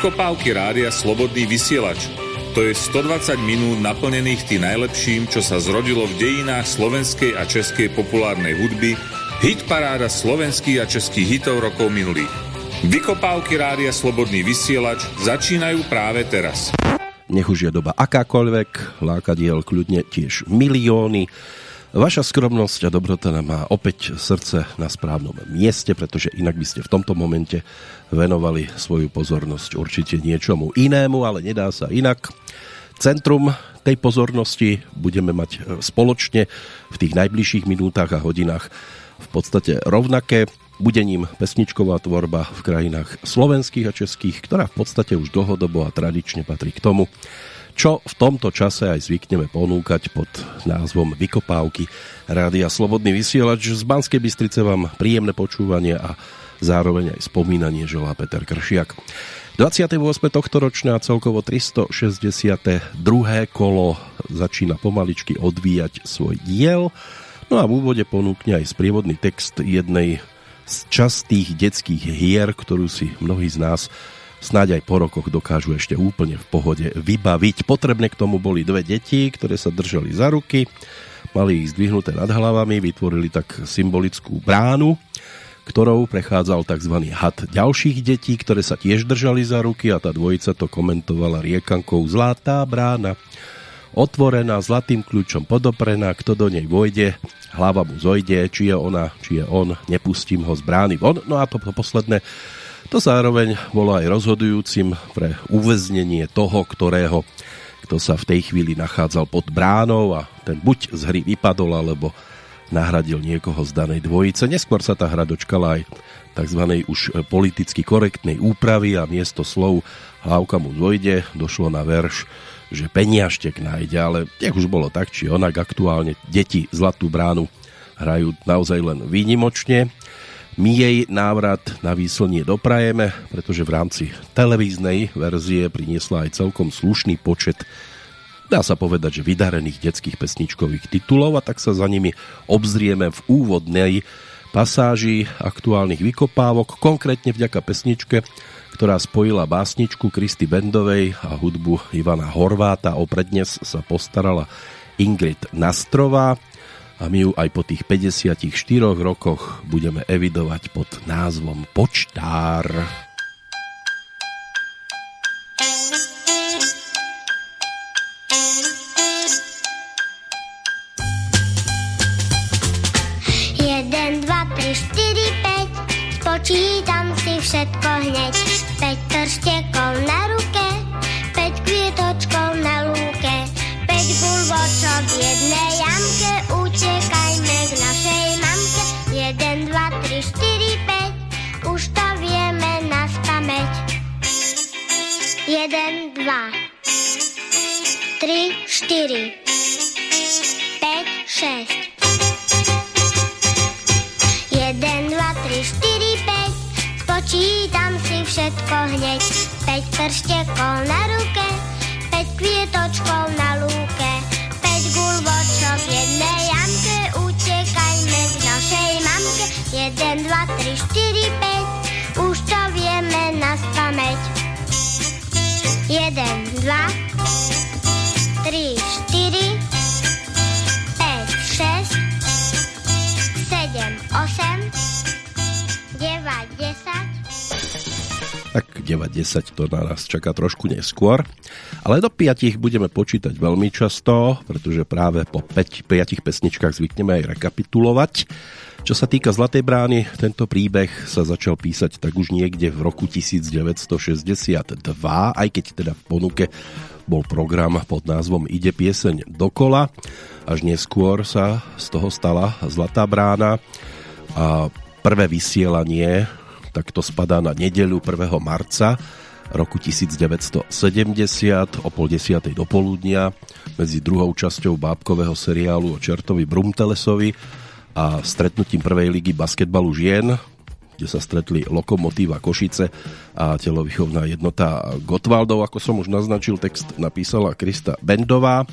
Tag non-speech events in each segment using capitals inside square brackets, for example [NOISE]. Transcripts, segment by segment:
Vykopávky rádia Slobodný vysielač. To je 120 minút naplnených tým najlepším, čo sa zrodilo v dejinách slovenskej a českej populárnej hudby, hit paráda slovenských a českých hitov rokov minulých. Vykopávky rádia Slobodný vysielač začínajú práve teraz. Nech už je doba akákoľvek, lákadiel kľudne tiež milióny, Vaša skromnosť a dobrota nám má opäť srdce na správnom mieste, pretože inak by ste v tomto momente venovali svoju pozornosť určite niečomu inému, ale nedá sa inak. Centrum tej pozornosti budeme mať e, spoločne v tých najbližších minútach a hodinách v podstate rovnaké. Bude ním pesničková tvorba v krajinách slovenských a českých, ktorá v podstate už dlhodobo a tradične patrí k tomu, čo v tomto čase aj zvykneme ponúkať pod názvom Vykopávky Rádia Slobodný vysielač. Z Banskej Bystrice vám príjemné počúvanie a zároveň aj spomínanie želá Peter Kršiak. 28. tohto ročné a celkovo 362. kolo začína pomaličky odvíjať svoj diel. No a v úvode ponúkne aj sprievodný text jednej z častých detských hier, ktorú si mnohí z nás snáď aj po rokoch dokážu ešte úplne v pohode vybaviť. Potrebné k tomu boli dve deti, ktoré sa držali za ruky, mali ich zdvihnuté nad hlavami, vytvorili tak symbolickú bránu, ktorou prechádzal tzv. had ďalších detí, ktoré sa tiež držali za ruky a tá dvojica to komentovala riekankou Zlatá brána, otvorená zlatým kľúčom podoprená, kto do nej vojde, hlava mu zojde, či je ona, či je on, nepustím ho z brány von. No a to posledné to zároveň bolo aj rozhodujúcim pre uväznenie toho, ktorého kto sa v tej chvíli nachádzal pod bránou a ten buď z hry vypadol, alebo nahradil niekoho z danej dvojice. Neskôr sa tá hra dočkala aj tzv. už politicky korektnej úpravy a miesto slov hlavka mu dvojde došlo na verš, že peniaštek nájde, ale nech už bolo tak, či onak aktuálne deti Zlatú bránu hrajú naozaj len výnimočne my jej návrat na výslnie doprajeme, pretože v rámci televíznej verzie priniesla aj celkom slušný počet dá sa povedať, že vydarených detských pesničkových titulov a tak sa za nimi obzrieme v úvodnej pasáži aktuálnych vykopávok, konkrétne vďaka pesničke, ktorá spojila básničku Kristy Bendovej a hudbu Ivana Horváta. O prednes sa postarala Ingrid Nastrová a my ju aj po tých 54 rokoch budeme evidovať pod názvom Počtár. Jeden, dva, tri, štyri, päť, spočítam si všetko hneď. 1, 2, 3, 4, 5, 6. 1, 2, 3, 4, 5, spočítam si všetko hneď. 5 prštekov na ruke, 5 kvietočkov na lúke, 5 gulbočok v jednej jamke, utekajme z našej mamke. 1, 2, 3, Jeden, dva, tri, štyri, päť, šesť, sedem, osem, deväť, desať, Tak 9-10 to na nás čaká trošku neskôr. Ale do 5 budeme počítať veľmi často, pretože práve po 5, 5 pesničkách zvykneme aj rekapitulovať. Čo sa týka Zlatej brány, tento príbeh sa začal písať tak už niekde v roku 1962, aj keď teda v ponuke bol program pod názvom Ide pieseň dokola. Až neskôr sa z toho stala Zlatá brána a prvé vysielanie tak to spadá na nedeľu 1. marca roku 1970 o pol desiatej do poludnia medzi druhou časťou bábkového seriálu o Čertovi Brumtelesovi a stretnutím prvej ligy basketbalu žien, kde sa stretli Lokomotíva Košice a telovýchovná jednota Gotwaldov, ako som už naznačil, text napísala Krista Bendová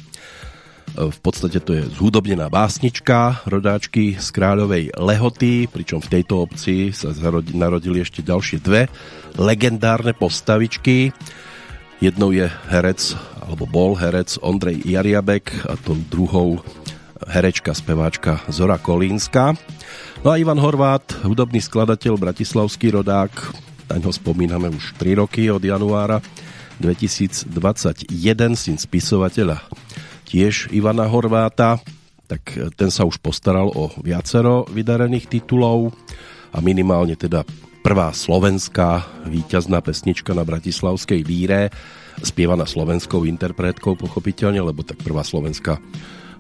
V podstate to je zhudobnená básnička rodáčky z Kráľovej Lehoty, pričom v tejto obci sa narodili ešte ďalšie dve legendárne postavičky. Jednou je herec, alebo bol herec Ondrej Jariabek a tou druhou herečka, speváčka Zora Kolínska. No a Ivan Horvát, hudobný skladateľ, bratislavský rodák, na ňo spomíname už 3 roky od januára 2021, syn spisovateľa tiež Ivana Horváta, tak ten sa už postaral o viacero vydarených titulov a minimálne teda prvá slovenská víťazná pesnička na Bratislavskej líre, spievaná slovenskou interpretkou pochopiteľne, lebo tak prvá slovenská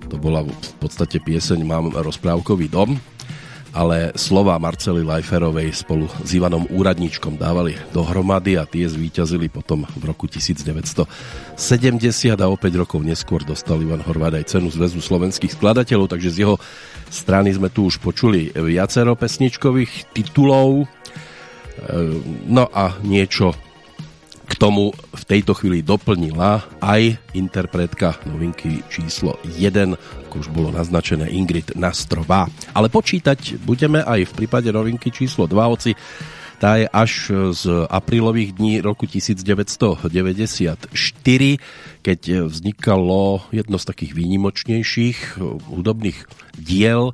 to bola v podstate pieseň Mám rozprávkový dom, ale slova Marcely Lajferovej spolu s Ivanom Úradníčkom dávali dohromady a tie zvíťazili potom v roku 1970 a o 5 rokov neskôr dostal Ivan Horváth aj cenu Zväzu slovenských skladateľov, takže z jeho strany sme tu už počuli viacero pesničkových titulov. E, no a niečo k tomu v tejto chvíli doplnila aj interpretka novinky číslo 1, ako už bolo naznačené Ingrid Nastrová. Ale počítať budeme aj v prípade novinky číslo 2, oci tá je až z aprílových dní roku 1994, keď vznikalo jedno z takých výnimočnejších hudobných diel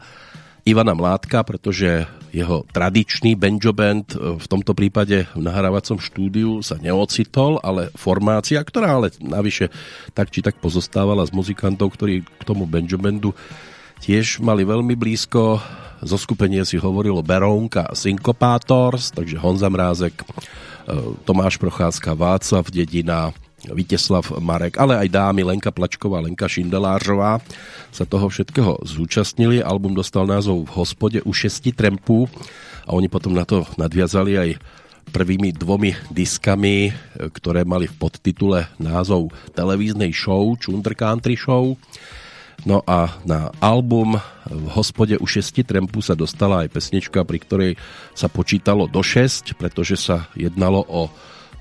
Ivana Mládka, pretože jeho tradičný banjo band e, v tomto prípade v nahrávacom štúdiu sa neocitol, ale formácia, ktorá ale navyše tak či tak pozostávala z muzikantov, ktorí k tomu banjo bandu tiež mali veľmi blízko. Zo skupenie si hovorilo Berónka Syncopators, takže Honza Mrázek, e, Tomáš Procházka, Václav Dedina, Viteslav Marek, ale aj dámy Lenka Plačková, Lenka Šindelářová sa toho všetkého zúčastnili. Album dostal názov V hospode u šesti trempů a oni potom na to nadviazali aj prvými dvomi diskami, ktoré mali v podtitule názov televíznej show, Chunder Country Show. No a na album v hospode u šesti trempu sa dostala aj pesnička, pri ktorej sa počítalo do 6, pretože sa jednalo o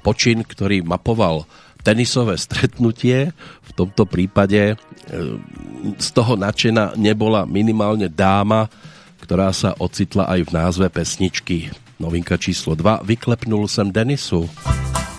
počin, ktorý mapoval tenisové stretnutie. V tomto prípade e, z toho nadšená nebola minimálne dáma, ktorá sa ocitla aj v názve pesničky. Novinka číslo 2. Vyklepnul sem Denisu. podání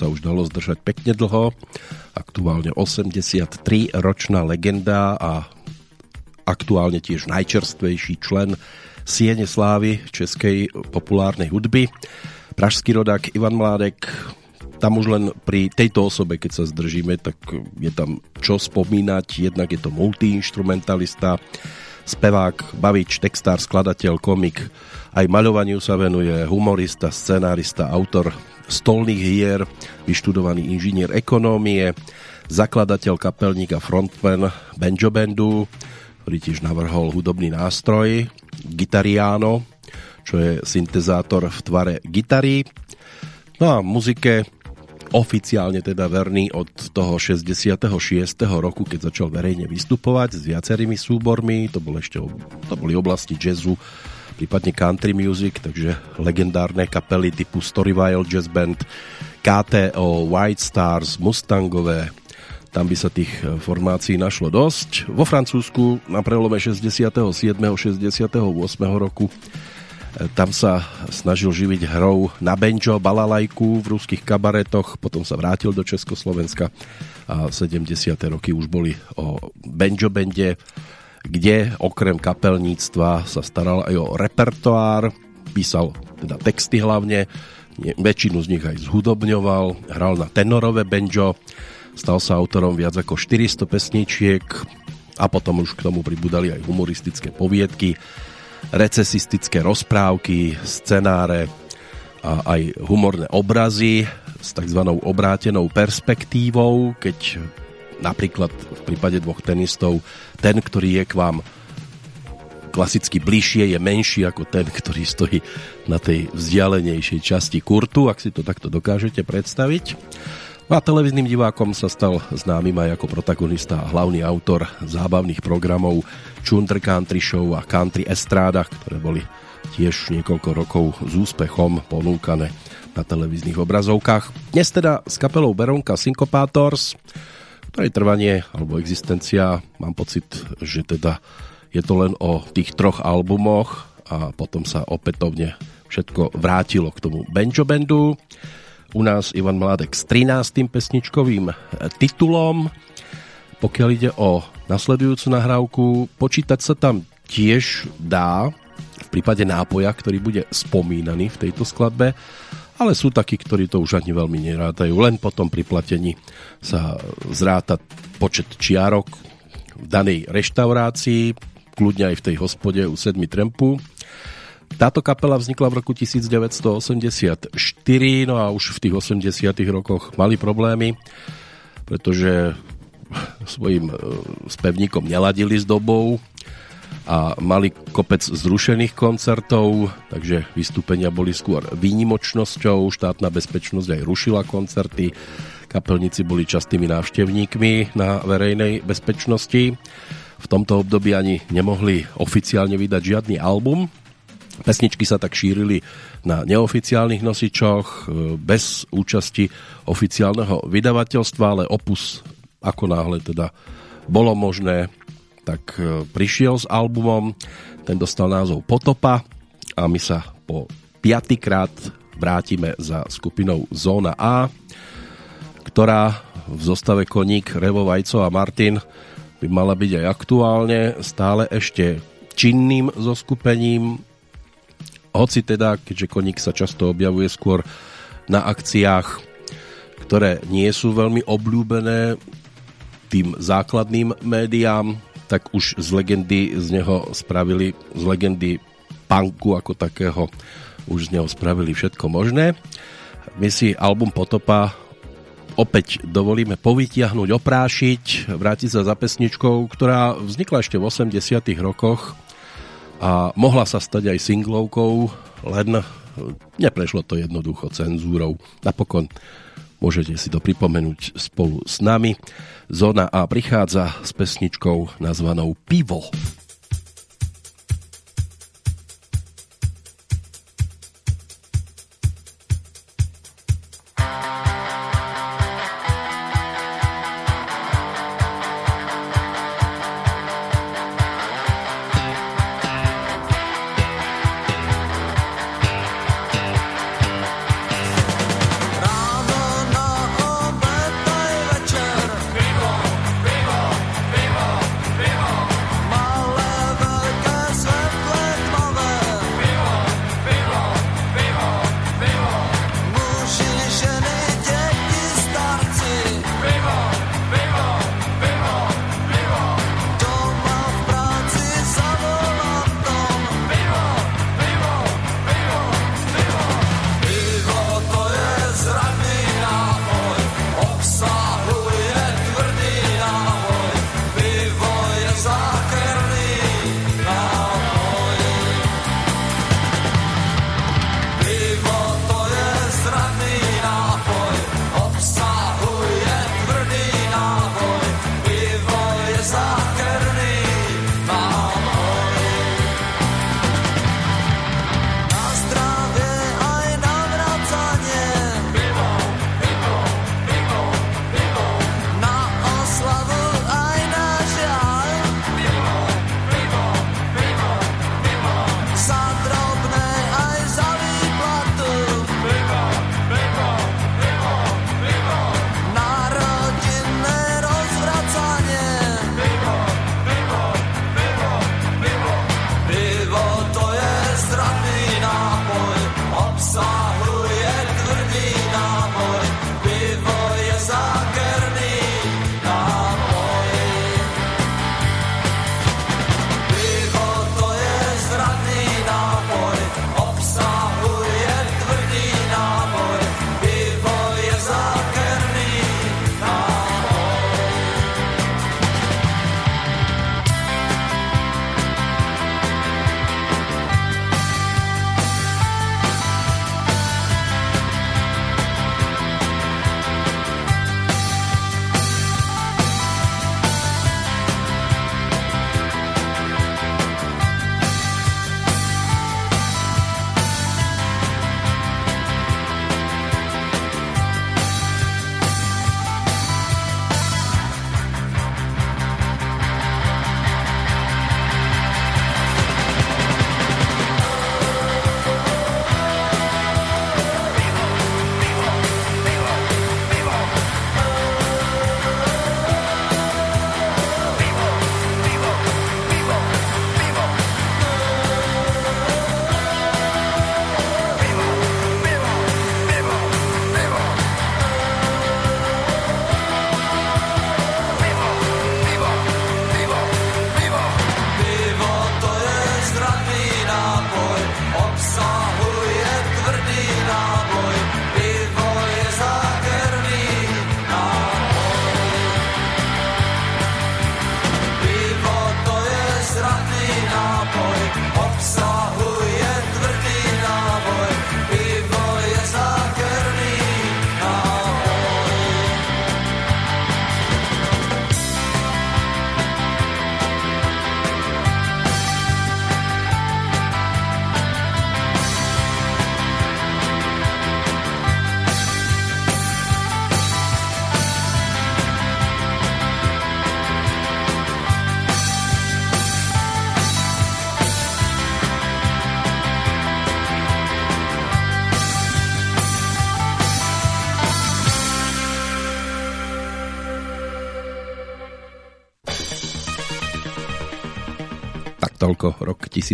sa už dalo zdržať pekne dlho. Aktuálne 83-ročná legenda a aktuálne tiež najčerstvejší člen Siene Slávy českej populárnej hudby. Pražský rodák Ivan Mládek, tam už len pri tejto osobe, keď sa zdržíme, tak je tam čo spomínať. Jednak je to multiinstrumentalista, spevák, bavič, textár, skladateľ, komik, aj maľovaniu sa venuje, humorista, scenárista, autor stolných hier, vyštudovaný inžinier ekonómie, zakladateľ kapelník a frontman Benjo Bandu, ktorý tiež navrhol hudobný nástroj Gitariano, čo je syntezátor v tvare gitary. No a muzike oficiálne teda verný od toho 66. roku, keď začal verejne vystupovať s viacerými súbormi, to, bol ešte, to boli oblasti jazzu, prípadne country music, takže legendárne kapely typu Storyville Jazz Band, KTO, White Stars, Mustangové, tam by sa tých eh, formácií našlo dosť. Vo Francúzsku na prelome 67. 68. roku eh, tam sa snažil živiť hrou na benjo, balalajku v ruských kabaretoch, potom sa vrátil do Československa a 70. roky už boli o benjo bende kde okrem kapelníctva sa staral aj o repertoár, písal teda texty hlavne, väčšinu z nich aj zhudobňoval, hral na tenorové banjo, stal sa autorom viac ako 400 pesničiek a potom už k tomu pribudali aj humoristické poviedky, recesistické rozprávky, scenáre a aj humorné obrazy s tzv. obrátenou perspektívou, keď napríklad v prípade dvoch tenistov ten, ktorý je k vám klasicky bližšie, je menší ako ten, ktorý stojí na tej vzdialenejšej časti kurtu, ak si to takto dokážete predstaviť. No a televíznym divákom sa stal známym aj ako protagonista a hlavný autor zábavných programov Chunder Country Show a Country Estráda, ktoré boli tiež niekoľko rokov s úspechom ponúkané na televíznych obrazovkách. Dnes teda s kapelou Beronka Syncopators ktorej trvanie alebo existencia mám pocit, že teda je to len o tých troch albumoch a potom sa opätovne všetko vrátilo k tomu Benjo Bandu. U nás Ivan Mládek s 13. pesničkovým titulom. Pokiaľ ide o nasledujúcu nahrávku, počítať sa tam tiež dá v prípade nápoja, ktorý bude spomínaný v tejto skladbe ale sú takí, ktorí to už ani veľmi nerátajú. Len potom pri platení sa zráta počet čiarok v danej reštaurácii, kľudne aj v tej hospode u sedmi trempu. Táto kapela vznikla v roku 1984, no a už v tých 80 rokoch mali problémy, pretože svojim e, spevníkom neladili s dobou, a mali kopec zrušených koncertov, takže vystúpenia boli skôr výnimočnosťou, štátna bezpečnosť aj rušila koncerty, kapelníci boli častými návštevníkmi na verejnej bezpečnosti. V tomto období ani nemohli oficiálne vydať žiadny album. Pesničky sa tak šírili na neoficiálnych nosičoch, bez účasti oficiálneho vydavateľstva, ale opus ako náhle teda bolo možné tak e, prišiel s albumom, ten dostal názov Potopa a my sa po piatýkrát vrátime za skupinou Zóna A, ktorá v zostave Koník, Revo Vajco a Martin by mala byť aj aktuálne stále ešte činným zoskupením, hoci teda, keďže Koník sa často objavuje skôr na akciách, ktoré nie sú veľmi obľúbené tým základným médiám, tak už z legendy z neho spravili, z legendy punku ako takého, už z neho spravili všetko možné. My si album Potopa opäť dovolíme povytiahnuť, oprášiť, vrátiť sa za pesničkou, ktorá vznikla ešte v 80 rokoch a mohla sa stať aj singlovkou, len neprešlo to jednoducho cenzúrou. Napokon Môžete si to pripomenúť spolu s nami. Zóna A prichádza s pesničkou nazvanou Pivo. Pivo.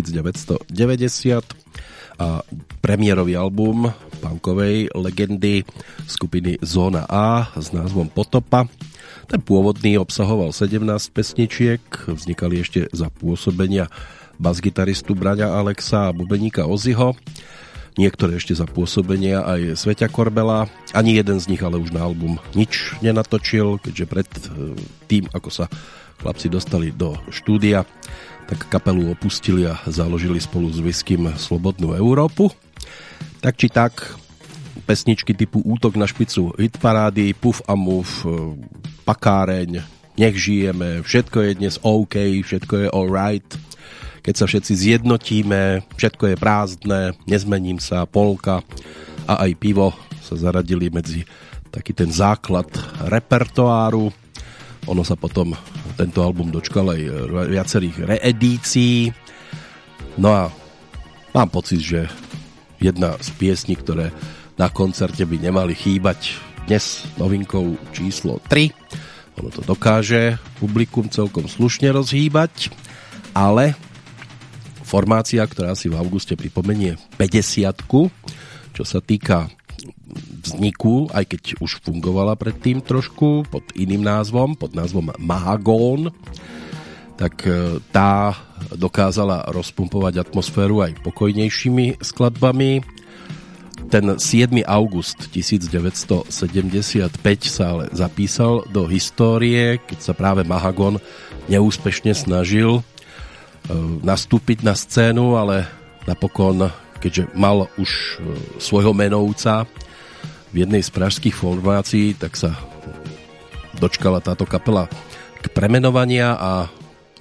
1990 a premiérový album punkovej legendy skupiny Zóna A s názvom Potopa. Ten pôvodný obsahoval 17 pesničiek, vznikali ešte za pôsobenia basgitaristu Braňa Alexa a bubeníka Oziho. Niektoré ešte za pôsobenia aj Sveťa Korbela. Ani jeden z nich ale už na album nič nenatočil, keďže pred eh, tým, ako sa chlapci dostali do štúdia, tak kapelu opustili a založili spolu s Whiskym Slobodnú Európu. Tak či tak, pesničky typu Útok na špicu hitparády, Puf a Muf, e, Pakáreň, Nech žijeme, všetko je dnes OK, všetko je alright. Keď sa všetci zjednotíme, všetko je prázdne, nezmením sa, polka a aj pivo sa zaradili medzi taký ten základ repertoáru. Ono sa potom tento album dočkal aj viacerých reedícií. No a mám pocit, že jedna z piesní, ktoré na koncerte by nemali chýbať dnes novinkou číslo 3. Ono to dokáže publikum celkom slušne rozhýbať, ale formácia, ktorá si v auguste pripomenie 50 čo sa týka vzniku, aj keď už fungovala predtým trošku pod iným názvom, pod názvom Mahagón, tak e, tá dokázala rozpumpovať atmosféru aj pokojnejšími skladbami. Ten 7. august 1975 sa ale zapísal do histórie, keď sa práve Mahagon neúspešne snažil e, nastúpiť na scénu, ale napokon, keďže mal už e, svojho menovca v jednej z pražských formácií, tak sa dočkala táto kapela k premenovania a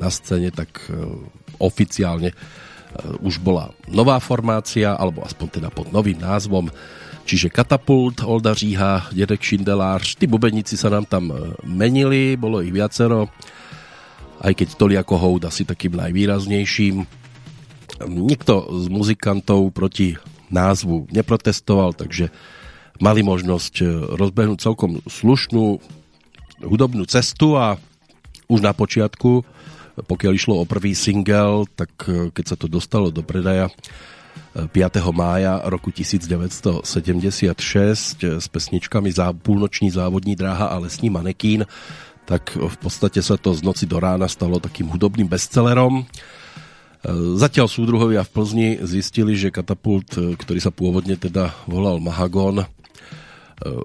na scéne, tak e, oficiálne e, už bola nová formácia, alebo aspoň teda pod novým názvom, čiže Katapult, Olda Říha, Dedek Šindelář, tí bubeníci sa nám tam menili, bolo ich viacero, aj keď Toliako Houd asi takým najvýraznejším. Nikto z muzikantov proti názvu neprotestoval, takže mali možnosť rozbehnúť celkom slušnú hudobnú cestu a už na počiatku pokiaľ išlo o prvý single, tak e, keď sa to dostalo do predaja 5. E, mája roku 1976 e, s pesničkami za púlnoční závodní dráha a lesní manekín, tak v podstate sa to z noci do rána stalo takým hudobným bestsellerom. Zatiaľ súdruhovia v Plzni zistili, že katapult, ktorý sa pôvodne teda volal Mahagon,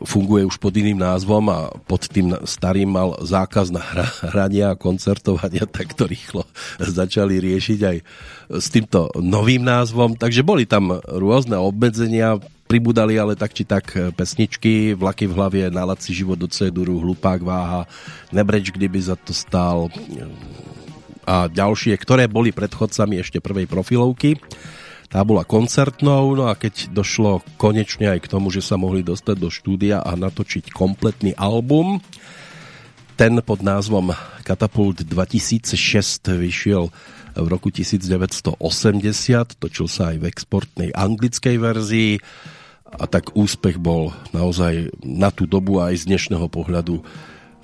funguje už pod iným názvom a pod tým starým mal zákaz na hrania a koncertovania, [LAUGHS] tak to rýchlo začali riešiť aj s týmto novým názvom. Takže boli tam rôzne obmedzenia, pribudali ale tak či tak pesničky, vlaky v hlavie, nalaci život do ceduru, hlupák váha, nebreč, kdyby za to stál a ďalšie, ktoré boli predchodcami ešte prvej profilovky. Tá bola koncertnou, no a keď došlo konečne aj k tomu, že sa mohli dostať do štúdia a natočiť kompletný album, ten pod názvom Katapult 2006 vyšiel v roku 1980, točil sa aj v exportnej anglickej verzii a tak úspech bol naozaj na tú dobu aj z dnešného pohľadu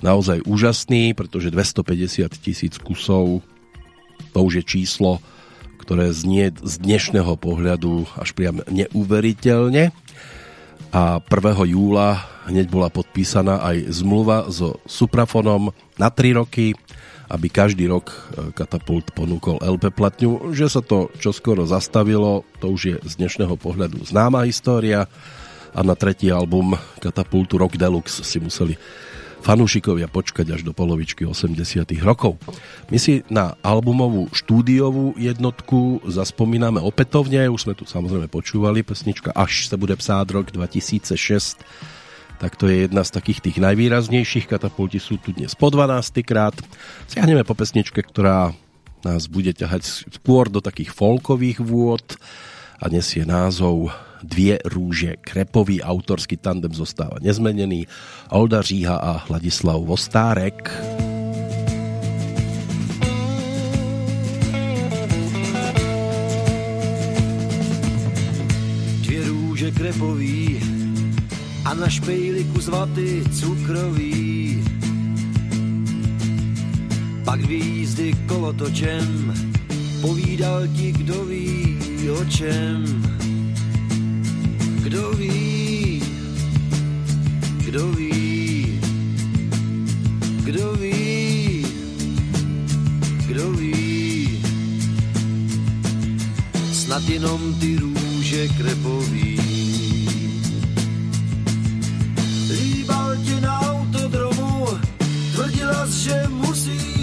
naozaj úžasný, pretože 250 tisíc kusov to už je číslo, ktoré znie z dnešného pohľadu až priam neuveriteľne. A 1. júla hneď bola podpísaná aj zmluva so Suprafonom na 3 roky, aby každý rok e, Katapult ponúkol LP platňu. Že sa to čoskoro zastavilo, to už je z dnešného pohľadu známa história a na tretí album Katapultu Rock Deluxe si museli fanúšikovia počkať až do polovičky 80 rokov. My si na albumovú štúdiovú jednotku zaspomíname opätovne, už sme tu samozrejme počúvali, pesnička Až sa bude psát rok 2006, tak to je jedna z takých tých najvýraznejších, katapulti sú tu dnes po 12 krát. Siahneme po pesničke, ktorá nás bude ťahať skôr do takých folkových vôd a nesie názov Dvie rúže. Krepový autorský tandem zostáva nezmenený. Olda Říha a Hladislav Vostárek. Dvě růže krepový a na špejli kus vaty cukrový. Pak dvě jízdy kolotočem, povídal ti, kdo ví o čem kdo ví, kdo ví, kdo ví, kdo ví. Snad jenom ty růže krepový. Líbal ti na autodromu, tvrdila, že musíš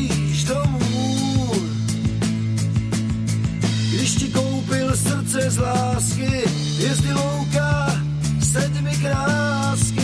bez lásky jezdil louka sedmi krásky.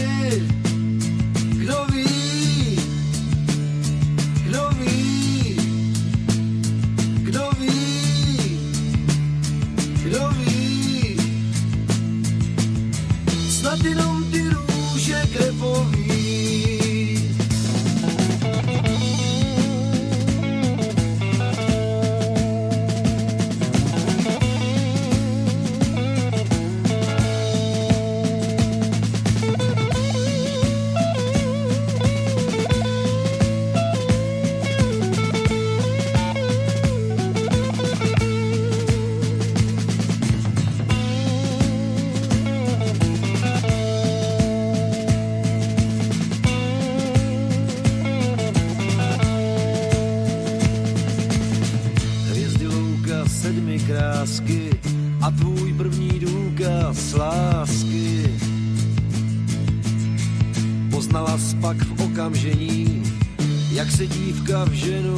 Se dívka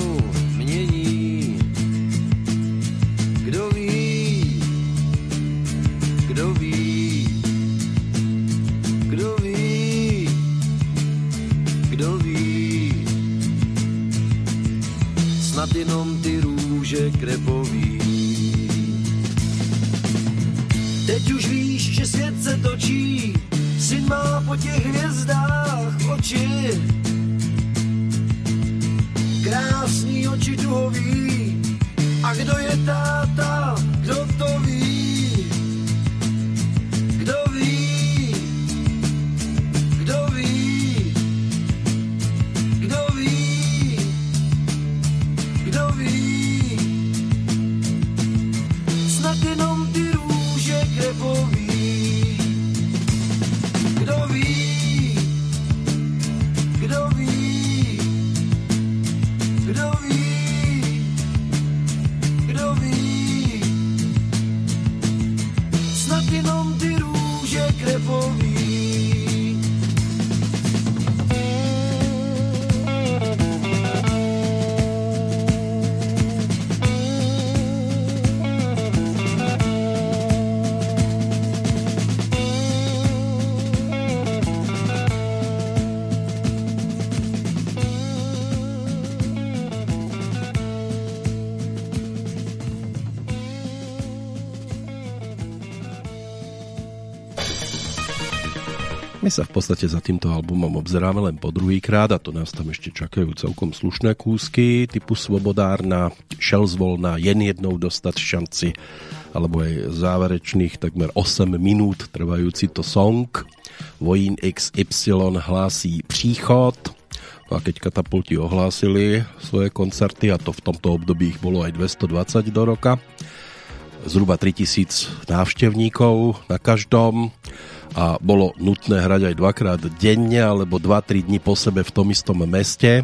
sa v podstate za týmto albumom obzeráme len po druhýkrát a to nás tam ešte čakajú celkom slušné kúsky typu Svobodárna, Šelzvolna, Jen jednou dostať šanci alebo aj záverečných takmer 8 minút trvajúci to song. Vojín XY hlásí príchod no a keď katapulti ohlásili svoje koncerty a to v tomto období ich bolo aj 220 do roka zhruba 3000 návštevníkov na každom a bolo nutné hrať aj dvakrát denne alebo 2-3 dní po sebe v tom istom meste.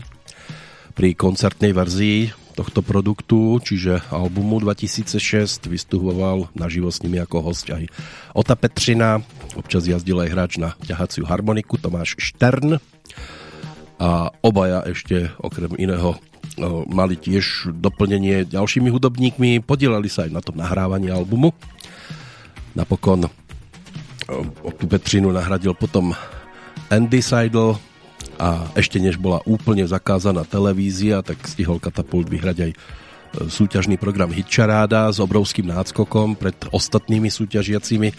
Pri koncertnej verzii tohto produktu, čiže albumu 2006 vystupoval naživo s nimi ako host aj Ota Petřina, občas jazdil aj hráč na ťahaciu harmoniku Tomáš Štern. A obaja ešte okrem iného mali tiež doplnenie ďalšími hudobníkmi, podielali sa aj na tom nahrávaní albumu. Napokon o tú Petřinu nahradil potom Andy Seidel a ešte než bola úplne zakázaná televízia, tak stihol Katapult vyhrať aj súťažný program Hitcharáda s obrovským náskokom pred ostatnými súťažiacimi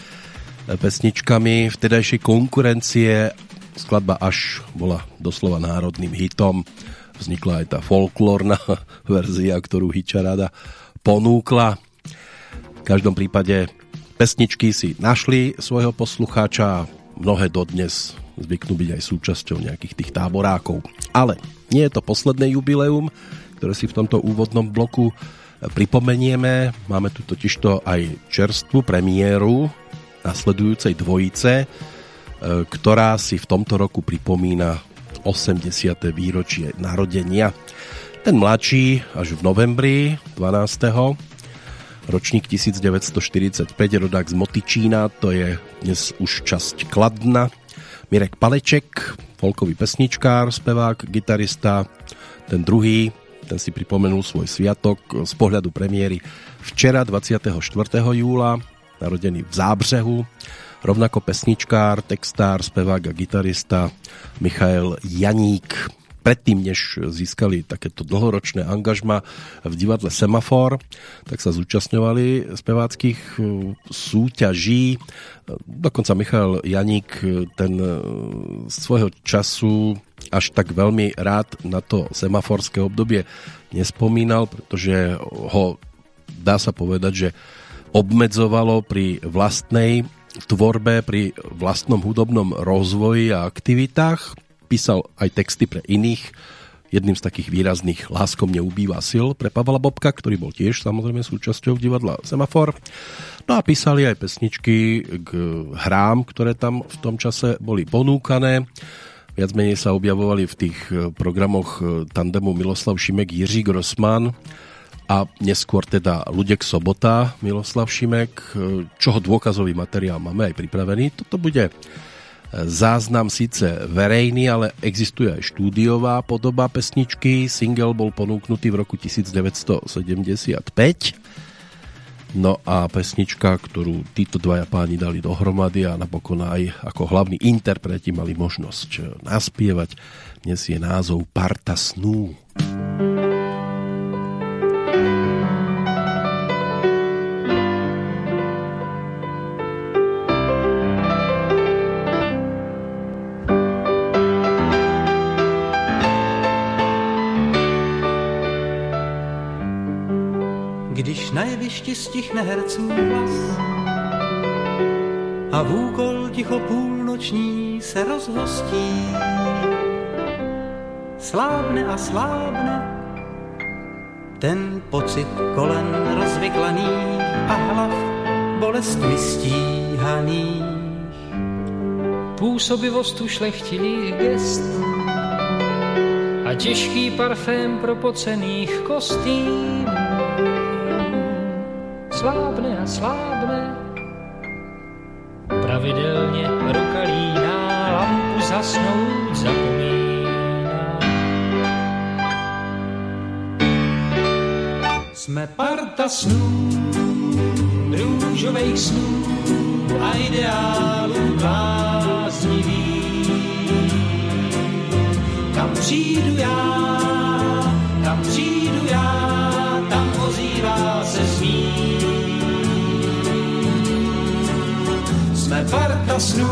pesničkami vtedajšej konkurencie. Skladba až bola doslova národným hitom. Vznikla aj tá folklórna [LAUGHS] verzia, ktorú Hitcharáda ponúkla. V každom prípade Pesničky si našli svojho poslucháča mnohé dodnes zvyknú byť aj súčasťou nejakých tých táborákov. Ale nie je to posledné jubileum, ktoré si v tomto úvodnom bloku pripomenieme. Máme tu totižto aj čerstvú premiéru nasledujúcej dvojice, e, ktorá si v tomto roku pripomína 80. výročie narodenia. Ten mladší až v novembri 12 ročník 1945, rodák z Motičína, to je dnes už časť Kladna. Mirek Paleček, folkový pesničkár, spevák, gitarista. Ten druhý, ten si pripomenul svoj sviatok z pohľadu premiéry včera 24. júla, narodený v Zábřehu. Rovnako pesničkár, textár, spevák a gitarista Michael Janík predtým, než získali takéto dlhoročné angažma v divadle Semafor, tak sa zúčastňovali speváckých e, súťaží. Dokonca Michal Janík e, ten e, svojho času až tak veľmi rád na to semaforské obdobie nespomínal, pretože ho, dá sa povedať, že obmedzovalo pri vlastnej tvorbe, pri vlastnom hudobnom rozvoji a aktivitách písal aj texty pre iných. Jedným z takých výrazných Láskom neubýva sil pre Pavla Bobka, ktorý bol tiež samozrejme súčasťou divadla Semafor. No a písali aj pesničky k hrám, ktoré tam v tom čase boli ponúkané. Viac menej sa objavovali v tých programoch tandemu Miloslav Šimek, Jiří Grossman a neskôr teda Ludek Sobota, Miloslav Šimek, čoho dôkazový materiál máme aj pripravený. Toto bude záznam síce verejný, ale existuje aj štúdiová podoba pesničky. Single bol ponúknutý v roku 1975. No a pesnička, ktorú títo dvaja páni dali dohromady a napokon aj ako hlavní interpreti mali možnosť naspievať, nesie názov Parta snú. Parta snú Když na jevišti stichne herců hlas. A v úkol ticho půlnoční se rozhostí, slábne a slábne ten pocit kolen rozvyklaných a hlav bolestmi stíhaných. Působivost ušlechtilých gest a těžký parfém propocených kostýmů slábne a slábne. Pravidelně ruka líná, lampu zasnout zapomíná. Jsme parta snů, růžových snů a ideálů bláznivých. Kam přijdu já, Jsme parta snů,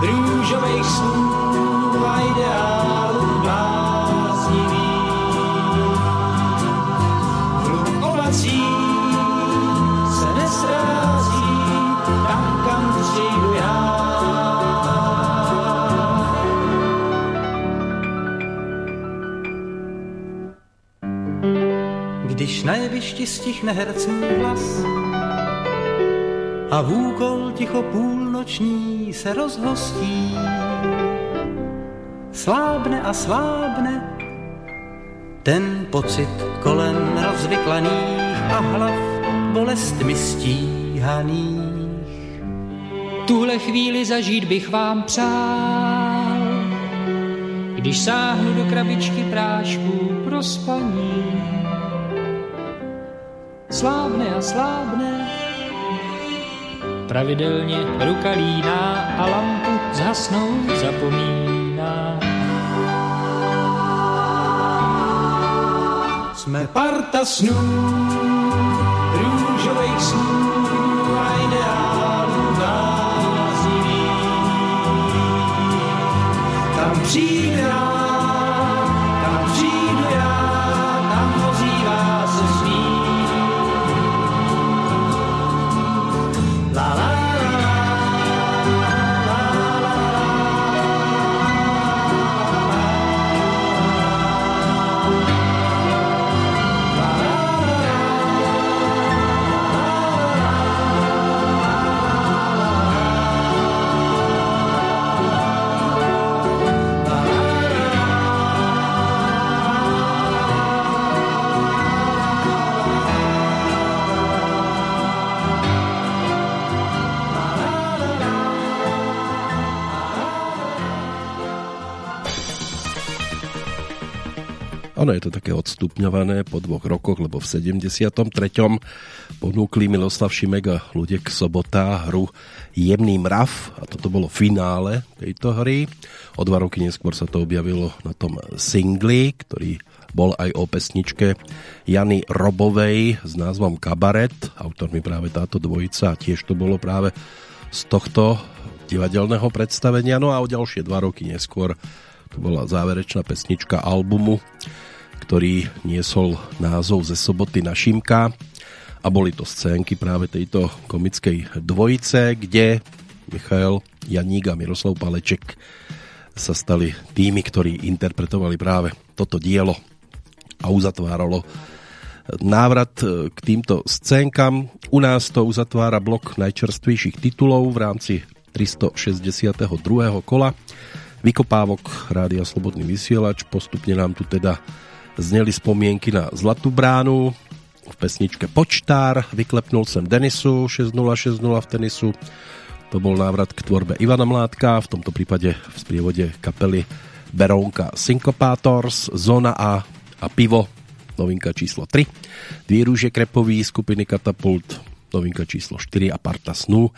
růžových snů a ideálů bláznivých. Hluk ovací se nesrází tam, kam přijdu já. Když na jevišti stichne herců hlas, a v úkol ticho půlnoční se rozhostí. Slábne a slábne ten pocit kolen rozvyklaných a hlav bolestmi stíhaných. Tuhle chvíli zažít bych vám přál, když sáhnu do krabičky prášků pro spaní. Slábne a slábne pravidelně ruka líná a lampu zhasnout zapomíná. Jsme parta snů, růžových snů a ideálů bláznivých. Tam přijde Ono je to také odstupňované po dvoch rokoch, lebo v 73. ponúkli Miloslav Šimek a Ludek Sobota hru Jemný mrav a toto bolo finále tejto hry. O dva roky neskôr sa to objavilo na tom singli, ktorý bol aj o pesničke Jany Robovej s názvom Kabaret. Autormi práve táto dvojica a tiež to bolo práve z tohto divadelného predstavenia. No a o ďalšie dva roky neskôr to bola záverečná pesnička albumu ktorý niesol názov ze soboty na Šimka a boli to scénky práve tejto komickej dvojice, kde Michael Janík a Miroslav Paleček sa stali tými, ktorí interpretovali práve toto dielo a uzatváralo návrat k týmto scénkam. U nás to uzatvára blok najčerstvejších titulov v rámci 362. kola. Vykopávok Rádia Slobodný vysielač postupne nám tu teda zneli spomienky na Zlatú bránu, v pesničke Počtár, vyklepnul sem Denisu 6-0-6-0 v tenisu, to bol návrat k tvorbe Ivana Mládka, v tomto prípade v sprievode kapely Berónka Syncopators, Zona A a Pivo, novinka číslo 3, Dvě rúže krepový skupiny Katapult, novinka číslo 4 a Parta snů.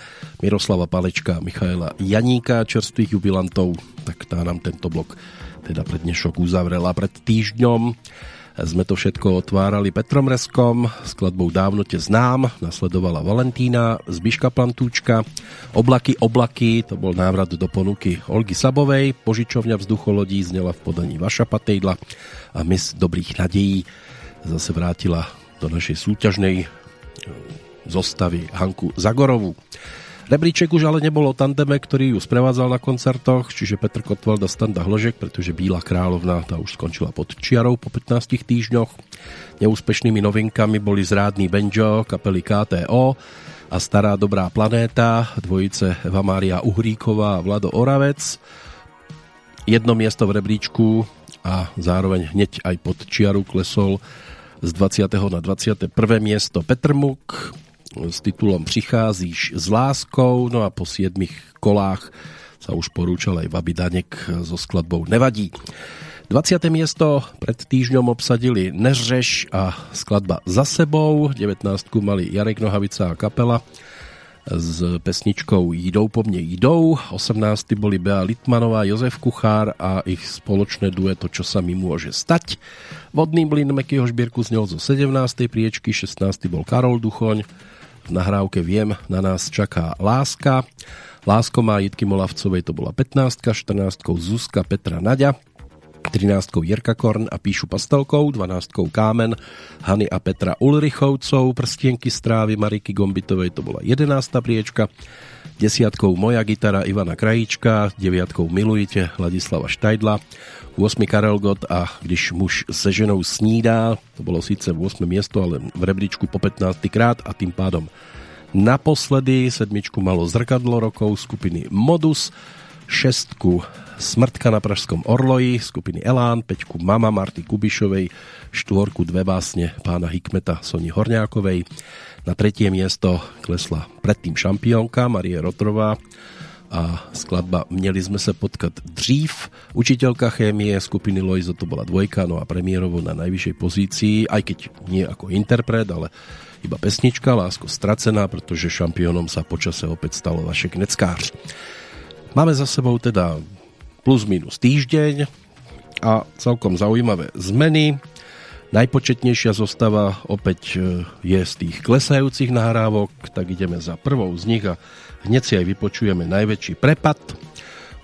Miroslava Palečka Michaela Janíka, čerstvých jubilantov, tak tá nám tento blok teda pred dnešok uzavrela pred týždňom. Sme to všetko otvárali Petrom Reskom, skladbou Dávno te znám, nasledovala Valentína, Zbiška Plantúčka, Oblaky, oblaky, to bol návrat do ponuky Olgy Sabovej, Požičovňa vzducholodí znela v podaní Vaša Patejdla a mis dobrých nadejí zase vrátila do našej súťažnej zostavy Hanku Zagorovú. Rebríček už ale nebol o tandeme, ktorý ju sprevádzal na koncertoch, čiže Petr Kotwald a Standa Hložek, pretože Bíla královna tá už skončila pod čiarou po 15 týždňoch. Neúspešnými novinkami boli zrádný Benjo, kapely KTO a Stará dobrá planéta, dvojice Vamária Uhríková a Vlado Oravec. Jedno miesto v rebríčku a zároveň hneď aj pod čiaru klesol z 20. na 21. miesto Petr Muk, s titulom Přicházíš s láskou, no a po siedmých kolách sa už porúčal aj Vaby Danek so skladbou Nevadí. 20. miesto pred týždňom obsadili Neřeš a skladba Za sebou, 19. mali Jarek Nohavica a kapela s pesničkou Jdou po mne jdou, 18. boli Bea Litmanová, Jozef Kuchár a ich spoločné dueto Čo sa mi môže stať. Vodný mlyn Mekyho Žbírku znel zo 17. priečky, 16. bol Karol Duchoň, nahrávke Viem, na nás čaká láska. Lásko má Jitky Molavcovej, to bola 15, 14 Zuzka Petra Naďa, 13 Jirka Korn a Píšu Pastelkou, 12 Kámen, Hany a Petra Ulrichovcov, Prstienky strávy Mariky Gombitovej, to bola 11. priečka, desiatkou Moja gitara Ivana Krajíčka, deviatkou Milujte Ladislava Štajdla, 8. Karel Gott a Když muž se ženou snídá, to bolo síce 8. miesto, ale v rebríčku po 15. krát a tým pádom naposledy sedmičku malo zrkadlo rokov skupiny Modus, šestku Smrtka na Pražskom Orloji skupiny Elán, peťku Mama Marty Kubišovej, štvorku Dve básne pána Hikmeta Soni Horňákovej. Na tretie miesto klesla predtým šampiónka Marie Rotrová a skladba Měli sme sa potkat dřív. Učiteľka chémie skupiny Loizo to bola dvojka, no a premiérovo na najvyššej pozícii, aj keď nie ako interpret, ale iba pesnička Lásko stracená, pretože šampiónom sa počase opäť stalo Vašek Neckář. Máme za sebou teda plus minus týždeň a celkom zaujímavé zmeny. Najpočetnejšia zostava opäť e, je z tých klesajúcich nahrávok, tak ideme za prvou z nich a Hneď si aj vypočujeme najväčší prepad.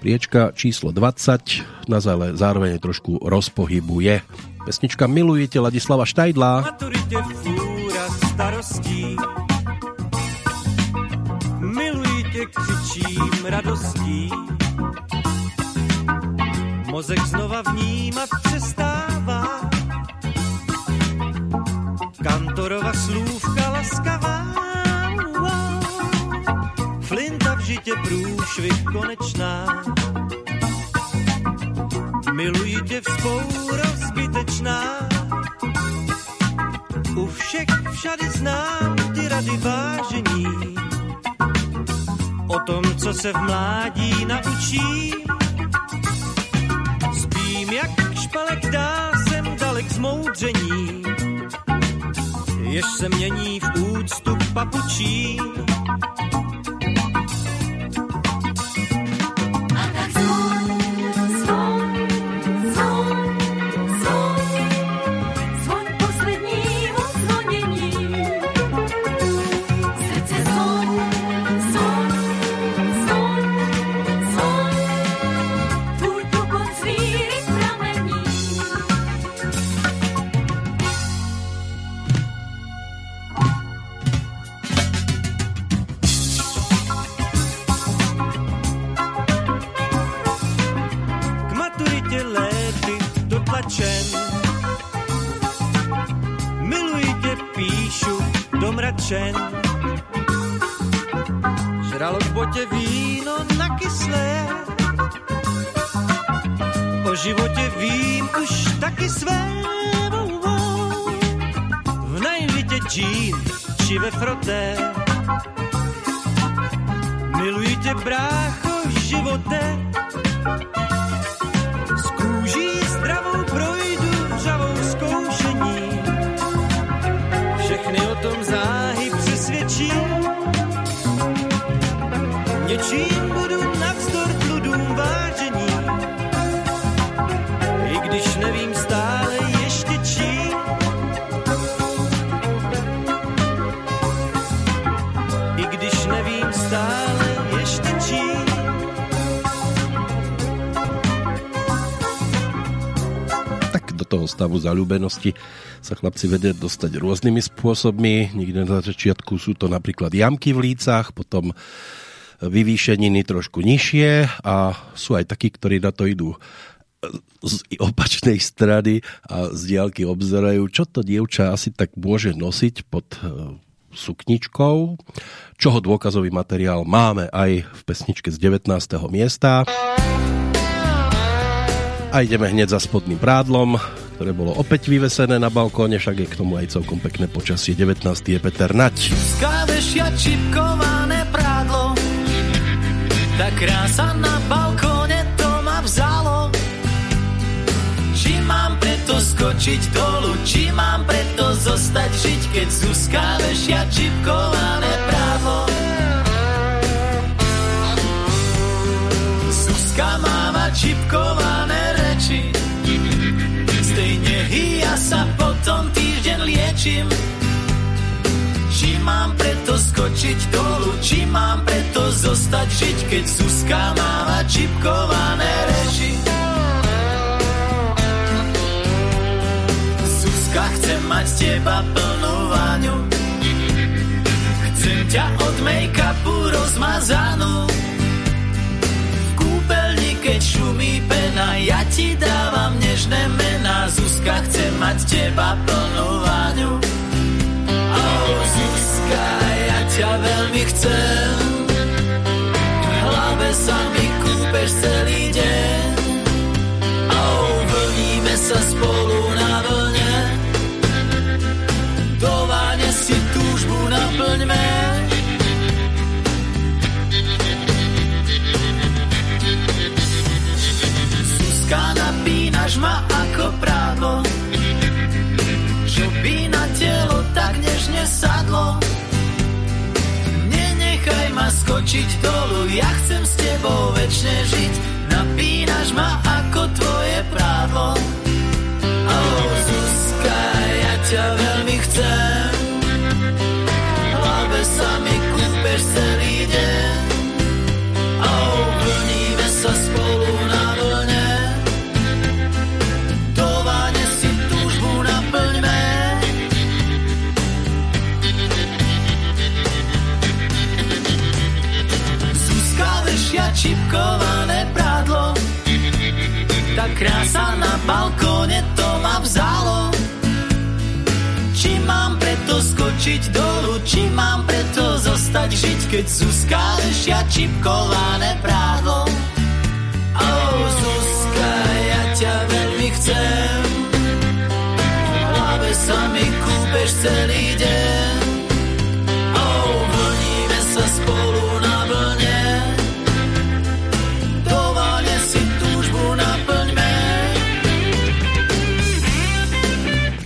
Priečka číslo 20 nás ale zároveň trošku rozpohybuje. Pesnička Milujete Ladislava Štajdla. Maturite fúra starostí Milujte křičím radostí Mozek znova vnímat přestává Kantorova slůvka laskavá žitě průšvih konečná. Miluji tě vzpoura zbytečná. U všech všady znám ty rady vážení. O tom, co se v mládí naučí. Spím jak špalek dá, jsem dalek zmoudření. Jež se mění v úctu papučí mračen. Žralo v botě víno na kyslé, o životě vím už taky své. V najvitě džín či ve froté, miluji tě brácho živote, přesvědčí, něčím budu navzdor pludům vážení, i když nevím stále ještě čím. I když nevím stále ještě čím. Tak do toho stavu zalúbenosti sa chlapci vedia dostať rôznymi spôsobmi. Niekde na začiatku sú to napríklad jamky v lícach, potom vyvýšeniny trošku nižšie a sú aj takí, ktorí na to idú z opačnej strany a z diálky obzerajú, čo to dievča asi tak môže nosiť pod e, sukničkou, čoho dôkazový materiál máme aj v pesničke z 19. miesta. A ideme hneď za spodným prádlom, ktoré bolo opäť vyvesené na balkóne, však je k tomu aj celkom pekné počasie. 19. je Peter Nať. Skávešia čipkované prádlo Tá krása na balkóne to ma vzalo Či mám preto skočiť dolu Či mám preto zostať žiť Keď sú skávešia čipkované prádlo Zuzka máva čipkované potom týždeň liečím či mám preto skočiť dolu, či mám preto zostať žiť, keď Zuzka máva čipkované reči. Zuzka, chcem mať teba plnú váňu, chcem ťa od make-upu rozmazanú. Šumí pena, ja ti dávam nežné mená. Zuzka, chcem mať teba plnú váňu. Oh, Zuzka, ja ťa veľmi chcem. V hlave sa mi kúpeš celý deň. Oh, vlníme sa spolu na vlne. Do váne si túžbu naplňme. Zuzka, napínaš ma ako prádlo čo by na telo tak nežne sadlo. Nenechaj ma skočiť dolu, ja chcem s tebou večne žiť. Napínaš ma ako tvoje prádlo. Čipkované prádlo. Tá krása na balkóne to ma vzalo. Či mám preto skočiť dolu Či mám preto zostať žiť Keď Zuzka vešia čipkované prádlo. Oh Zuzka, ja ťa veľmi chcem. V hlave sa mi kúpeš celý deň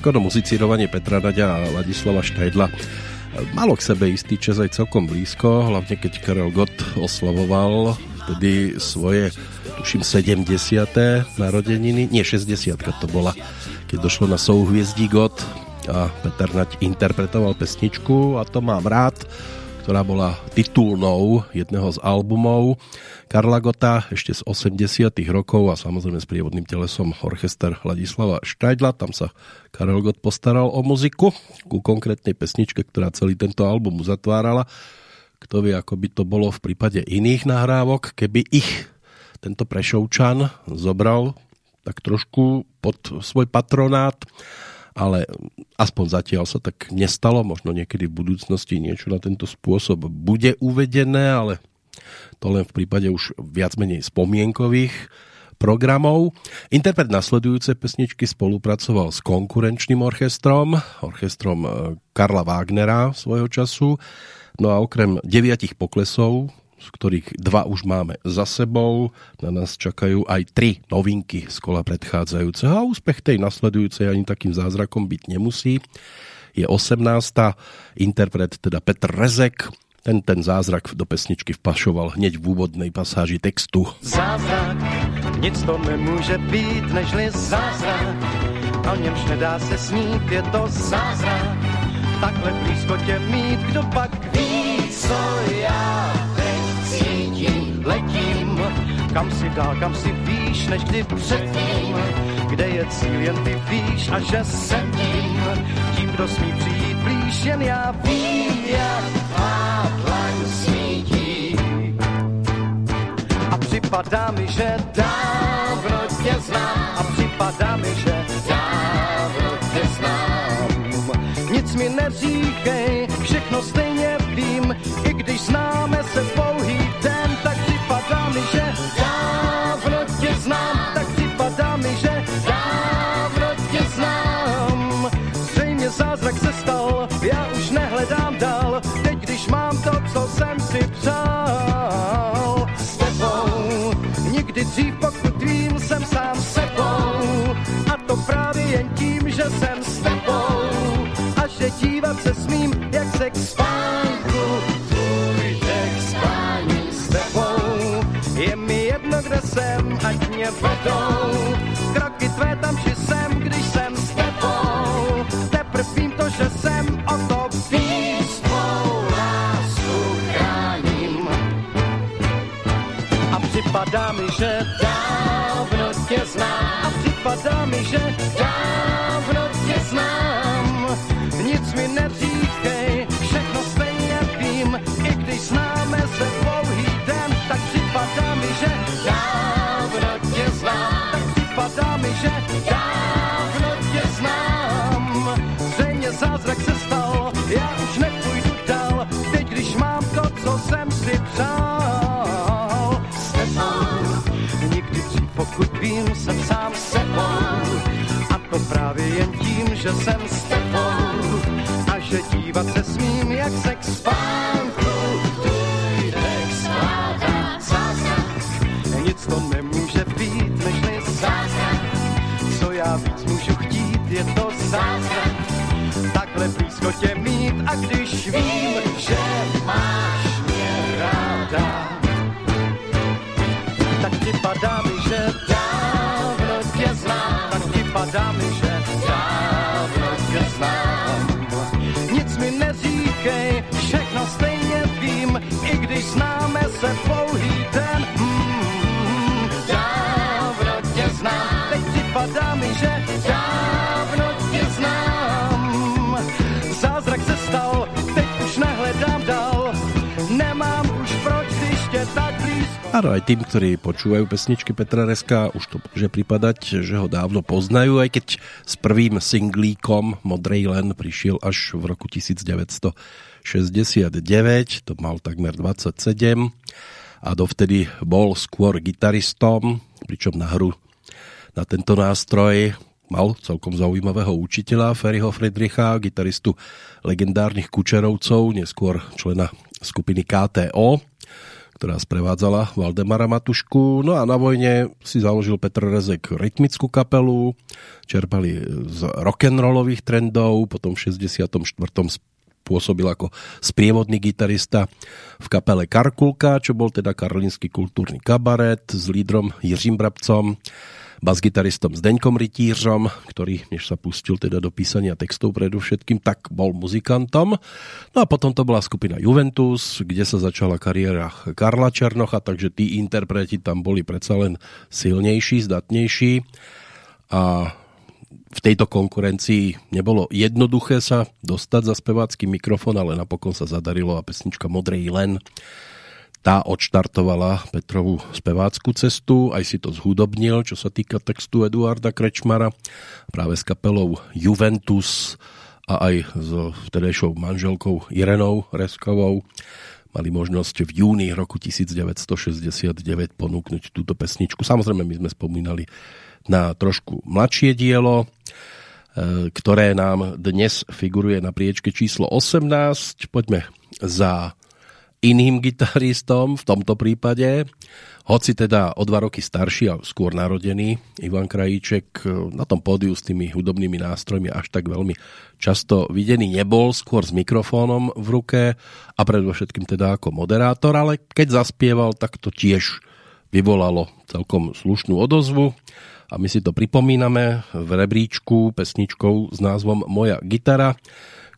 Skoro muzicírovanie Petra Naďa a Ladislava Štajdla malo k sebe istý čas aj celkom blízko, hlavne keď Karel Gott oslavoval vtedy svoje, tuším, 70. narodeniny, nie 60 to bola, keď došlo na souhviezdí Gott a Peter Naď interpretoval pesničku a to mám rád, ktorá bola titulnou jedného z albumov Karla Gota ešte z 80 rokov a samozrejme s prievodným telesom orchester Ladislava Štajdla. Tam sa Karel Gott postaral o muziku ku konkrétnej pesničke, ktorá celý tento album zatvárala. Kto vie, ako by to bolo v prípade iných nahrávok, keby ich tento Prešovčan zobral tak trošku pod svoj patronát ale aspoň zatiaľ sa tak nestalo, možno niekedy v budúcnosti niečo na tento spôsob bude uvedené, ale to len v prípade už viac menej spomienkových programov. Interpret nasledujúce pesničky spolupracoval s konkurenčným orchestrom, orchestrom e, Karla Wagnera svojho času. No a okrem deviatich poklesov, z ktorých dva už máme za sebou, na nás čakajú aj tri novinky z kola predchádzajúceho a úspech tej nasledujúcej ani takým zázrakom byť nemusí. Je 18. interpret teda Petr Rezek, ten ten zázrak do pesničky vpašoval hneď v úvodnej pasáži textu. Zázrak, nic to nemůže být, nežli zázrak, o němž nedá se snít, je to zázrak. Takhle blízko tě mít, kdo pak ví, co já letím, kam si dál, kam si víš, než kdy předtím, kde je cíl, jen ty víš a že jsem tím, tím, kdo smí přijít blíž, jen já vím, jak má dlaň svítí. A připadá mi, že dávno tě znám, a připadá mi, že dávno tě znám. Nic mi neříkej, všechno stejně vím, i když známe se pouhý si přál. S tebou, nikdy dřív pokud vím, jsem sám sebou. A to právě jen tím, že jsem s tebou. A že dívat se smím, jak se k spánku tvůj spání s tebou. Je mi jedno, kde jsem, ať mě vedou. Připadá mi, že dávno tě znám. A připadá mi, že dávno tě znám. Nic mi neříkej, všechno stejně vím. I když známe se dlouhý den, tak připadá mi, že dávno tě znám. Tak připadá mi, že to právě jen tím, že jsem s tebou. A že dívat se smím, jak se k spánku skládá zázrak. Nic to nemůže být, nežli zázrak. Co já víc můžu chtít, je to zázrak. Takhle blízko tě mít a když vím, když známe se pouhý den. Mm, dávno tě znám, teď připadá mi, že dávno tě znám. Zázrak se stal, teď už nehledám dál, nemám už proč, když tě tak Áno, aj tým, ktorí počúvajú pesničky Petra Reska, už to môže pripadať, že ho dávno poznajú, aj keď s prvým singlíkom Modrej len prišiel až v roku 1969, to mal takmer 27 a dovtedy bol skôr gitaristom, pričom na hru na tento nástroj mal celkom zaujímavého učiteľa Ferryho Friedricha, gitaristu legendárnych Kučerovcov, neskôr člena skupiny KTO, ktorá sprevádzala Valdemara Matušku. No a na vojne si založil Petr Rezek rytmickú kapelu, čerpali z rock'n'rollových trendov, potom v 64. pôsobil ako sprievodný gitarista v kapele Karkulka, čo bol teda karlínsky kultúrny kabaret s lídrom Jiřím Brabcom basgitaristom Zdeňkom Rytířom, ktorý, než sa pustil teda do písania textov predovšetkým, tak bol muzikantom. No a potom to bola skupina Juventus, kde sa začala kariéra Karla Černocha, takže tí interpreti tam boli predsa len silnejší, zdatnejší. A v tejto konkurencii nebolo jednoduché sa dostať za spevácky mikrofon, ale napokon sa zadarilo a pesnička Modrej len tá odštartovala Petrovú spevácku cestu, aj si to zhudobnil, čo sa týka textu Eduarda Krečmara, práve s kapelou Juventus a aj s vtedejšou manželkou Irenou Reskovou mali možnosť v júni roku 1969 ponúknuť túto pesničku. Samozrejme, my sme spomínali na trošku mladšie dielo, e, ktoré nám dnes figuruje na priečke číslo 18. Poďme za iným gitaristom v tomto prípade. Hoci teda o dva roky starší a skôr narodený, Ivan Krajíček na tom pódiu s tými hudobnými nástrojmi až tak veľmi často videný nebol, skôr s mikrofónom v ruke a predovšetkým teda ako moderátor, ale keď zaspieval, tak to tiež vyvolalo celkom slušnú odozvu a my si to pripomíname v rebríčku pesničkou s názvom Moja gitara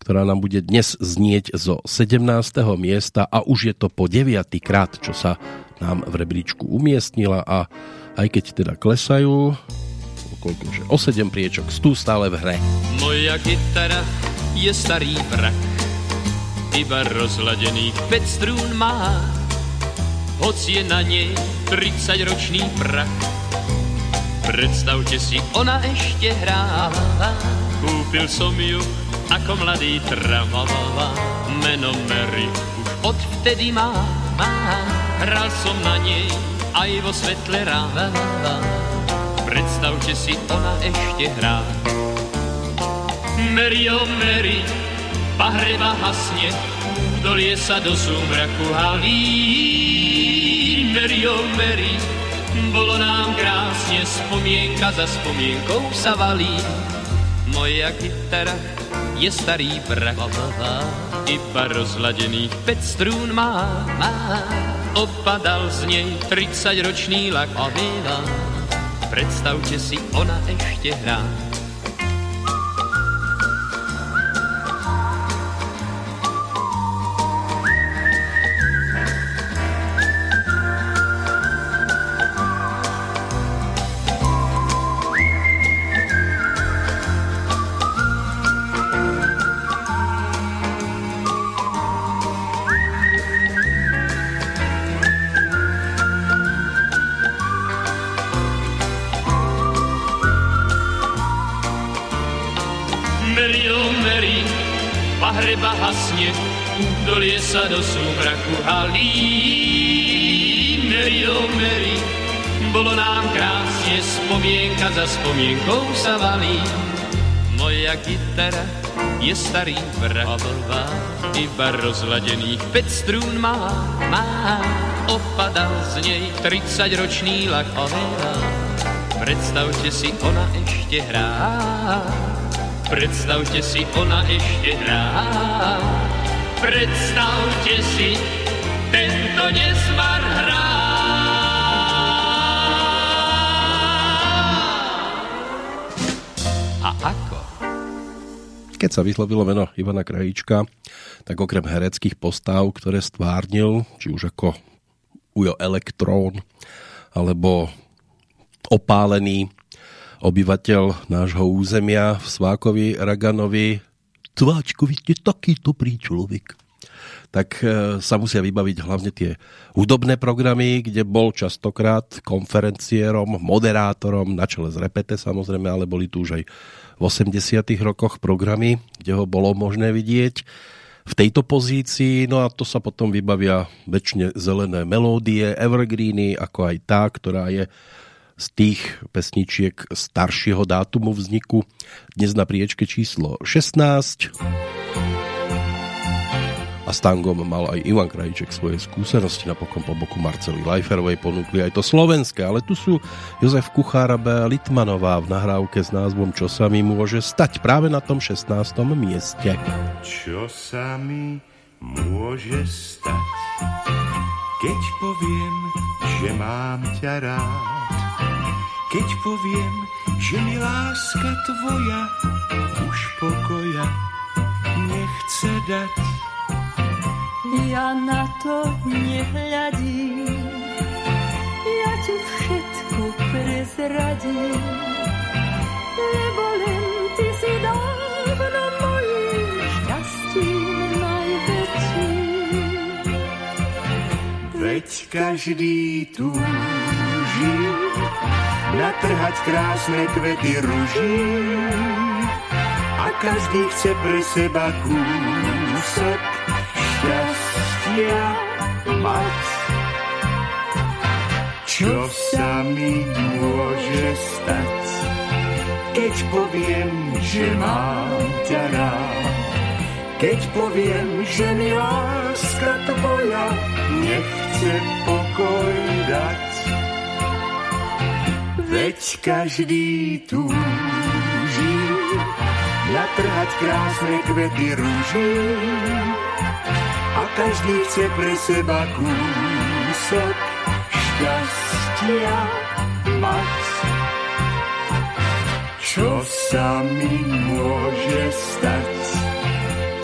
ktorá nám bude dnes znieť zo 17. miesta a už je to po 9. krát, čo sa nám v rebríčku umiestnila a aj keď teda klesajú, koľko, o 7 priečok stú stále v hre. Moja gitara je starý vrak, iba rozladených 5 strún má, hoc je na nej 30 ročný prach. Predstavte si, ona ešte hrá, kúpil som ju ako mladý tramavava, meno Mary už odvtedy má, má. Hral som na nej aj vo svetle rána. Predstavte si, ona ešte hrá. Mary, oh Mary, pahreba hasne, dolie sa do súmraku halí. Mary, oh Mary, bolo nám krásne, spomienka za spomienkou sa valí. Moja gitara je starý vrak. Iba rozladených 5 strún má. Opadal z nej 30-ročný lak. Predstavte si, ona ešte hrá. Sa do súmraku halí. Mary, oh Mary, bolo nám krásne, spomienka za spomienkou sa valí. Moja gitara je starý vrahová, iba rozladených 5 strún má, má. Opadal z nej 30 ročný lak Predstavte si, ona ešte hrá. Predstavte si, ona ešte hrá. Predstavte si, tento nesmar hrá. A ako? Keď sa vyslovilo meno Ivana Krajíčka, tak okrem hereckých postav, ktoré stvárnil, či už ako Ujo Elektrón, alebo opálený obyvateľ nášho územia v Svákovi Raganovi Tváčko, vy ste taký dobrý človek. Tak e, sa musia vybaviť hlavne tie hudobné programy, kde bol častokrát konferenciérom, moderátorom, na čele z repete samozrejme, ale boli tu už aj v 80 rokoch programy, kde ho bolo možné vidieť v tejto pozícii, no a to sa potom vybavia väčšine zelené melódie, evergreeny, ako aj tá, ktorá je z tých pesničiek staršieho dátumu vzniku. Dnes na priečke číslo 16. A s tangom mal aj Ivan Krajíček svoje skúsenosti, napokon po boku Marcely Leiferovej ponúkli aj to slovenské, ale tu sú Jozef Kuchár a Bea Litmanová v nahrávke s názvom Čo sa mi môže stať práve na tom 16. mieste. Čo sa mi môže stať, keď poviem, že mám ťa rád keď poviem, že mi láska tvoja už pokoja nechce dať. Ja na to nehľadím, ja ti všetko prezradím, lebo len ty si dávno mojím šťastím najväčším. Veď každý túži natrhať krásne kvety ruží a každý chce pre seba kúsok šťastia. mať. Čo sa mi môže stať, keď poviem, že mám ťa rád. Keď poviem, že mi láska tvoja nechce pokoj dať. Veď každý túži natrhať krásne kvety rúží a každý chce pre seba kúsok šťastia mať. Čo sa mi môže stať,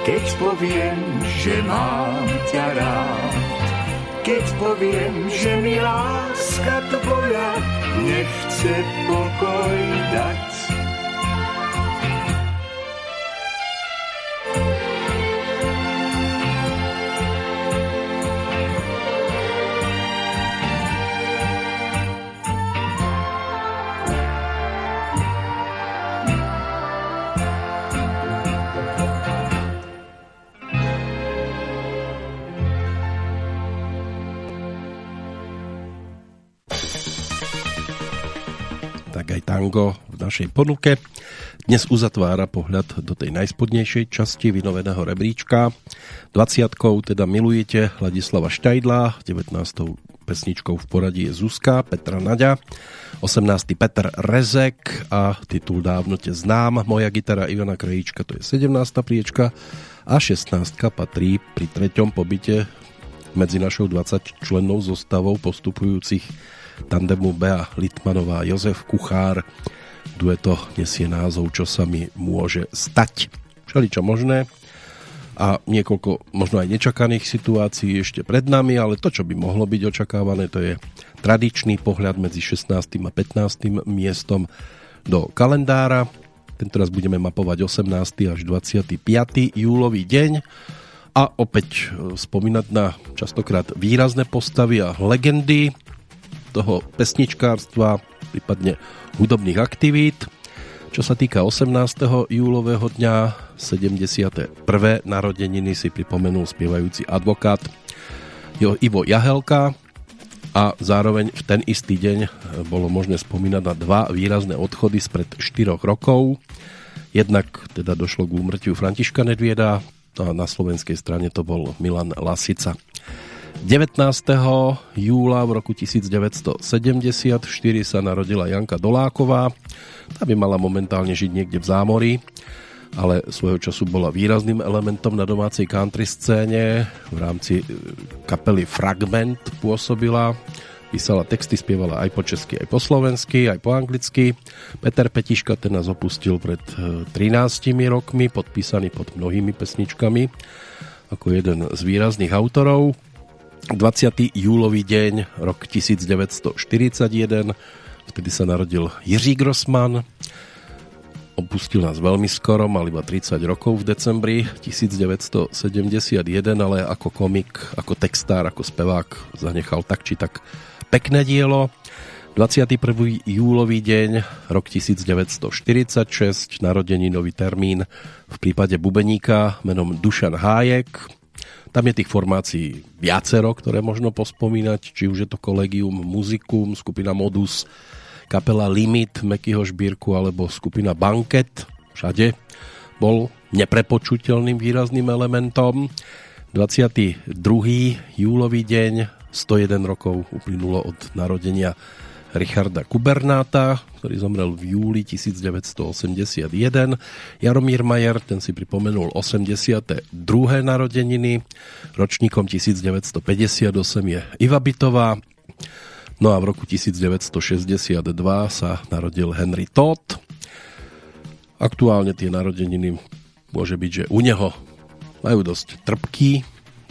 keď poviem, že mám ťa rád? Keď poviem, že mi láska tvoja nechce pokoj dať. Tango v našej ponuke. Dnes uzatvára pohľad do tej najspodnejšej časti vynoveného rebríčka. 20 teda milujete Ladislava Štajdla, 19. pesničkou v poradí je Zuzka, Petra Naďa, 18. Petr Rezek a titul Dávno te znám, Moja gitara Ivana Krajíčka, to je 17. priečka a 16. patrí pri treťom pobyte medzi našou 20 člennou zostavou postupujúcich tandemu Bea Litmanová, Jozef Kuchár. Dueto nesie názov Čo sa mi môže stať. Všeličo možné a niekoľko možno aj nečakaných situácií ešte pred nami, ale to, čo by mohlo byť očakávané, to je tradičný pohľad medzi 16. a 15. miestom do kalendára. Tentoraz budeme mapovať 18. až 25. júlový deň a opäť e, spomínať na častokrát výrazné postavy a legendy toho pesničkárstva, prípadne hudobných aktivít. Čo sa týka 18. júlového dňa, 71. narodeniny si pripomenul spievajúci advokát Ivo Jahelka a zároveň v ten istý deň bolo možné spomínať na dva výrazné odchody spred 4 rokov. Jednak teda došlo k úmrtiu Františka Nedvieda a na slovenskej strane to bol Milan Lasica. 19. júla v roku 1974 sa narodila Janka Doláková. Tá by mala momentálne žiť niekde v zámorí, ale svojho času bola výrazným elementom na domácej country scéne. V rámci e, kapely Fragment pôsobila. Písala texty, spievala aj po česky, aj po slovensky, aj po anglicky. Peter Petiška ten nás opustil pred 13 e, rokmi, podpísaný pod mnohými pesničkami ako jeden z výrazných autorov. 20. júlový deň, rok 1941, vtedy sa narodil Jiří Grossman, opustil nás veľmi skoro, mal iba 30 rokov v decembri 1971, ale ako komik, ako textár, ako spevák zanechal tak či tak pekné dielo. 21. júlový deň, rok 1946, nový termín v prípade bubeníka menom Dušan Hájek, tam je tých formácií viacero, ktoré možno pospomínať, či už je to Collegium Musicum, skupina Modus, kapela Limit, Mekyho Šbírku alebo skupina Banket. Všade bol neprepočuteľným výrazným elementom. 22. júlový deň, 101 rokov uplynulo od narodenia Richarda Kubernáta, ktorý zomrel v júli 1981. Jaromír Majer, ten si pripomenul 82. narodeniny. Ročníkom 1958 je Iva Bitová. No a v roku 1962 sa narodil Henry Todd. Aktuálne tie narodeniny môže byť, že u neho majú dosť trpký,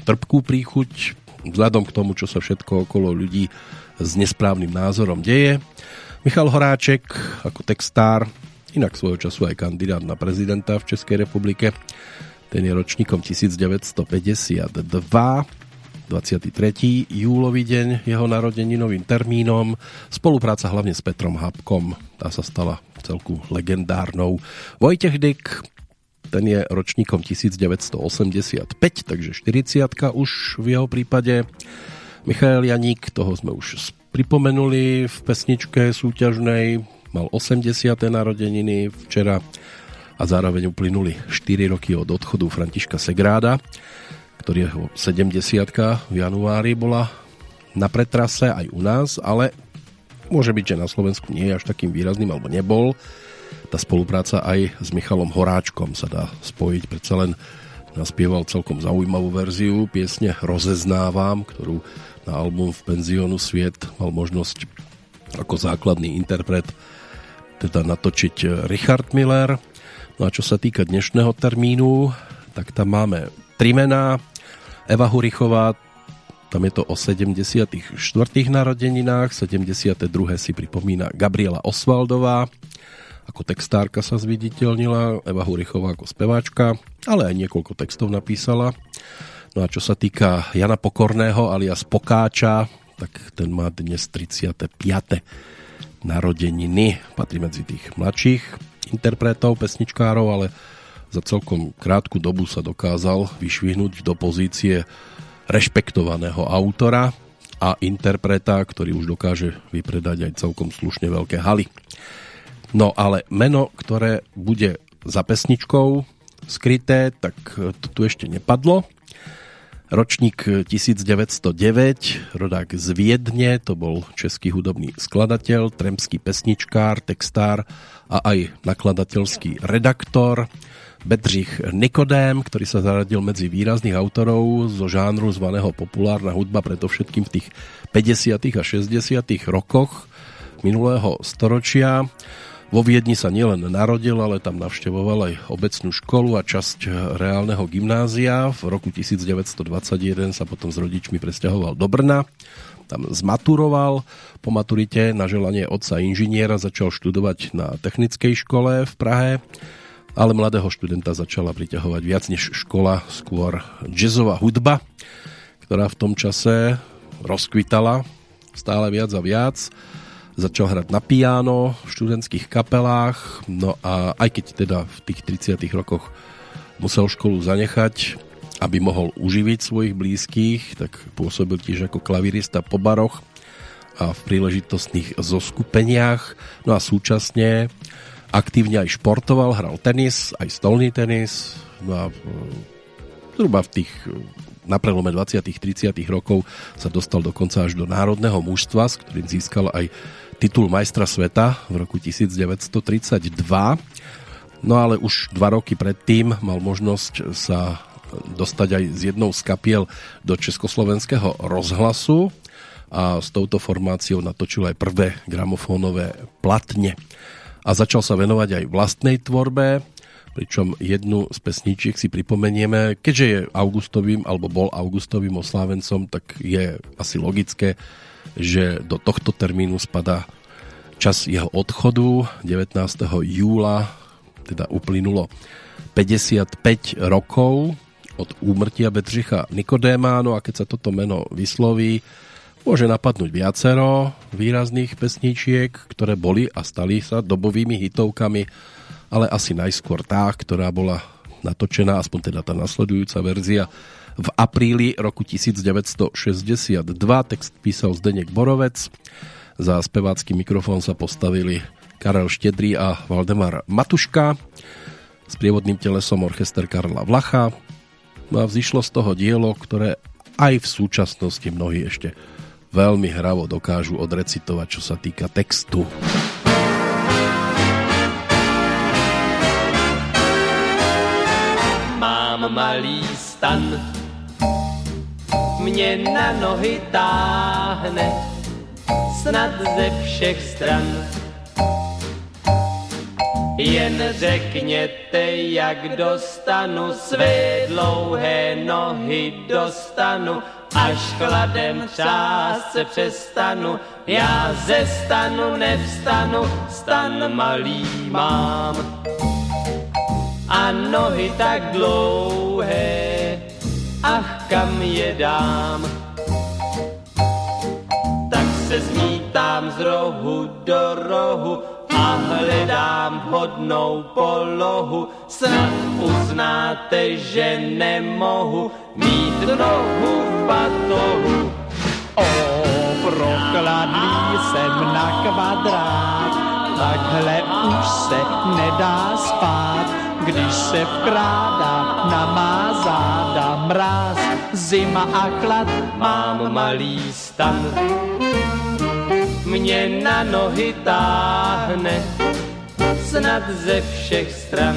trpkú príchuť, vzhľadom k tomu, čo sa všetko okolo ľudí s nesprávnym názorom deje. Michal Horáček ako textár, inak svojho času aj kandidát na prezidenta v Českej republike. Ten je ročníkom 1952. 23. júlový deň jeho narodeninovým termínom. Spolupráca hlavne s Petrom Habkom, tá sa stala celku legendárnou. Vojtech Dyk, ten je ročníkom 1985, takže 40 už v jeho prípade. Michael Janík, toho sme už pripomenuli v pesničke súťažnej, mal 80. narodeniny včera a zároveň uplynuli 4 roky od odchodu Františka Segráda, ktorého 70 v januári bola na pretrase aj u nás, ale môže byť, že na Slovensku nie je až takým výrazným, alebo nebol. Tá spolupráca aj s Michalom Horáčkom sa dá spojiť, predsa len naspieval celkom zaujímavú verziu piesne Rozeznávam, ktorú na album v penziónu Sviet mal možnosť ako základný interpret teda natočiť Richard Miller. No a čo sa týka dnešného termínu, tak tam máme tri mená. Eva Hurichová, tam je to o 74. narodeninách, 72. si pripomína Gabriela Osvaldová, ako textárka sa zviditeľnila, Eva Hurichová ako speváčka, ale aj niekoľko textov napísala. No a čo sa týka Jana Pokorného alias Pokáča, tak ten má dnes 35. narodeniny. Patrí medzi tých mladších interpretov, pesničkárov, ale za celkom krátku dobu sa dokázal vyšvihnúť do pozície rešpektovaného autora a interpreta, ktorý už dokáže vypredať aj celkom slušne veľké haly. No ale meno, ktoré bude za pesničkou skryté, tak to tu ešte nepadlo. Ročník 1909, rodák z Viedne, to bol český hudobný skladateľ, tremský pesničkár, textár a aj nakladateľský redaktor. Bedřich Nikodém, ktorý sa zaradil medzi výrazných autorov zo žánru zvaného populárna hudba, preto všetkým v tých 50. a 60. rokoch minulého storočia. Vo Viedni sa nielen narodil, ale tam navštevoval aj obecnú školu a časť reálneho gymnázia. V roku 1921 sa potom s rodičmi presťahoval do Brna. Tam zmaturoval. Po maturite na želanie otca inžiniera začal študovať na technickej škole v Prahe ale mladého študenta začala priťahovať viac než škola, skôr jazzová hudba, ktorá v tom čase rozkvitala stále viac a viac začal hrať na piano v študentských kapelách, no a aj keď teda v tých 30 rokoch musel školu zanechať, aby mohol uživiť svojich blízkych, tak pôsobil tiež ako klavirista po baroch a v príležitostných zoskupeniach, no a súčasne aktívne aj športoval, hral tenis, aj stolný tenis, no a e, zhruba v tých na prelome 20 30 rokov sa dostal dokonca až do národného mužstva, s ktorým získal aj titul majstra sveta v roku 1932. No ale už dva roky predtým mal možnosť sa dostať aj s jednou z kapiel do Československého rozhlasu a s touto formáciou natočil aj prvé gramofónové platne. A začal sa venovať aj vlastnej tvorbe, pričom jednu z pesničiek si pripomenieme, keďže je augustovým, alebo bol augustovým oslávencom, tak je asi logické, že do tohto termínu spada čas jeho odchodu 19. júla teda uplynulo 55 rokov od úmrtia Bedřicha Nikodéma, no a keď sa toto meno vysloví, môže napadnúť viacero výrazných pesničiek, ktoré boli a stali sa dobovými hitovkami, ale asi najskôr tá, ktorá bola natočená, aspoň teda tá nasledujúca verzia, v apríli roku 1962. Text písal Zdenek Borovec. Za spevácky mikrofón sa postavili Karel Štedrý a Valdemar Matuška. S prievodným telesom orchester Karla Vlacha. No a vzýšlo z toho dielo, ktoré aj v súčasnosti mnohí ešte veľmi hravo dokážu odrecitovať, čo sa týka textu. Mám malý stan, mě na nohy táhne, snad ze všech stran. Jen řekněte, jak dostanu své dlouhé nohy dostanu, až chladem třást se přestanu, já ze stanu nevstanu, stan malý mám. A nohy tak dlouhé, ach kam je dám. Tak se zmítám z rohu do rohu a hledám hodnou polohu. Snad uznáte, že nemohu mít nohu v batohu. O, prokladlý jsem na kvadrát, takhle už se nedá spát, když se vkrádá na má záda mráz, zima a chlad, mám malý stan mě na nohy táhne snad ze všech stran.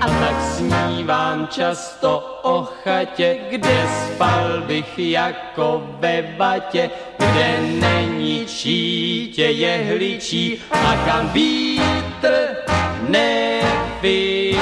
A tak snívám často o chatě, kde spal bych jako ve batě, kde není čítě jehličí a kam vítr benefici.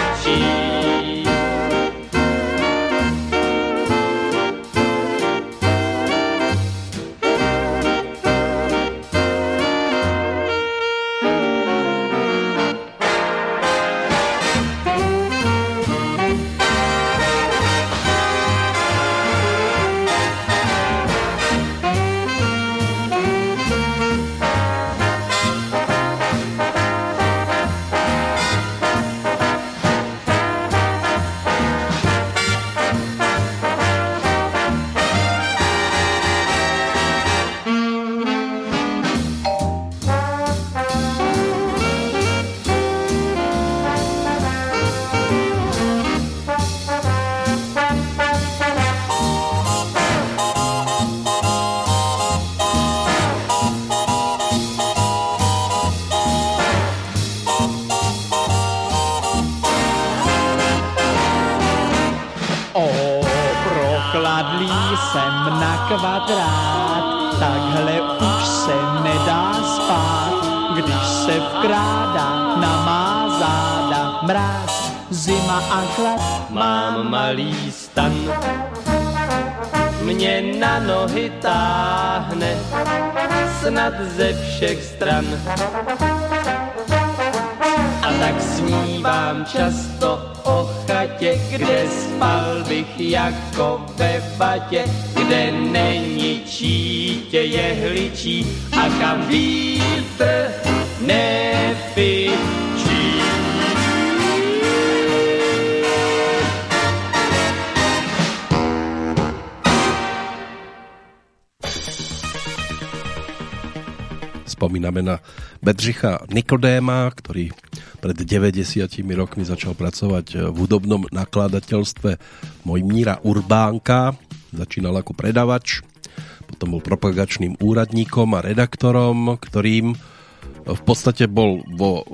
Nevyčí. snad ze všech stran. A tak snívám často o chatě, kde spal bych jako ve batě, kde není čítě jehličí a kam vítr nefičí. Spomíname na Bedřicha Nikodéma, ktorý pred 90 rokmi začal pracovať v hudobnom nakladateľstve Mojmíra Urbánka. Začínal ako predavač, potom bol propagačným úradníkom a redaktorom, ktorým v podstate bol vo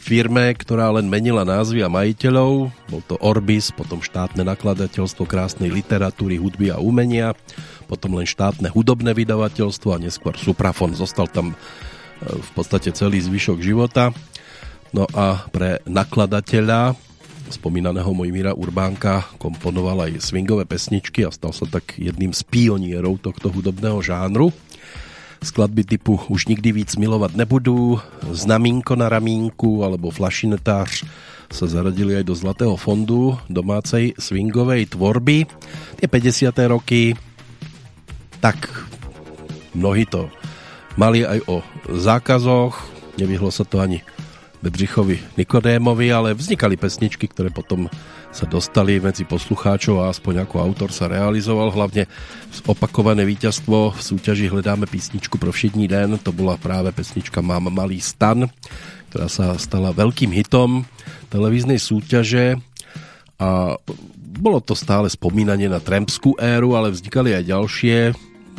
firme, ktorá len menila názvy a majiteľov. Bol to Orbis, potom štátne nakladateľstvo krásnej literatúry, hudby a umenia potom len štátne hudobné vydavateľstvo a neskôr Suprafon. Zostal tam e, v podstate celý zvyšok života. No a pre nakladateľa spomínaného Mojmíra Urbánka komponoval aj swingové pesničky a stal sa tak jedným z pionierov tohto hudobného žánru. Skladby typu Už nikdy víc milovat nebudu, Znamínko na ramínku alebo Flašinetář sa zaradili aj do Zlatého fondu domácej swingovej tvorby. Tie 50. roky tak mnohí to mali aj o zákazoch, nevyhlo sa to ani Bedřichovi Nikodémovi, ale vznikali pesničky, ktoré potom sa dostali medzi poslucháčov a aspoň ako autor sa realizoval, hlavne opakované víťazstvo v súťaži Hledáme písničku pro všední den, to bola práve pesnička Mám malý stan, ktorá sa stala veľkým hitom televíznej súťaže. A bolo to stále spomínanie na trampskú éru, ale vznikali aj ďalšie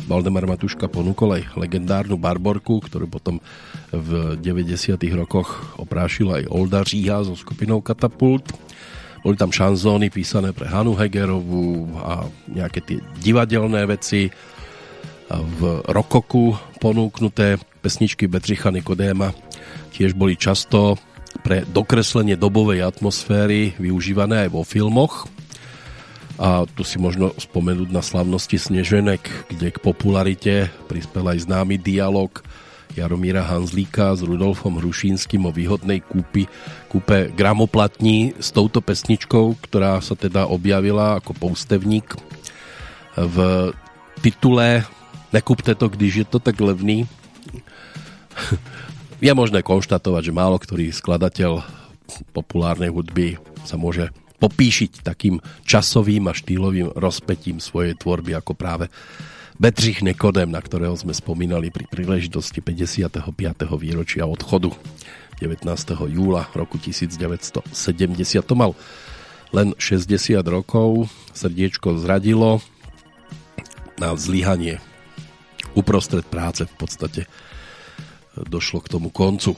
Valdemar Matuška ponúkol aj legendárnu Barborku, ktorú potom v 90. rokoch oprášil aj Olda Říha so skupinou Katapult. Boli tam šanzóny písané pre Hanu Hegerovú a nejaké tie divadelné veci. V rokoku ponúknuté pesničky Bedřicha Nikodéma tiež boli často pre dokreslenie dobovej atmosféry využívané aj vo filmoch a tu si možno spomenúť na slavnosti Sneženek, kde k popularite prispel aj známy dialog Jaromíra Hanzlíka s Rudolfom Hrušínským o výhodnej kúpi, kúpe gramoplatní s touto pesničkou, ktorá sa teda objavila ako poustevník v titule Nekúpte to, když je to tak levný. je možné konštatovať, že málo ktorý skladateľ populárnej hudby sa môže popíšiť takým časovým a štýlovým rozpetím svojej tvorby ako práve Bedřich Nekodem, na ktorého sme spomínali pri príležitosti 55. výročia odchodu 19. júla roku 1970. To mal len 60 rokov, srdiečko zradilo na zlyhanie uprostred práce v podstate došlo k tomu koncu.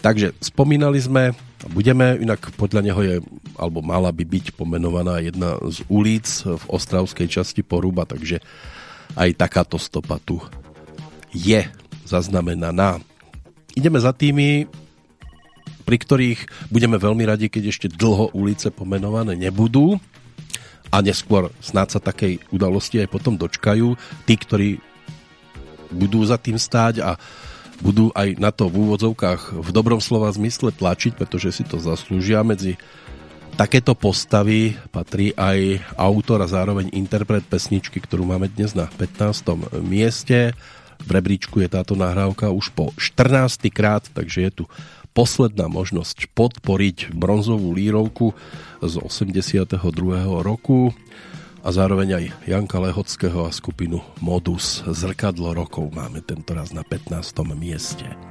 Takže spomínali sme, budeme, inak podľa neho je, alebo mala by byť pomenovaná jedna z ulic v ostravskej časti Poruba, takže aj takáto stopa tu je zaznamenaná. Ideme za tými, pri ktorých budeme veľmi radi, keď ešte dlho ulice pomenované nebudú a neskôr snáď sa takej udalosti aj potom dočkajú. Tí, ktorí budú za tým stáť a budú aj na to v úvodzovkách v dobrom slova zmysle tlačiť, pretože si to zaslúžia medzi takéto postavy patrí aj autor a zároveň interpret pesničky, ktorú máme dnes na 15. mieste. V rebríčku je táto nahrávka už po 14. krát, takže je tu posledná možnosť podporiť bronzovú lírovku z 82. roku a zároveň aj Janka Lehockého a skupinu Modus Zrkadlo rokov máme tento raz na 15. mieste.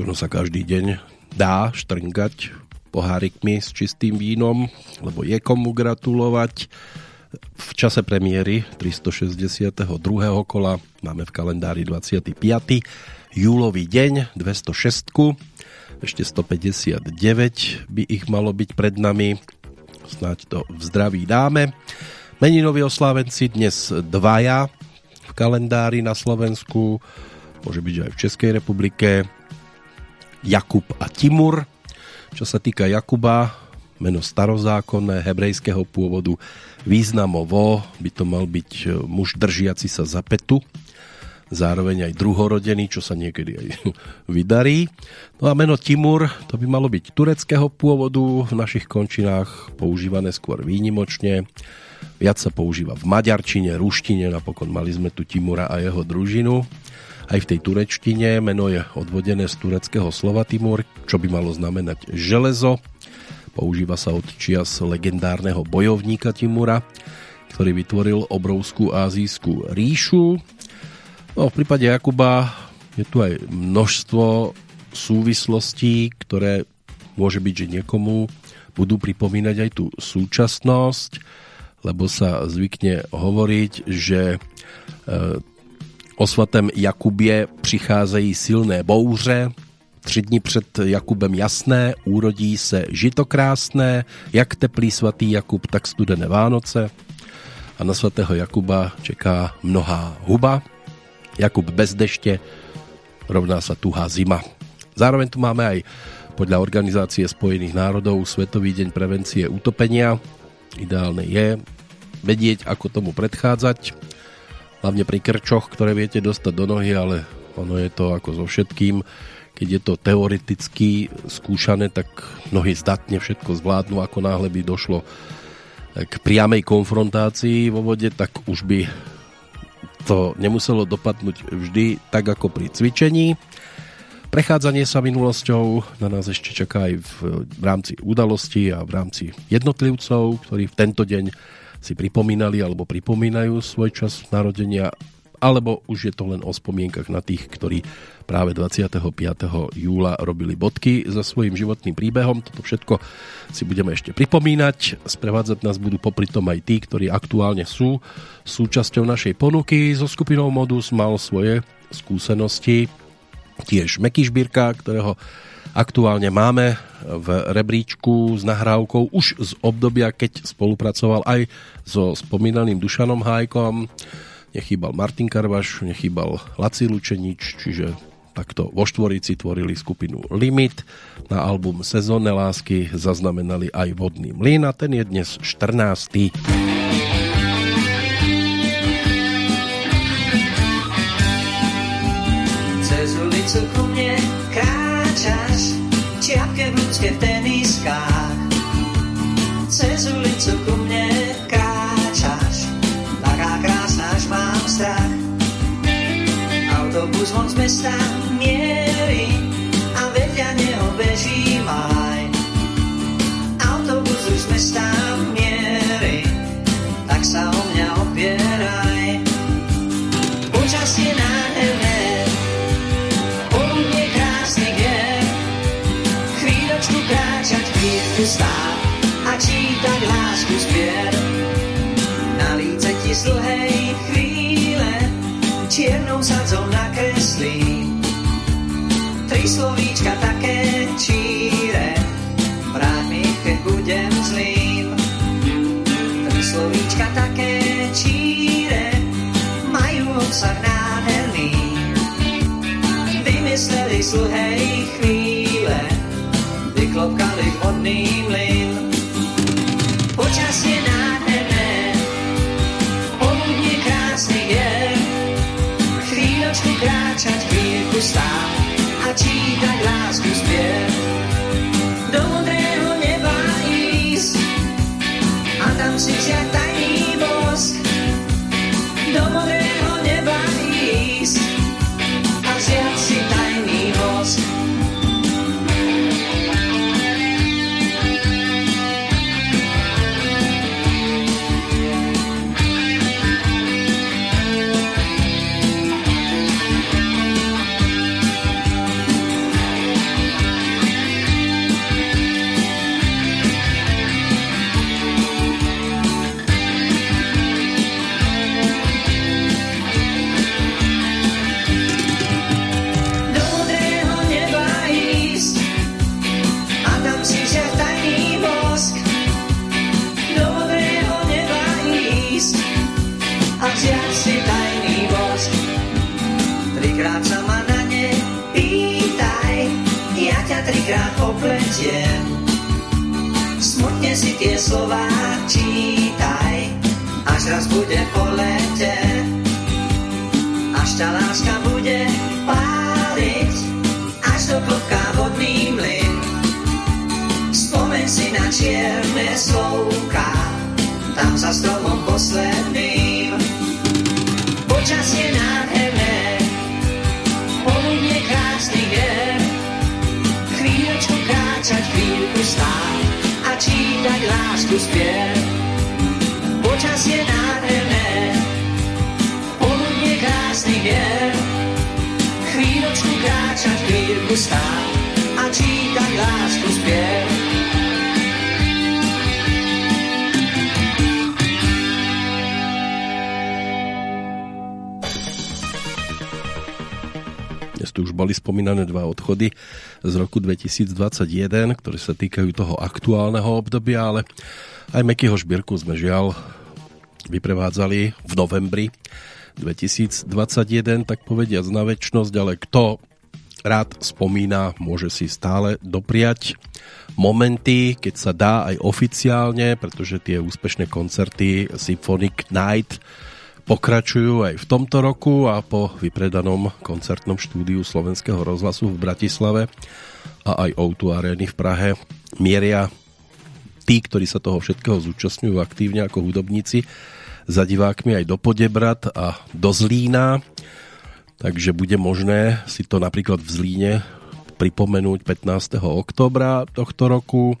Ono sa každý deň dá štrngať pohárikmi s čistým vínom, lebo je komu gratulovať. V čase premiéry 362. kola máme v kalendári 25. júlový deň 206. Ešte 159 by ich malo byť pred nami. Snáď to v zdraví dáme. Meninoví oslávenci dnes dvaja v kalendári na Slovensku, môže byť aj v Českej republike. Jakub a Timur. Čo sa týka Jakuba, meno starozákonné, hebrejského pôvodu, významovo by to mal byť e, muž držiaci sa za petu, zároveň aj druhorodený, čo sa niekedy aj [LAUGHS] vydarí. No a meno Timur, to by malo byť tureckého pôvodu, v našich končinách používané skôr výnimočne. Viac sa používa v maďarčine, ruštine, napokon mali sme tu Timura a jeho družinu aj v tej turečtine. Meno je odvodené z tureckého slova Timur, čo by malo znamenať železo. Používa sa od čias legendárneho bojovníka Timura, ktorý vytvoril obrovskú azijskú ríšu. No, v prípade Jakuba je tu aj množstvo súvislostí, ktoré môže byť, že niekomu budú pripomínať aj tú súčasnosť, lebo sa zvykne hovoriť, že e, O svatém Jakubě přicházejí silné bouře, tři dny před Jakubem jasné, úrodí se žito krásné, jak teplý svatý Jakub, tak studené Vánoce. A na svatého Jakuba čeká mnohá huba. Jakub bez deště rovná sa tuhá zima. Zároveň tu máme aj podľa Organizácie spojených národov Svetový deň prevencie utopenia. Ideálne je vedieť, ako tomu predchádzať hlavne pri krčoch, ktoré viete dostať do nohy, ale ono je to ako so všetkým. Keď je to teoreticky skúšané, tak nohy zdatne všetko zvládnu, ako náhle by došlo k priamej konfrontácii vo vode, tak už by to nemuselo dopadnúť vždy tak ako pri cvičení. Prechádzanie sa minulosťou na nás ešte čaká aj v, v rámci udalosti a v rámci jednotlivcov, ktorí v tento deň si pripomínali alebo pripomínajú svoj čas narodenia alebo už je to len o spomienkach na tých, ktorí práve 25. júla robili bodky za svojim životným príbehom. Toto všetko si budeme ešte pripomínať. Sprevádzať nás budú popri tom aj tí, ktorí aktuálne sú súčasťou našej ponuky. So skupinou Modus mal svoje skúsenosti. Tiež Meky Šbírka, ktorého aktuálne máme v rebríčku s nahrávkou už z obdobia, keď spolupracoval aj so spomínaným Dušanom Hájkom. Nechýbal Martin Karvaš, nechýbal Laci Lučenič, čiže takto vo štvorici tvorili skupinu Limit. Na album Sezónne lásky zaznamenali aj Vodný mlyn a ten je dnes 14. Cez ulicu ku mne kráčaš, čiapke v ľudské v teniskách. Cez ulicu ku mne kráčaš, taká krásna, až mám strach. Autobus von z mesta mierí a vedľa neho beží maj. Autobus už z mesta mierí, chvíľku stáť a čítať lásku spier. Na líce ti z dlhej chvíle čiernou sadzou nakreslí. Tri slovíčka také číre, vráť mi, keď budem zlým. Tri slovíčka také číre, majú obsah nádherný. Vymysleli z dlhej chvíle, klopkali vhodný mlyn. Počas je nádherné, poludne krásny je, chvíľočku kráčať, chvíľku stáť a čítať lásku spiev. Do modrého neba ísť a tam si vziať párkrát opletiem. Smutne si tie slova čítaj, až raz bude po lete. Až tá láska bude páliť, až do klopka vodný mlyn. Spomeň si na čierne slovka, tam za stromom posledným. Počasie nádherné, chvíľku stáť a čítať lásku spiev. Počasie nádherné, poludne krásny je, chvíľočku kráčať, chvíľku stáť a čítať lásku spiev. Dnes tu už boli spomínané dva odchody z roku 2021, ktoré sa týkajú toho aktuálneho obdobia, ale aj Mekyho Šbírku sme žiaľ vyprevádzali v novembri 2021, tak povediať na väčšnosť, ale kto rád spomína, môže si stále dopriať momenty, keď sa dá aj oficiálne, pretože tie úspešné koncerty Symphonic Night pokračujú aj v tomto roku a po vypredanom koncertnom štúdiu Slovenského rozhlasu v Bratislave a aj O2 Areny v Prahe mieria tí, ktorí sa toho všetkého zúčastňujú aktívne ako hudobníci za divákmi aj do Podebrat a do Zlína. Takže bude možné si to napríklad v Zlíne pripomenúť 15. oktobra tohto roku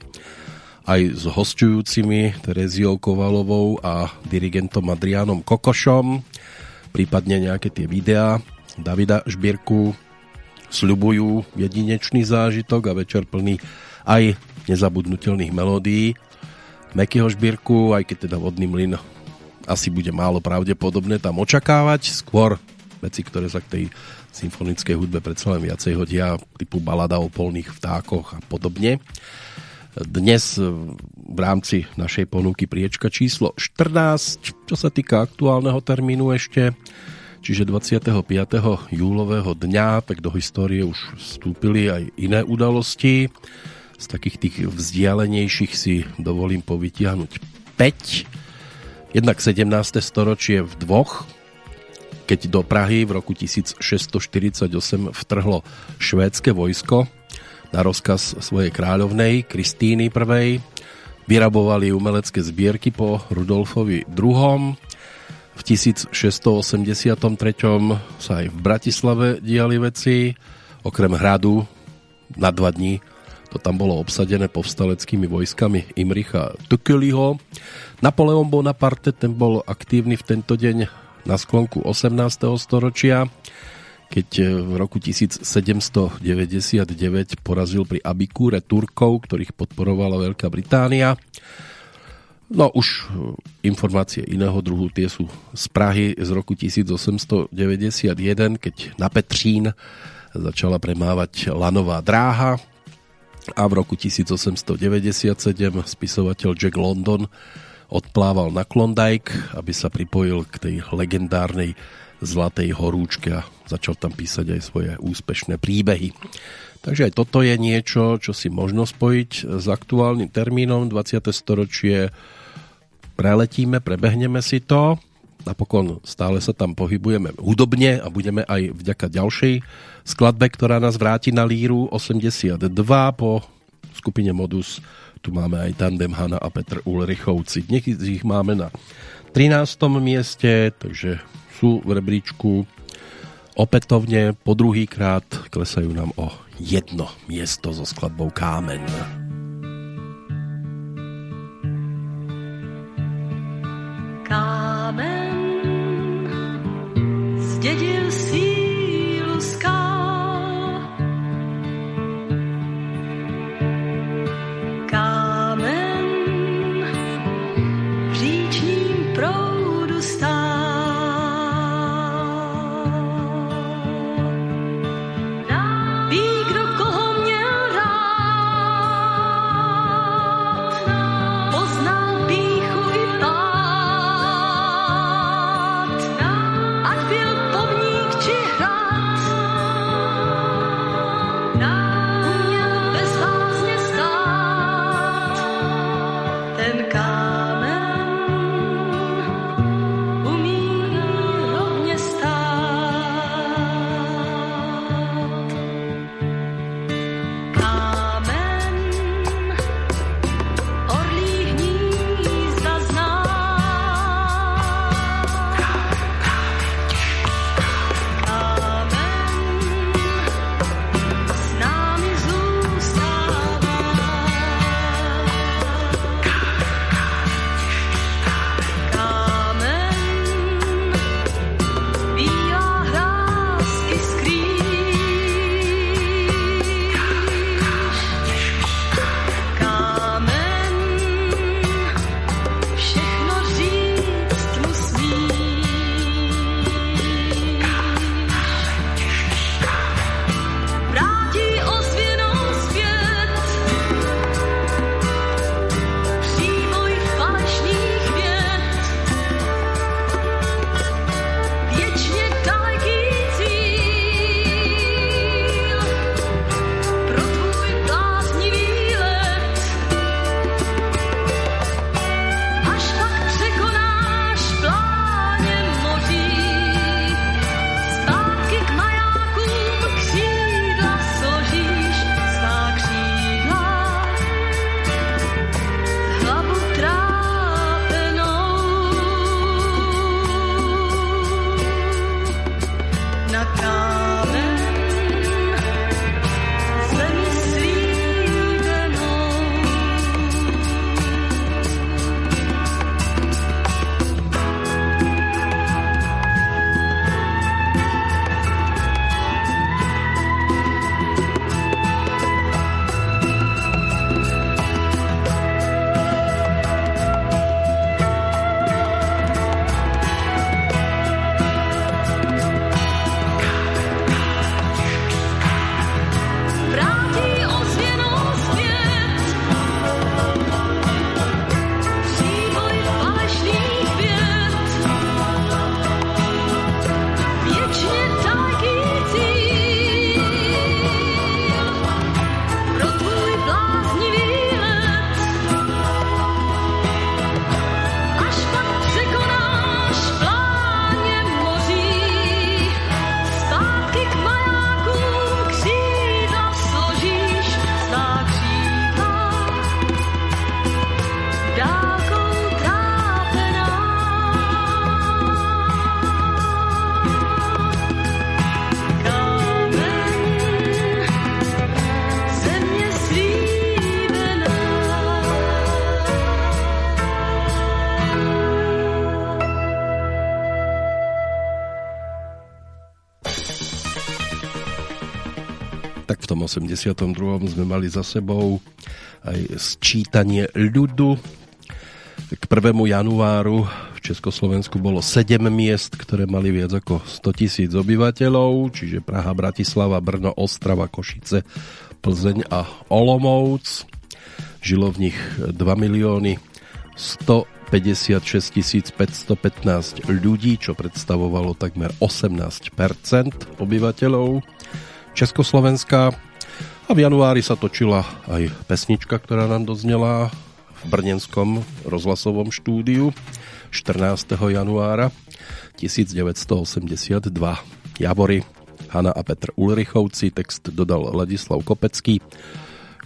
aj s hostujúcimi Tereziou Kovalovou a dirigentom Adriánom Kokošom, prípadne nejaké tie videá Davida Žbírku sľubujú jedinečný zážitok a večer plný aj nezabudnutelných melódií Mekyho Žbírku, aj keď teda vodný mlyn asi bude málo pravdepodobné tam očakávať, skôr veci, ktoré sa k tej symfonickej hudbe predsa len viacej hodia, typu balada o polných vtákoch a podobne. Dnes v rámci našej ponuky priečka číslo 14, čo sa týka aktuálneho termínu ešte, čiže 25. júlového dňa, tak do histórie už vstúpili aj iné udalosti. Z takých tých vzdialenejších si dovolím povytiahnuť 5. Jednak 17. storočie v dvoch, keď do Prahy v roku 1648 vtrhlo švédske vojsko, na rozkaz svojej kráľovnej Kristíny I. Vyrabovali umelecké zbierky po Rudolfovi II. V 1683. sa aj v Bratislave diali veci. Okrem hradu na dva dní to tam bolo obsadené povstaleckými vojskami Imricha Tukeliho. Napoleon Bonaparte ten bol aktívny v tento deň na sklonku 18. storočia keď e, v roku 1799 porazil pri Abikúre Turkov, ktorých podporovala Veľká Británia. No už e, informácie iného druhu, tie sú z Prahy z roku 1891, keď na Petřín začala premávať lanová dráha a v roku 1897 spisovateľ Jack London odplával na Klondike, aby sa pripojil k tej legendárnej Zlatej horúčke a začal tam písať aj svoje úspešné príbehy. Takže aj toto je niečo, čo si možno spojiť s aktuálnym termínom 20. storočie. Preletíme, prebehneme si to. Napokon stále sa tam pohybujeme hudobne a budeme aj vďaka ďalšej skladbe, ktorá nás vráti na líru 82 po skupine Modus. Tu máme aj tandem Hanna a Petr Ulrichovci. Dnes ich máme na 13. mieste, takže sú v rebríčku opätovne po druhý krát klesajú nám o jedno miesto so skladbou Kámen. Kámen zdedil sílu ská. Kámen v říčním proudu stál. 82. sme mali za sebou aj sčítanie ľudu. K 1. januáru v Československu bolo 7 miest, ktoré mali viac ako 100 tisíc obyvateľov, čiže Praha, Bratislava, Brno, Ostrava, Košice, Plzeň a Olomouc. Žilo v nich 2 milióny 156 515 ľudí, čo predstavovalo takmer 18% obyvateľov Československa. A v januári sa točila aj pesnička, ktorá nám doznela v Brnenskom rozhlasovom štúdiu 14. januára 1982. Javory, Hanna a Petr Ulrichovci, text dodal Ladislav Kopecký,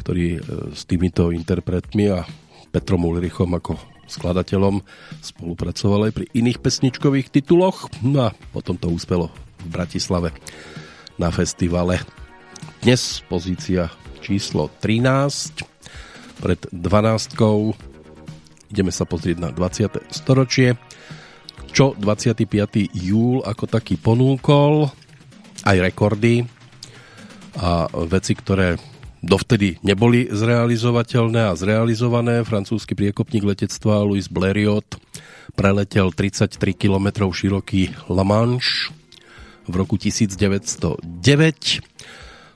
ktorý e, s týmito interpretmi a Petrom Ulrichom ako skladateľom spolupracoval aj pri iných pesničkových tituloch no a potom to úspelo v Bratislave na festivale. Dnes pozícia číslo 13 pred 12 ideme sa pozrieť na 20. storočie čo 25. júl ako taký ponúkol aj rekordy a veci, ktoré dovtedy neboli zrealizovateľné a zrealizované. Francúzsky priekopník letectva Louis Blériot preletel 33 km široký La Manche v roku 1909.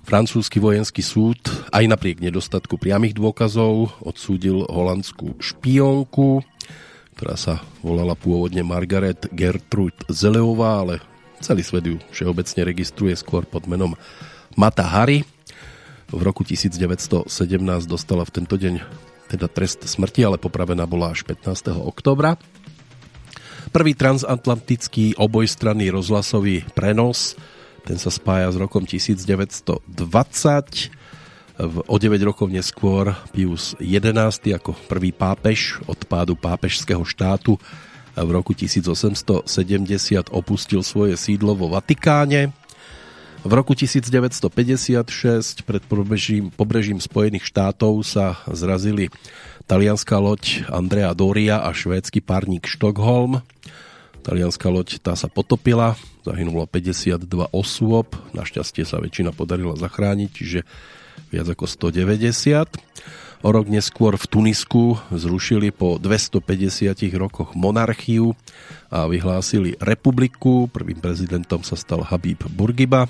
Francúzsky vojenský súd aj napriek nedostatku priamých dôkazov odsúdil holandskú špionku, ktorá sa volala pôvodne Margaret Gertrude Zeleová, ale celý svet ju všeobecne registruje skôr pod menom Mata Hari v roku 1917 dostala v tento deň teda trest smrti, ale popravená bola až 15. oktobra. Prvý transatlantický obojstranný rozhlasový prenos, ten sa spája s rokom 1920. O 9 rokov neskôr Pius XI ako prvý pápež od pádu pápežského štátu v roku 1870 opustil svoje sídlo vo Vatikáne v roku 1956 pred pobrežím, pobrežím Spojených štátov sa zrazili talianská loď Andrea Doria a švédsky párnik Stockholm. Talianská loď tá sa potopila, zahynulo 52 osôb, našťastie sa väčšina podarila zachrániť, čiže viac ako 190. O rok neskôr v Tunisku zrušili po 250 rokoch monarchiu a vyhlásili republiku. Prvým prezidentom sa stal Habib Bourguiba.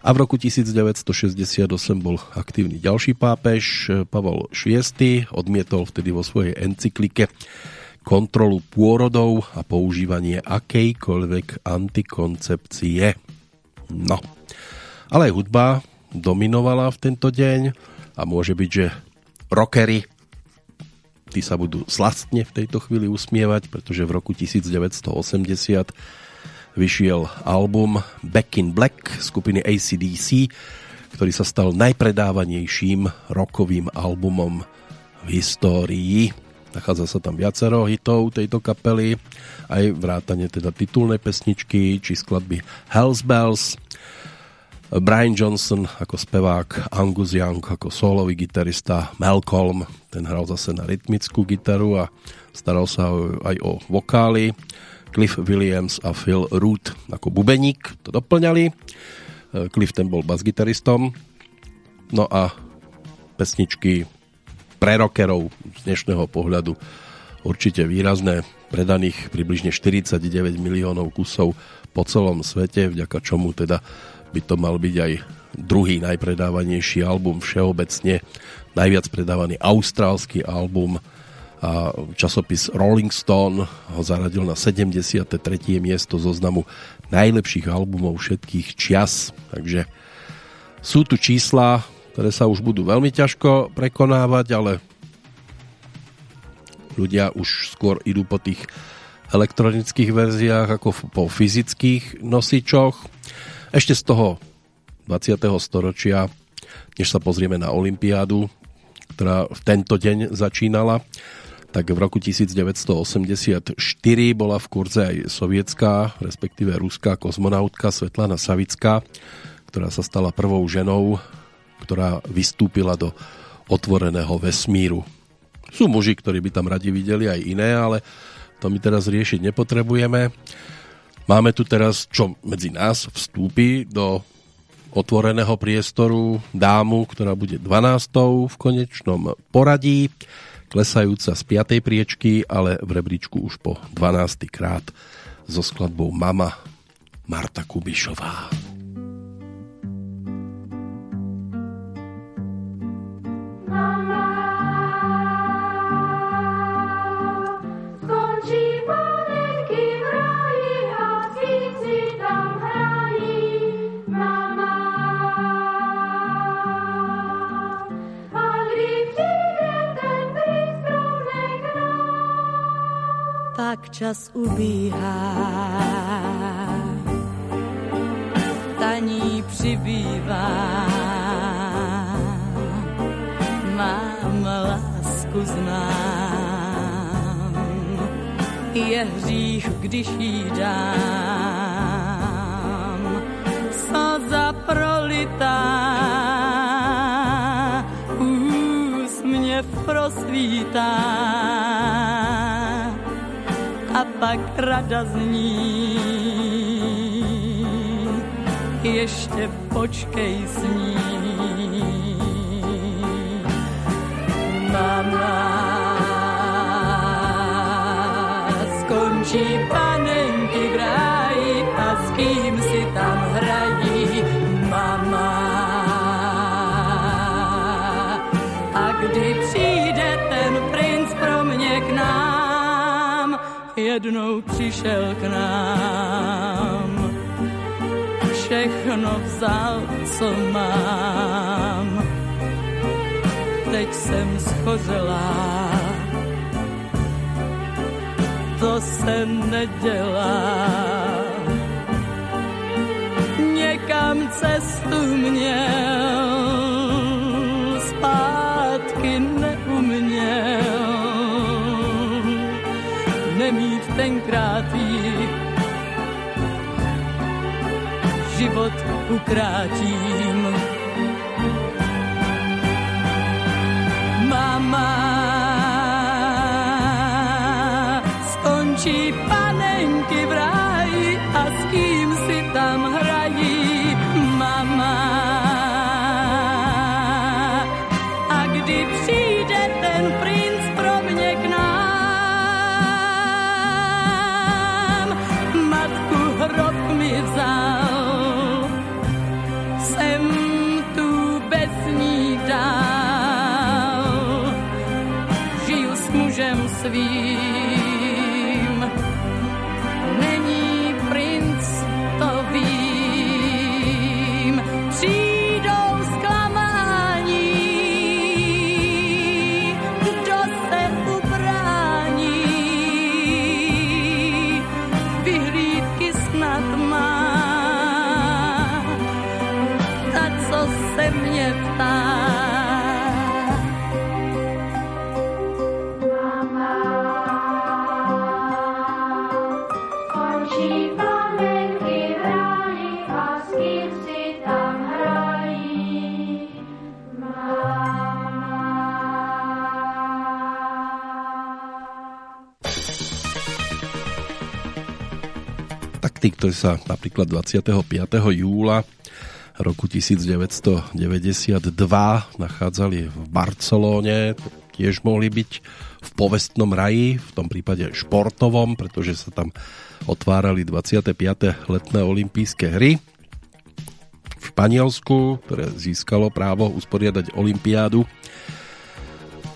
A v roku 1968 bol aktívny ďalší pápež, Pavol VI, odmietol vtedy vo svojej encyklike kontrolu pôrodov a používanie akejkoľvek antikoncepcie. No, ale hudba dominovala v tento deň a môže byť, že rockery tí sa budú slastne v tejto chvíli usmievať, pretože v roku 1980 vyšiel album Back in Black skupiny ACDC, ktorý sa stal najpredávanejším rokovým albumom v histórii. Nachádza sa tam viacero hitov tejto kapely, aj vrátane teda titulnej pesničky či skladby Hells Bells, Brian Johnson ako spevák, Angus Young ako solový gitarista, Malcolm, ten hral zase na rytmickú gitaru a staral sa aj o vokály. Cliff Williams a Phil Root ako bubeník to doplňali. Cliff ten bol basgitaristom. No a pesničky pre rockerov z dnešného pohľadu určite výrazné, predaných približne 49 miliónov kusov po celom svete, vďaka čomu teda by to mal byť aj druhý najpredávanejší album všeobecne, najviac predávaný austrálsky album a časopis Rolling Stone ho zaradil na 73. miesto zoznamu najlepších albumov všetkých čias. Takže sú tu čísla, ktoré sa už budú veľmi ťažko prekonávať, ale ľudia už skôr idú po tých elektronických verziách ako po fyzických nosičoch ešte z toho 20. storočia, než sa pozrieme na Olympiádu, ktorá v tento deň začínala, tak v roku 1984 bola v kurze aj sovietská, respektíve ruská kozmonautka Svetlana Savická, ktorá sa stala prvou ženou, ktorá vystúpila do otvoreného vesmíru. Sú muži, ktorí by tam radi videli aj iné, ale to my teraz riešiť nepotrebujeme. Máme tu teraz, čo medzi nás vstúpi do otvoreného priestoru dámu, ktorá bude 12. v konečnom poradí, klesajúca z 5. priečky, ale v rebríčku už po 12. krát so skladbou Mama Marta Kubišová. Tak čas ubíhá. Taní přibývá. Mám lásku znám. Je hřích, když jí dám. Slza prolitá. Úsměv prosvítá pak rada zní. Ještě počkej s ní. Mama skončí panenky v ráji a s kým si tam jednou přišel k nám. Všechno vzal, co mám. Teď jsem schořelá. To se nedělá. Někam cestu měl, tenkrát jí. Život ukrátím. Mama skončí panenky Ktorí sa napríklad 25. júla roku 1992 nachádzali v Barcelóne, tiež mohli byť v povestnom raji, v tom prípade športovom, pretože sa tam otvárali 25. letné olympijské hry v Španielsku, ktoré získalo právo usporiadať olympiádu.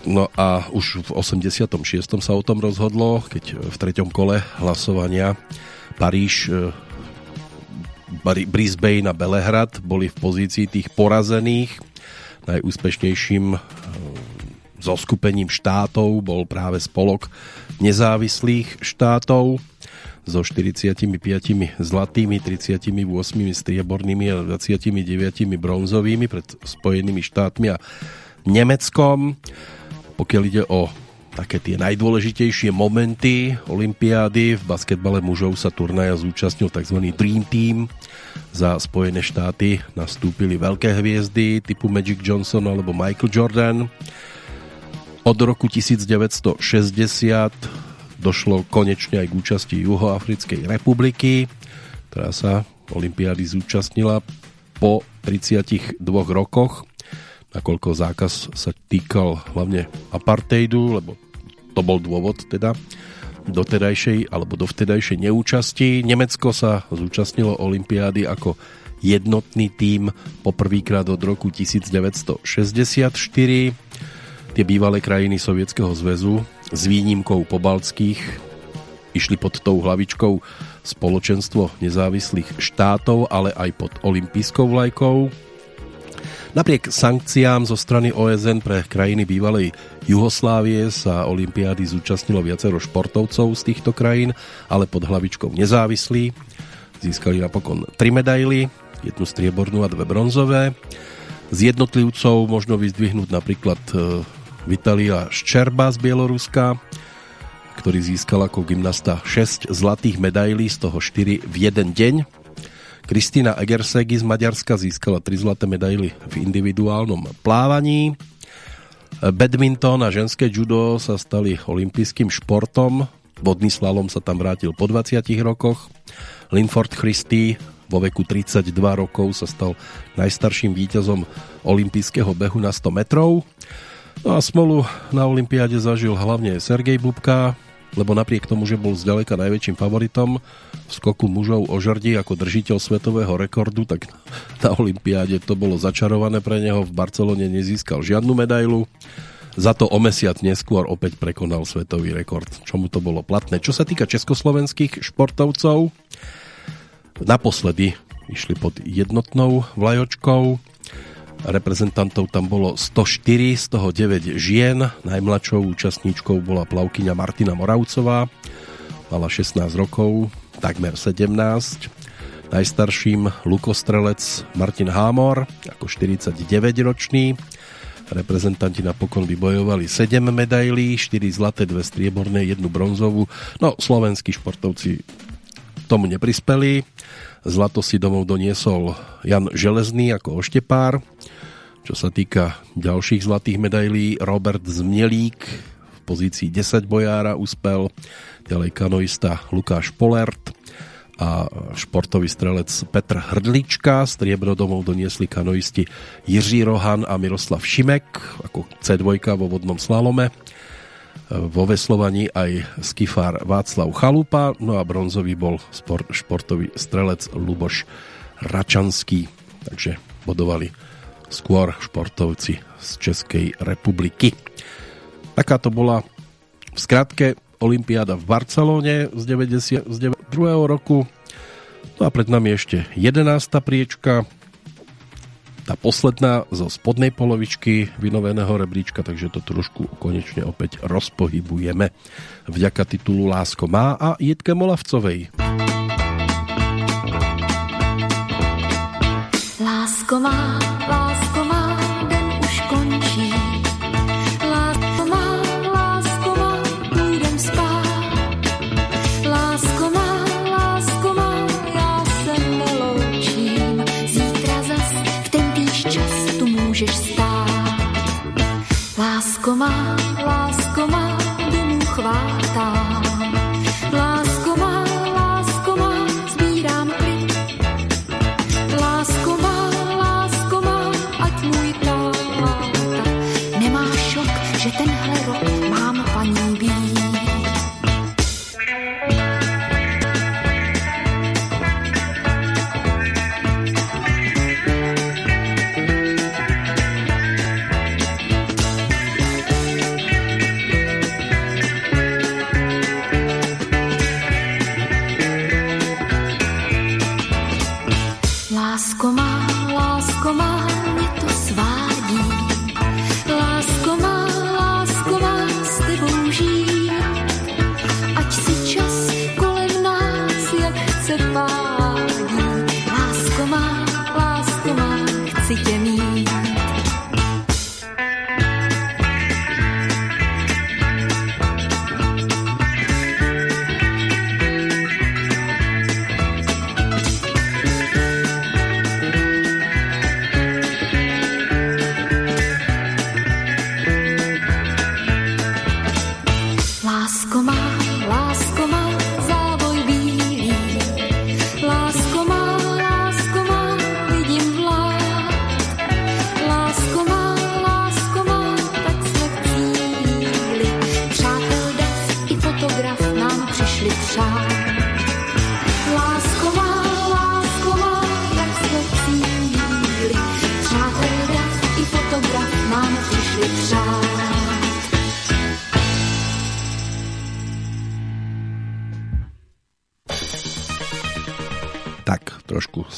No a už v 86. sa o tom rozhodlo, keď v treťom kole hlasovania Paríž, e, Brisbane a Belehrad boli v pozícii tých porazených. Najúspešnejším e, zoskupením štátov bol práve spolok nezávislých štátov so 45 zlatými, 38 striebornými a 29 bronzovými pred Spojenými štátmi a Nemeckom. Pokiaľ ide o také tie najdôležitejšie momenty Olympiády. V basketbale mužov sa turnaja zúčastnil tzv. Dream Team. Za Spojené štáty nastúpili veľké hviezdy typu Magic Johnson alebo Michael Jordan. Od roku 1960 došlo konečne aj k účasti Juhoafrickej republiky, ktorá sa Olympiády zúčastnila po 32 rokoch, nakoľko zákaz sa týkal hlavne apartheidu, lebo to bol dôvod teda dotedajšej alebo dovtedajšej neúčasti. Nemecko sa zúčastnilo olympiády ako jednotný tím poprvýkrát od roku 1964. Tie bývalé krajiny Sovietskeho zväzu s výnimkou pobaltských išli pod tou hlavičkou spoločenstvo nezávislých štátov, ale aj pod olympijskou vlajkou. Napriek sankciám zo strany OSN pre krajiny bývalej Juhoslávie sa olympiády zúčastnilo viacero športovcov z týchto krajín, ale pod hlavičkou nezávislí. Získali napokon tri medaily, jednu striebornú a dve bronzové. Z jednotlivcov možno vyzdvihnúť napríklad e, Vitalia Ščerba z Bieloruska, ktorý získal ako gymnasta 6 zlatých medailí, z toho 4 v jeden deň Kristýna Egersegi z Maďarska získala 3 zlaté medaily v individuálnom plávaní. Badminton a ženské judo sa stali olympijským športom. Vodný slalom sa tam vrátil po 20 rokoch. Linford Christy vo veku 32 rokov sa stal najstarším víťazom olympijského behu na 100 metrov. No a smolu na olympiáde zažil hlavne Sergej Bubka, lebo napriek tomu, že bol zďaleka najväčším favoritom v skoku mužov o žrdi ako držiteľ svetového rekordu, tak na Olympiáde to bolo začarované pre neho. V Barcelone nezískal žiadnu medailu. Za to o mesiac neskôr opäť prekonal svetový rekord, čomu to bolo platné. Čo sa týka československých športovcov, naposledy išli pod jednotnou vlajočkou Reprezentantov tam bolo 104, z toho 9 žien. Najmladšou účastníčkou bola plavkyňa Martina Moravcová. Mala 16 rokov, takmer 17. Najstarším lukostrelec Martin Hámor, ako 49-ročný. Reprezentanti napokon vybojovali 7 medailí, 4 zlaté, 2 strieborné, 1 bronzovú. No, slovenskí športovci tomu neprispeli. Zlato si domov doniesol Jan Železný ako oštepár. Čo sa týka ďalších zlatých medailí, Robert Zmnelík v pozícii 10 bojára uspel, ďalej kanoista Lukáš Polert a športový strelec Petr Hrdlička. Striebro domov doniesli kanoisti Jiří Rohan a Miroslav Šimek ako C2 vo vodnom slalome. Vo veslovaní aj skifár Václav Chalupa, no a bronzový bol športový strelec Luboš Račanský. Takže bodovali skôr športovci z Českej republiky. Taká to bola v skratke Olympiáda v Barcelóne z, 90, z 92. roku. No a pred nami ešte 11. priečka, tá posledná zo spodnej polovičky vynoveného rebríčka, takže to trošku konečne opäť rozpohybujeme vďaka titulu Lásko má a Jitke Molavcovej. Lásko má,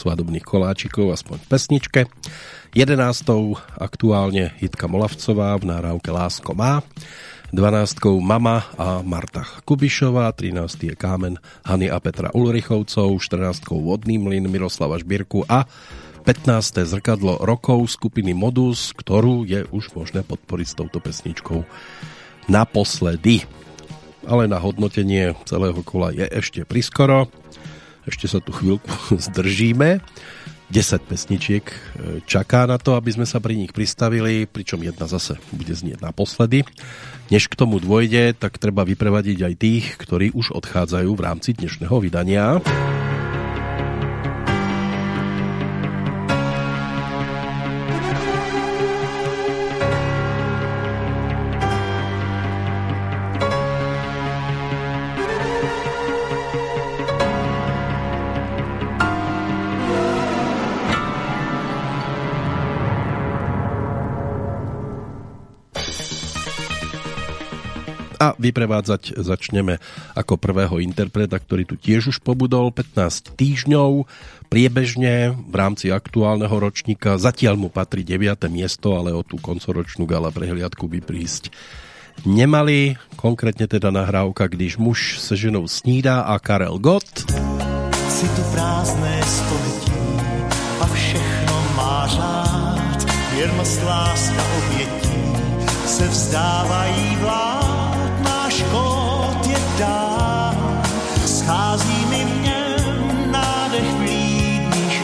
svadobných koláčikov, aspoň v pesničke. 11. aktuálne Hitka Molavcová v náravke Lásko má. 12. Mama a Marta Kubišová, 13. je Kámen Hany a Petra Ulrichovcov, 14. Vodný mlyn Miroslava Žbírku a 15. zrkadlo rokov skupiny Modus, ktorú je už možné podporiť s touto pesničkou naposledy. Ale na hodnotenie celého kola je ešte priskoro. Ešte sa tu chvíľku [LAUGHS] zdržíme. 10 pesničiek e, čaká na to, aby sme sa pri nich pristavili, pričom jedna zase bude znieť naposledy. Než k tomu dôjde, tak treba vyprevadiť aj tých, ktorí už odchádzajú v rámci dnešného vydania. A vyprevádzať začneme ako prvého interpreta, ktorý tu tiež už pobudol 15 týždňov priebežne v rámci aktuálneho ročníka. Zatiaľ mu patrí 9. miesto, ale o tú koncoročnú gala prehliadku by prísť nemali. Konkrétne teda nahrávka, když muž se ženou snídá a Karel Gott. Si tu prázdné století a všechno má řád. Věrnost, láska, obětí se vzdávají vlád dál, schází mi v něm nádech vlídných.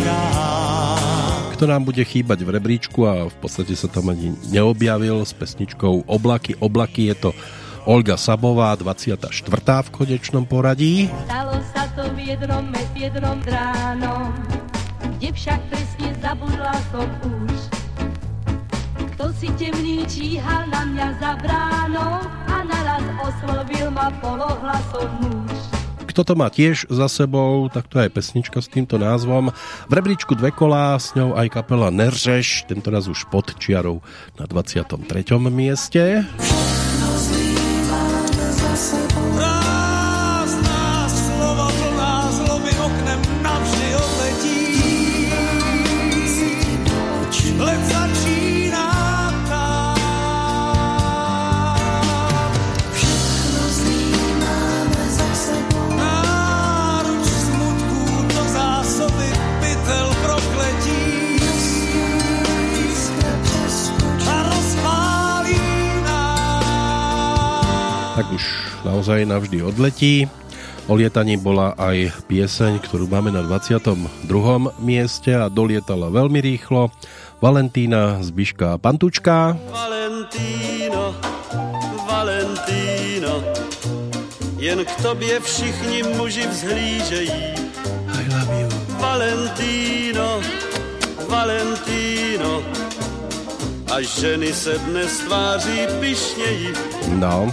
Kto nám bude chýbať v rebríčku a v podstate sa tam ani neobjavil s pesničkou Oblaky, oblaky je to Olga Sabová, 24. v konečnom poradí. Stalo sa to v jednom, v jednom ráno, kde však presne zabudla som už. Kto si temný číhal na mňa za bránou, naraz oslovil ma polohlasom muž. Kto to má tiež za sebou, tak to je pesnička s týmto názvom. V rebríčku dve kolá, s ňou aj kapela Neržeš, tentoraz už pod čiarou na 23. mieste. tak naozaj navždy odletí. O lietaní bola aj pieseň, ktorú máme na 22. mieste a dolietala veľmi rýchlo. Valentína Zbiška Pantučka. Valentíno, Valentíno, jen k tobě všichni muži vzhlížejí. I love you. Valentíno, Valentíno, a ženy se dnes tváří pišněji. No,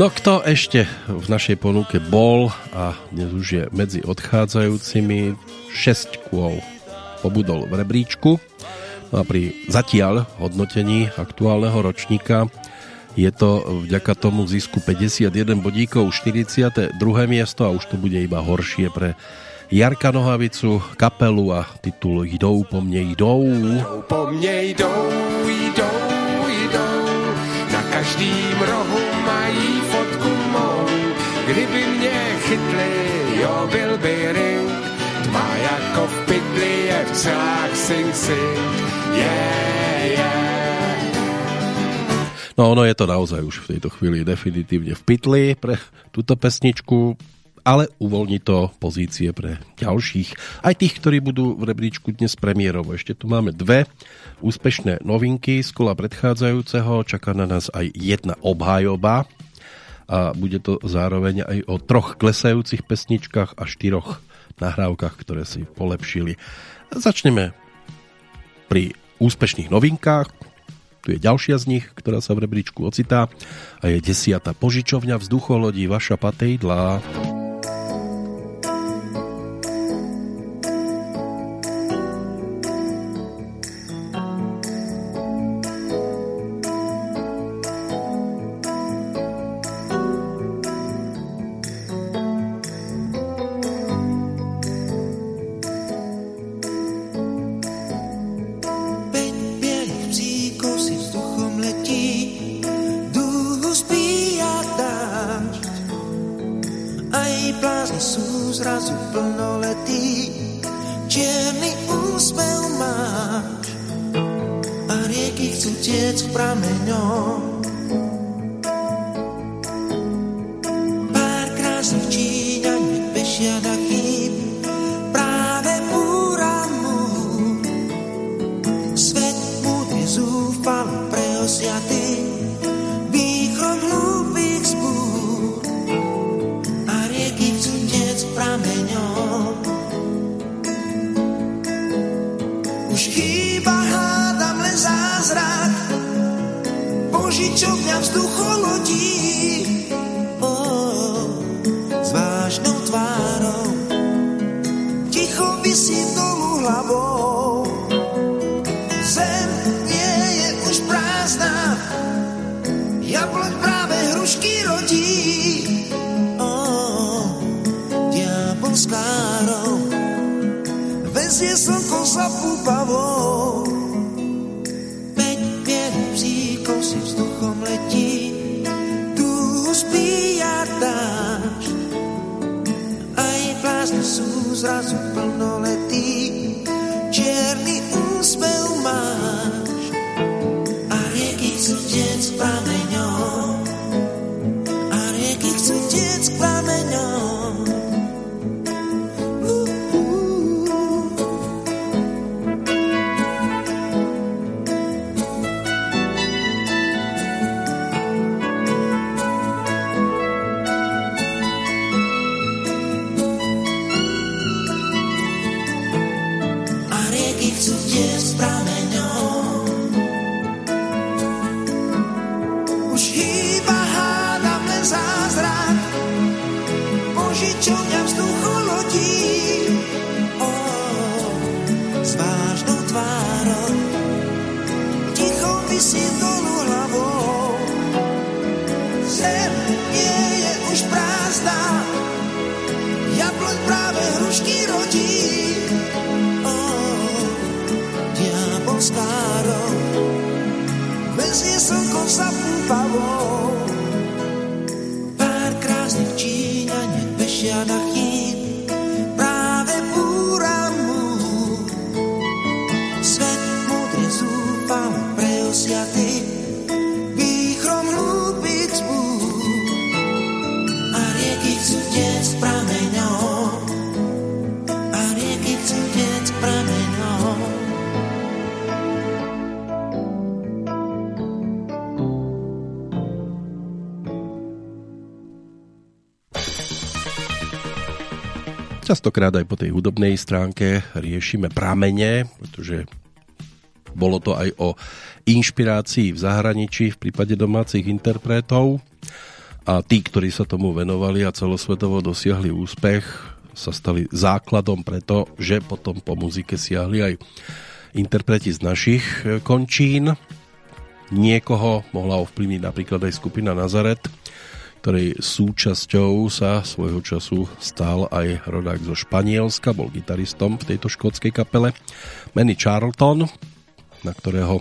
No kto ešte v našej ponuke bol a dnes už je medzi odchádzajúcimi 6 kôl pobudol v rebríčku. No a pri zatiaľ hodnotení aktuálneho ročníka je to vďaka tomu zisku 51 bodíkov 42. miesto a už to bude iba horšie pre Jarka Nohavicu, kapelu a titul Jdou po mne jdou. Po mne jdou, jdou, jdou, na každým rohu mou. Kdyby mě chytli, jo, byl by ring. Tma jako v pytli je v celách sing sing. Yeah, yeah. No ono je to naozaj už v tejto chvíli definitívne v pytli pre túto pesničku, ale uvoľní to pozície pre ďalších. Aj tých, ktorí budú v rebríčku dnes premiérovo. Ešte tu máme dve úspešné novinky z kola predchádzajúceho. Čaká na nás aj jedna obhajoba a bude to zároveň aj o troch klesajúcich pesničkách a štyroch nahrávkach, ktoré si polepšili. Začneme pri úspešných novinkách. Tu je ďalšia z nich, ktorá sa v rebríčku ocitá a je desiata požičovňa vzducholodí Vaša Patejdla. sú Yes. Častokrát aj po tej hudobnej stránke riešime pramene, pretože bolo to aj o inšpirácii v zahraničí v prípade domácich interpretov a tí, ktorí sa tomu venovali a celosvetovo dosiahli úspech, sa stali základom preto, že potom po muzike siahli aj interpreti z našich e, končín. Niekoho mohla ovplyvniť napríklad aj skupina Nazaret, ktorej súčasťou sa svojho času stal aj rodák zo Španielska, bol gitaristom v tejto škótskej kapele Manny Charlton, na ktorého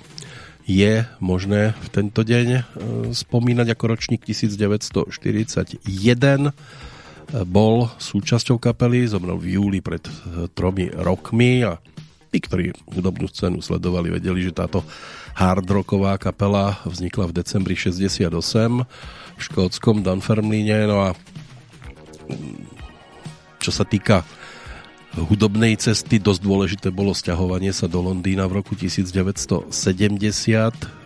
je možné v tento deň e, spomínať ako ročník 1941. Bol súčasťou kapely, zomrel v júli pred e, tromi rokmi a tí, ktorí hudobnú scénu sledovali, vedeli, že táto hardrocková kapela vznikla v decembri 68 v škótskom Dunfermline, no a čo sa týka hudobnej cesty, dosť dôležité bolo sťahovanie sa do Londýna v roku 1970,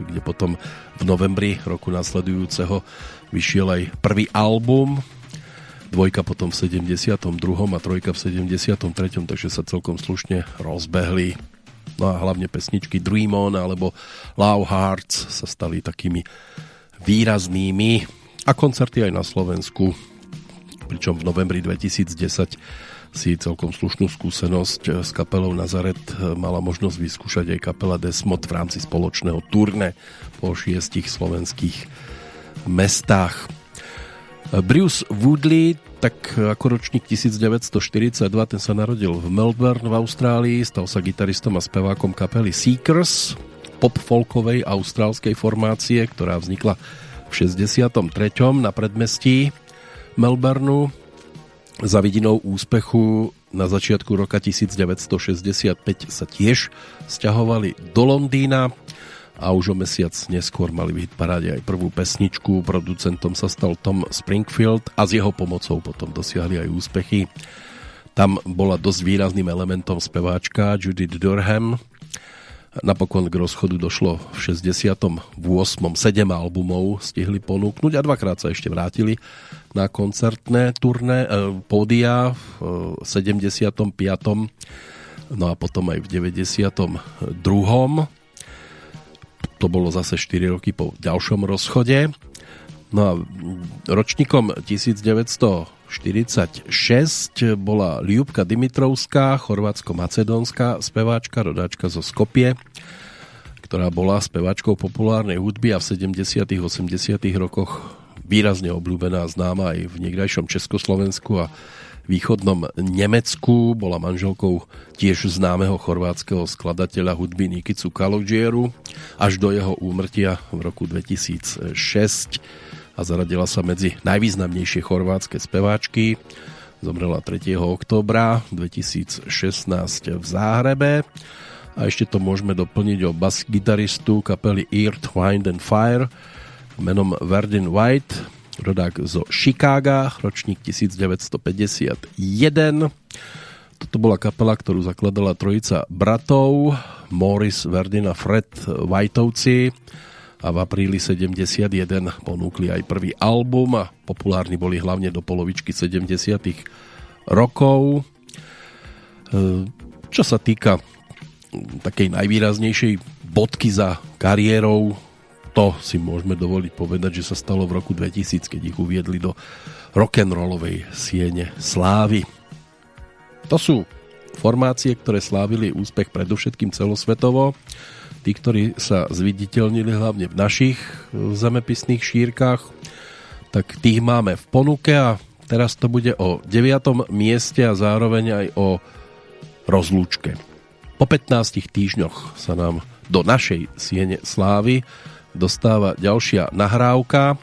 kde potom v novembri roku nasledujúceho vyšiel aj prvý album, dvojka potom v 72. a trojka v 73. takže sa celkom slušne rozbehli. No a hlavne pesničky Dream On alebo Love Hearts sa stali takými výraznými a koncerty aj na Slovensku pričom v novembri 2010 si celkom slušnú skúsenosť s kapelou Nazaret mala možnosť vyskúšať aj kapela Desmod v rámci spoločného turne po šiestich slovenských mestách. Bruce Woodley, tak ako ročník 1942, ten sa narodil v Melbourne v Austrálii, stal sa gitaristom a spevákom kapely Seekers, pop-folkovej austrálskej formácie, ktorá vznikla 63. na predmestí Melbourneu za vidinou úspechu na začiatku roka 1965 sa tiež stiahovali do Londýna a už o mesiac neskôr mali v hitparáde aj prvú pesničku. Producentom sa stal Tom Springfield a s jeho pomocou potom dosiahli aj úspechy. Tam bola dosť výrazným elementom speváčka Judith Durham. Napokon k rozchodu došlo v 68. 7 albumov stihli ponúknuť a dvakrát sa ešte vrátili na koncertné turné, eh, pódia v 75. No a potom aj v 92 to bolo zase 4 roky po ďalšom rozchode. No a ročníkom 1946 bola Liubka Dimitrovská, chorvátsko-macedónska speváčka, rodáčka zo Skopie, ktorá bola speváčkou populárnej hudby a v 70 80 rokoch výrazne obľúbená, známa aj v niekdajšom Československu a východnom Nemecku. Bola manželkou tiež známeho chorvátskeho skladateľa hudby Nikicu Kalogieru až do jeho úmrtia v roku 2006 a zaradila sa medzi najvýznamnejšie chorvátske speváčky. Zomrela 3. októbra 2016 v Záhrebe. A ešte to môžeme doplniť o bas-gitaristu kapely Earth, Wind and Fire menom Verdin White, rodák zo Chicaga, ročník 1951. Toto bola kapela, ktorú zakladala trojica bratov, Morris, Verdina, Fred Whiteovci a v apríli 71 ponúkli aj prvý album a populárni boli hlavne do polovičky 70 rokov. E, čo sa týka takej najvýraznejšej bodky za kariérou to si môžeme dovoliť povedať, že sa stalo v roku 2000, keď ich uviedli do rock'n'rollovej siene slávy. To sú formácie, ktoré slávili úspech predovšetkým celosvetovo. Tí, ktorí sa zviditeľnili hlavne v našich zemepisných šírkach, tak tých máme v ponuke a teraz to bude o 9. mieste a zároveň aj o rozlúčke. Po 15 týždňoch sa nám do našej siene slávy dostáva ďalšia nahrávka.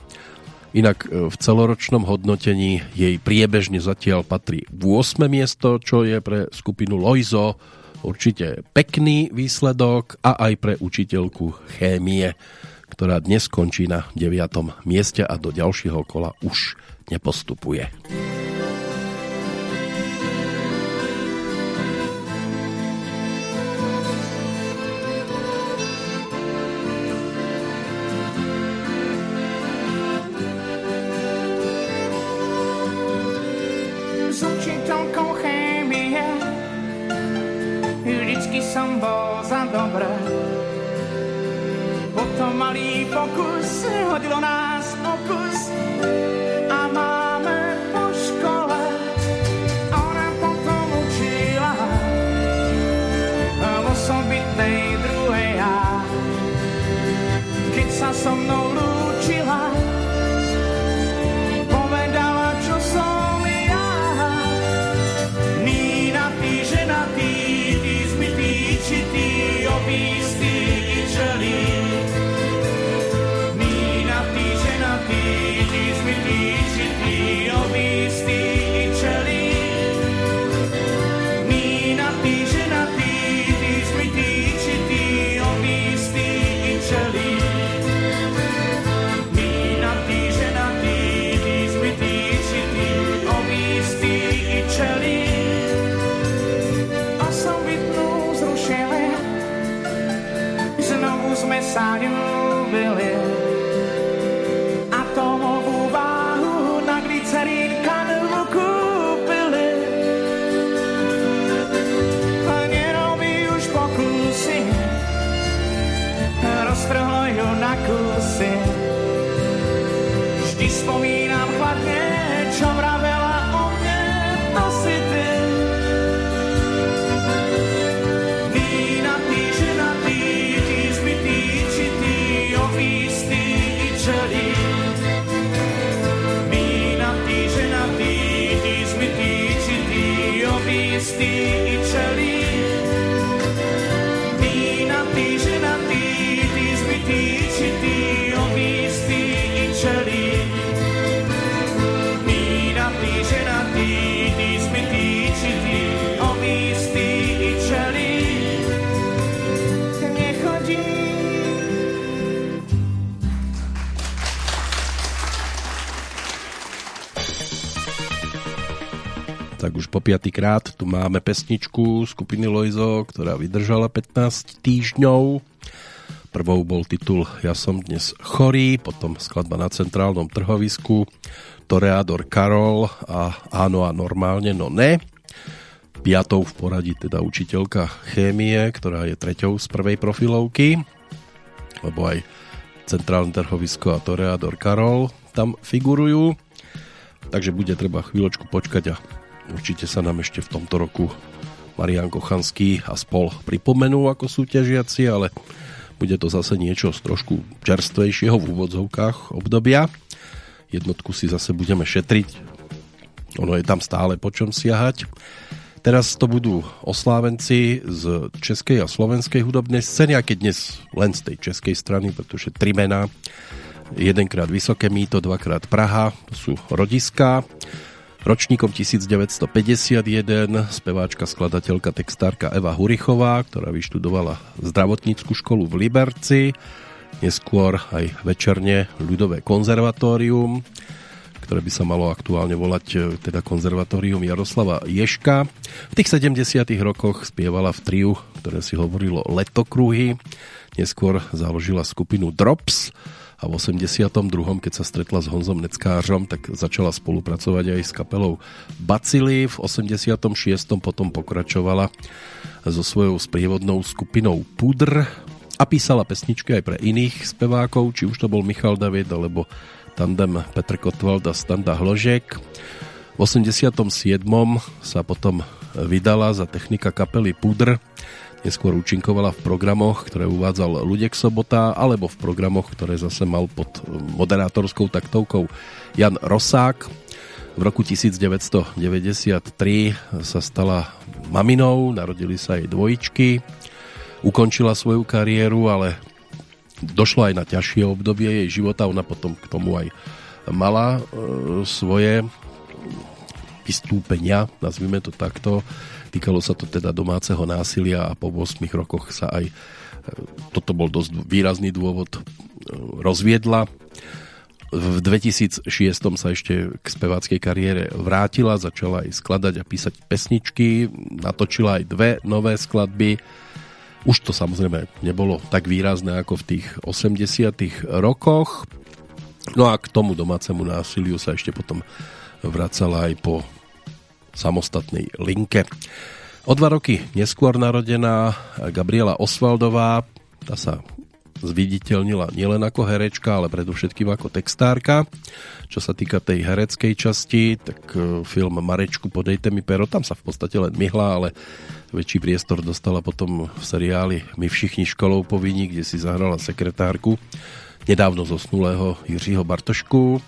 Inak e, v celoročnom hodnotení jej priebežne zatiaľ patrí 8. miesto, čo je pre skupinu Loizo určite pekný výsledok a aj pre učiteľku chémie, ktorá dnes končí na 9. mieste a do ďalšieho kola už nepostupuje. Nás po piatýkrát tu máme pesničku skupiny Loizo, ktorá vydržala 15 týždňov. Prvou bol titul Ja som dnes chorý, potom skladba na centrálnom trhovisku Toreador Karol a Áno a normálne, no ne. Piatou v poradí teda učiteľka chémie, ktorá je treťou z prvej profilovky, lebo aj centrálne trhovisko a Toreador Karol tam figurujú. Takže bude treba chvíľočku počkať a určite sa nám ešte v tomto roku Marian Kochanský a spol pripomenú ako súťažiaci, ale bude to zase niečo z trošku čerstvejšieho v úvodzovkách obdobia. Jednotku si zase budeme šetriť. Ono je tam stále po čom siahať. Teraz to budú oslávenci z českej a slovenskej hudobnej scény, a dnes len z tej českej strany, pretože tri mená jedenkrát Vysoké mýto, dvakrát Praha, to sú rodiská. Ročníkom 1951 speváčka, skladateľka, textárka Eva Hurichová, ktorá vyštudovala zdravotníckú školu v Liberci, neskôr aj večerne ľudové konzervatórium, ktoré by sa malo aktuálne volať e, teda konzervatórium Jaroslava Ješka. V tých 70 rokoch spievala v triu, ktoré si hovorilo Letokruhy, neskôr založila skupinu Drops, a v 82. keď sa stretla s Honzom Neckářom, tak začala spolupracovať aj s kapelou Bacily. V 86. potom pokračovala so svojou sprievodnou skupinou Pudr a písala pesničky aj pre iných spevákov, či už to bol Michal David alebo tandem Petr Kotwald a Standa Hložek. V 87. sa potom vydala za technika kapely Pudr Neskôr účinkovala v programoch, ktoré uvádzal Ludek Sobota, alebo v programoch, ktoré zase mal pod moderátorskou taktovkou Jan Rosák. V roku 1993 sa stala maminou, narodili sa jej dvojičky, ukončila svoju kariéru, ale došlo aj na ťažšie obdobie jej života, ona potom k tomu aj mala e, svoje vystúpenia, nazvime to takto, Týkalo sa to teda domáceho násilia a po 8 rokoch sa aj, e, toto bol dosť výrazný dôvod, e, rozviedla. V 2006 sa ešte k speváckej kariére vrátila, začala aj skladať a písať pesničky, natočila aj dve nové skladby. Už to samozrejme nebolo tak výrazné ako v tých 80 rokoch. No a k tomu domácemu násiliu sa ešte potom vracala aj po samostatnej linke. O dva roky neskôr narodená Gabriela Osvaldová, tá sa zviditeľnila nielen ako herečka, ale predovšetkým ako textárka. Čo sa týka tej hereckej časti, tak e, film Marečku podejte mi pero, tam sa v podstate len myhla, ale väčší priestor dostala potom v seriáli My všichni školou povinní, kde si zahrala sekretárku nedávno zosnulého Jiřího Bartošku.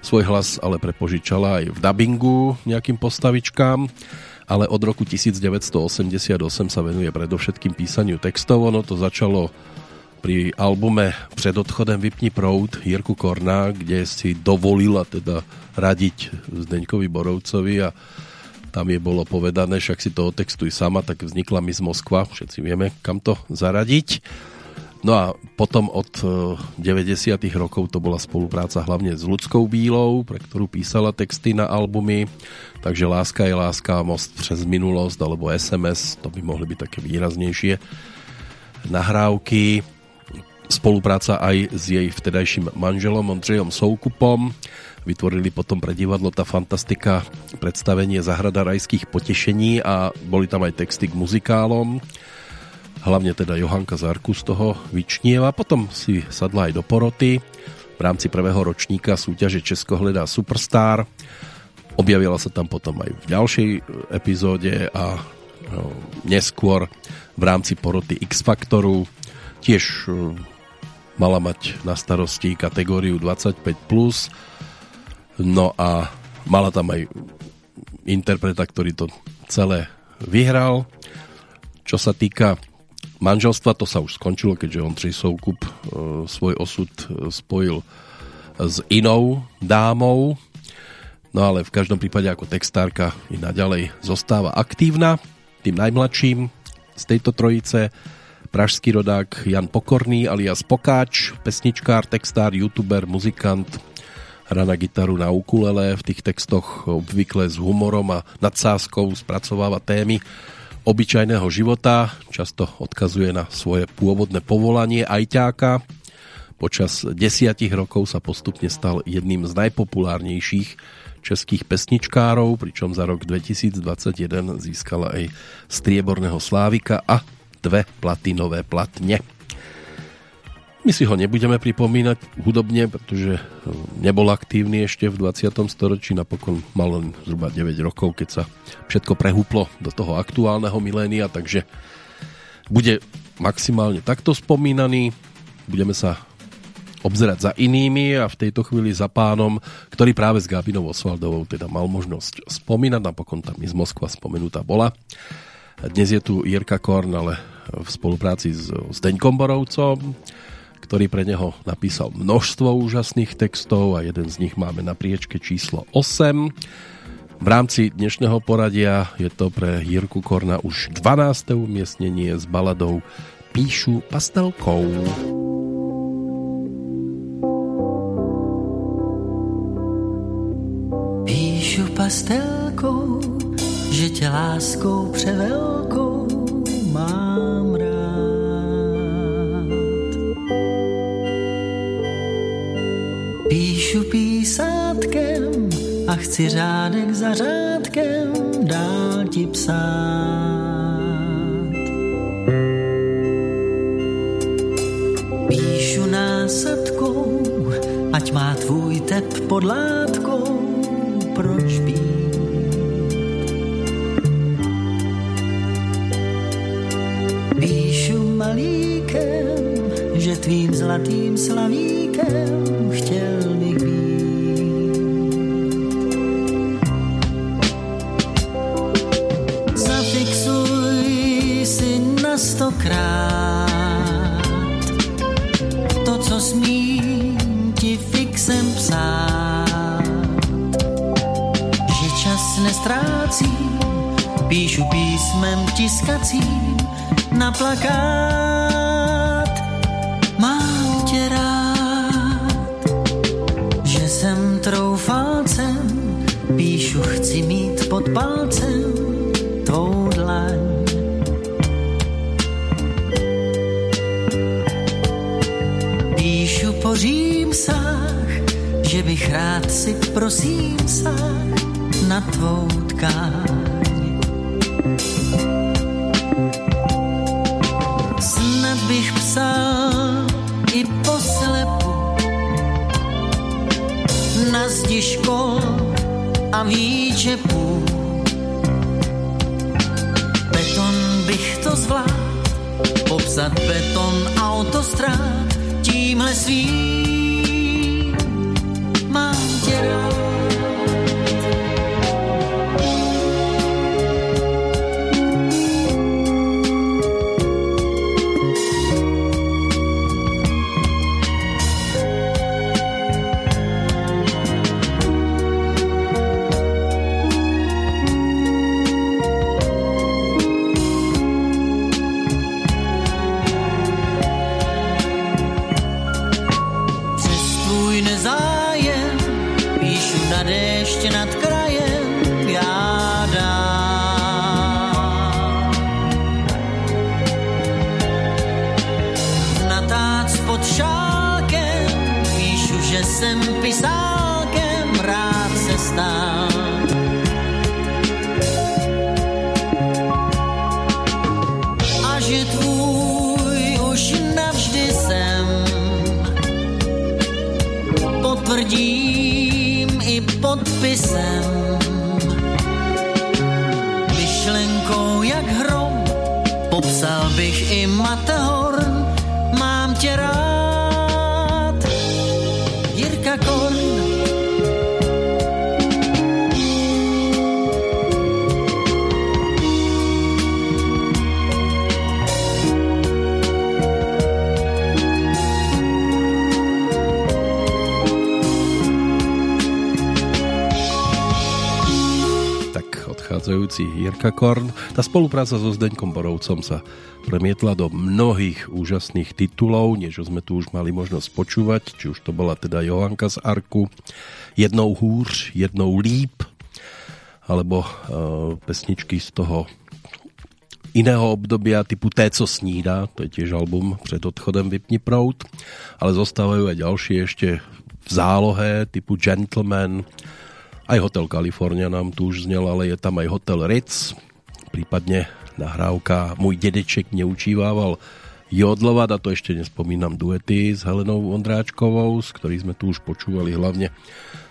Svoj hlas ale prepožičala aj v dabingu nejakým postavičkám, ale od roku 1988 sa venuje predovšetkým písaniu textov. Ono to začalo pri albume Před odchodem vypni proud Jirku Korna, kde si dovolila teda radiť Zdeňkovi Borovcovi a tam je bolo povedané, však si to otextuj sama, tak vznikla Miss Moskva, všetci vieme, kam to zaradiť. No a potom od 90. E, rokov to bola spolupráca hlavne s Ľudskou Bílou, pre ktorú písala texty na albumy, takže Láska je láska, Most přes minulosť alebo SMS, to by mohli byť také výraznejšie nahrávky. Spolupráca aj s jej vtedajším manželom Ondřejom Soukupom. Vytvorili potom pre divadlo tá fantastika predstavenie Zahrada rajských potešení a boli tam aj texty k muzikálom hlavne teda Johanka Zarku z toho vyčnieva. Potom si sadla aj do poroty v rámci prvého ročníka súťaže Česko hledá Superstar. Objavila sa tam potom aj v ďalšej epizóde a no, neskôr v rámci poroty X Faktoru tiež e, mala mať na starosti kategóriu 25+, no a mala tam aj interpreta, ktorý to celé vyhral. Čo sa týka manželstva, to sa už skončilo, keďže Ondřej Soukup e, svoj osud e, spojil s inou dámou, no ale v každom prípade ako textárka i naďalej zostáva aktívna. Tým najmladším z tejto trojice pražský rodák Jan Pokorný alias Pokáč, pesničkár, textár, youtuber, muzikant, hra na gitaru na ukulele, v tých textoch obvykle s humorom a nadsázkou spracováva témy obyčajného života, často odkazuje na svoje pôvodné povolanie ajťáka. Počas desiatich rokov sa postupne stal jedným z najpopulárnejších českých pesničkárov, pričom za rok 2021 získala aj strieborného slávika a dve platinové platne. My si ho nebudeme pripomínať hudobne, pretože nebol aktívny ešte v 20. storočí, napokon mal len zhruba 9 rokov, keď sa všetko prehúplo do toho aktuálneho milénia, takže bude maximálne takto spomínaný. Budeme sa obzerať za inými a v tejto chvíli za pánom, ktorý práve s Gabinou Osvaldovou teda mal možnosť spomínať, napokon tam z Moskva spomenutá bola. Dnes je tu Jirka Korn, ale v spolupráci s Zdeňkom Borovcom, ktorý pre neho napísal množstvo úžasných textov a jeden z nich máme na priečke číslo 8. V rámci dnešného poradia je to pre Jirku Korna už 12. umiestnenie s baladou Píšu pastelkou. Píšu pastelkou, že tě láskou převelkou mám Píšu písátkem a chci řádek za řádkem dál ti psát. Píšu násadkou, ať má tvůj tep pod látkou, proč být? Píšu malíkem, že tvým zlatým slavíkem chtěl bych být. Zafixuj si na stokrát to, co smím ti fixem psát. Že čas nestrácím, píšu písmem tiskacím na plakát. Jsem troufalcem, píšu chci mít pod palcem tvou dlaň. Píšu po římsách, že bych rád si prosím sáh na tvou tkáň. Snad bych psal i poslepu na zdi škol a výčepů. Beton bych to zvládl, popsat beton autostrád tímhle svým. Mám tě rád. Myšlenkou jak hrom, popsal bych i Matterhorn, mám tě rád. Predchádzajúci Jirka Korn. Tá spolupráca so Zdeňkom Borovcom sa premietla do mnohých úžasných titulov, niečo sme tu už mali možnosť počúvať, či už to bola teda Johanka z Arku, jednou húř, jednou líp, alebo uh, pesničky z toho iného obdobia typu Té, co snída, to je tiež album před odchodem Vypni prout, ale zostávajú aj ďalšie ešte v zálohe typu Gentleman, aj Hotel California nám tu už znel, ale je tam aj Hotel Ritz, prípadne nahrávka Můj dedeček neučívával jodlovať a to ešte nespomínam duety s Helenou Ondráčkovou, z ktorých sme tu už počúvali hlavne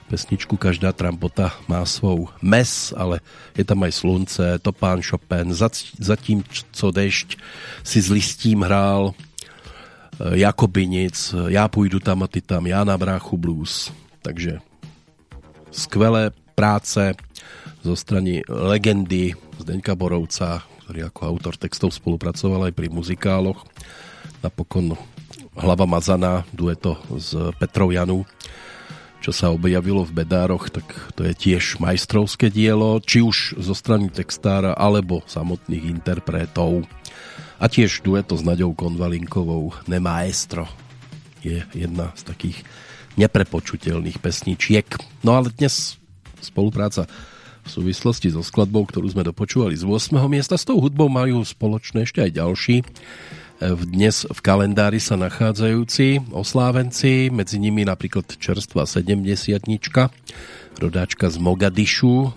pesničku Každá trampota má svou mes, ale je tam aj Slunce, Topán Chopin, Zatím, co dešť si s listím hrál, e, Jakobinic, Já půjdu tam a ty tam, Já na bráchu blues. Takže skvelé práce zo strany legendy Zdeňka Borovca, ktorý ako autor textov spolupracoval aj pri muzikáloch. Napokon Hlava mazaná, dueto s Petrou Janu čo sa objavilo v Bedároch, tak to je tiež majstrovské dielo, či už zo strany textára, alebo samotných interpretov. A tiež dueto s Naďou Konvalinkovou Nemaestro je jedna z takých neprepočutelných pesničiek. No ale dnes spolupráca v súvislosti so skladbou, ktorú sme dopočúvali z 8. miesta, s tou hudbou majú spoločné ešte aj ďalší dnes v kalendári sa nachádzajúci oslávenci, medzi nimi napríklad čerstva 70 rodáčka z Mogadišu,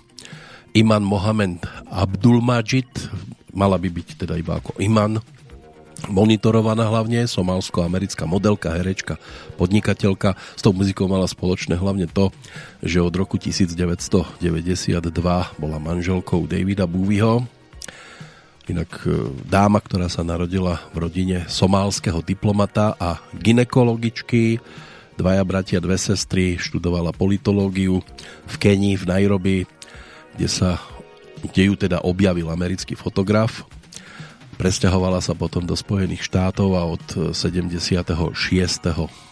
Iman Mohamed Abdulmajid, mala by byť teda iba ako Iman, monitorovaná hlavne, somálsko-americká modelka, herečka, podnikateľka. S tou muzikou mala spoločné hlavne to, že od roku 1992 bola manželkou Davida Bowieho, Inak e, dáma, ktorá sa narodila v rodine somálskeho diplomata a ginekologičky, dvaja bratia, dve sestry, študovala politológiu v Kenii, v Nairobi, kde sa kde ju teda objavil americký fotograf. Presťahovala sa potom do Spojených štátov a od 76.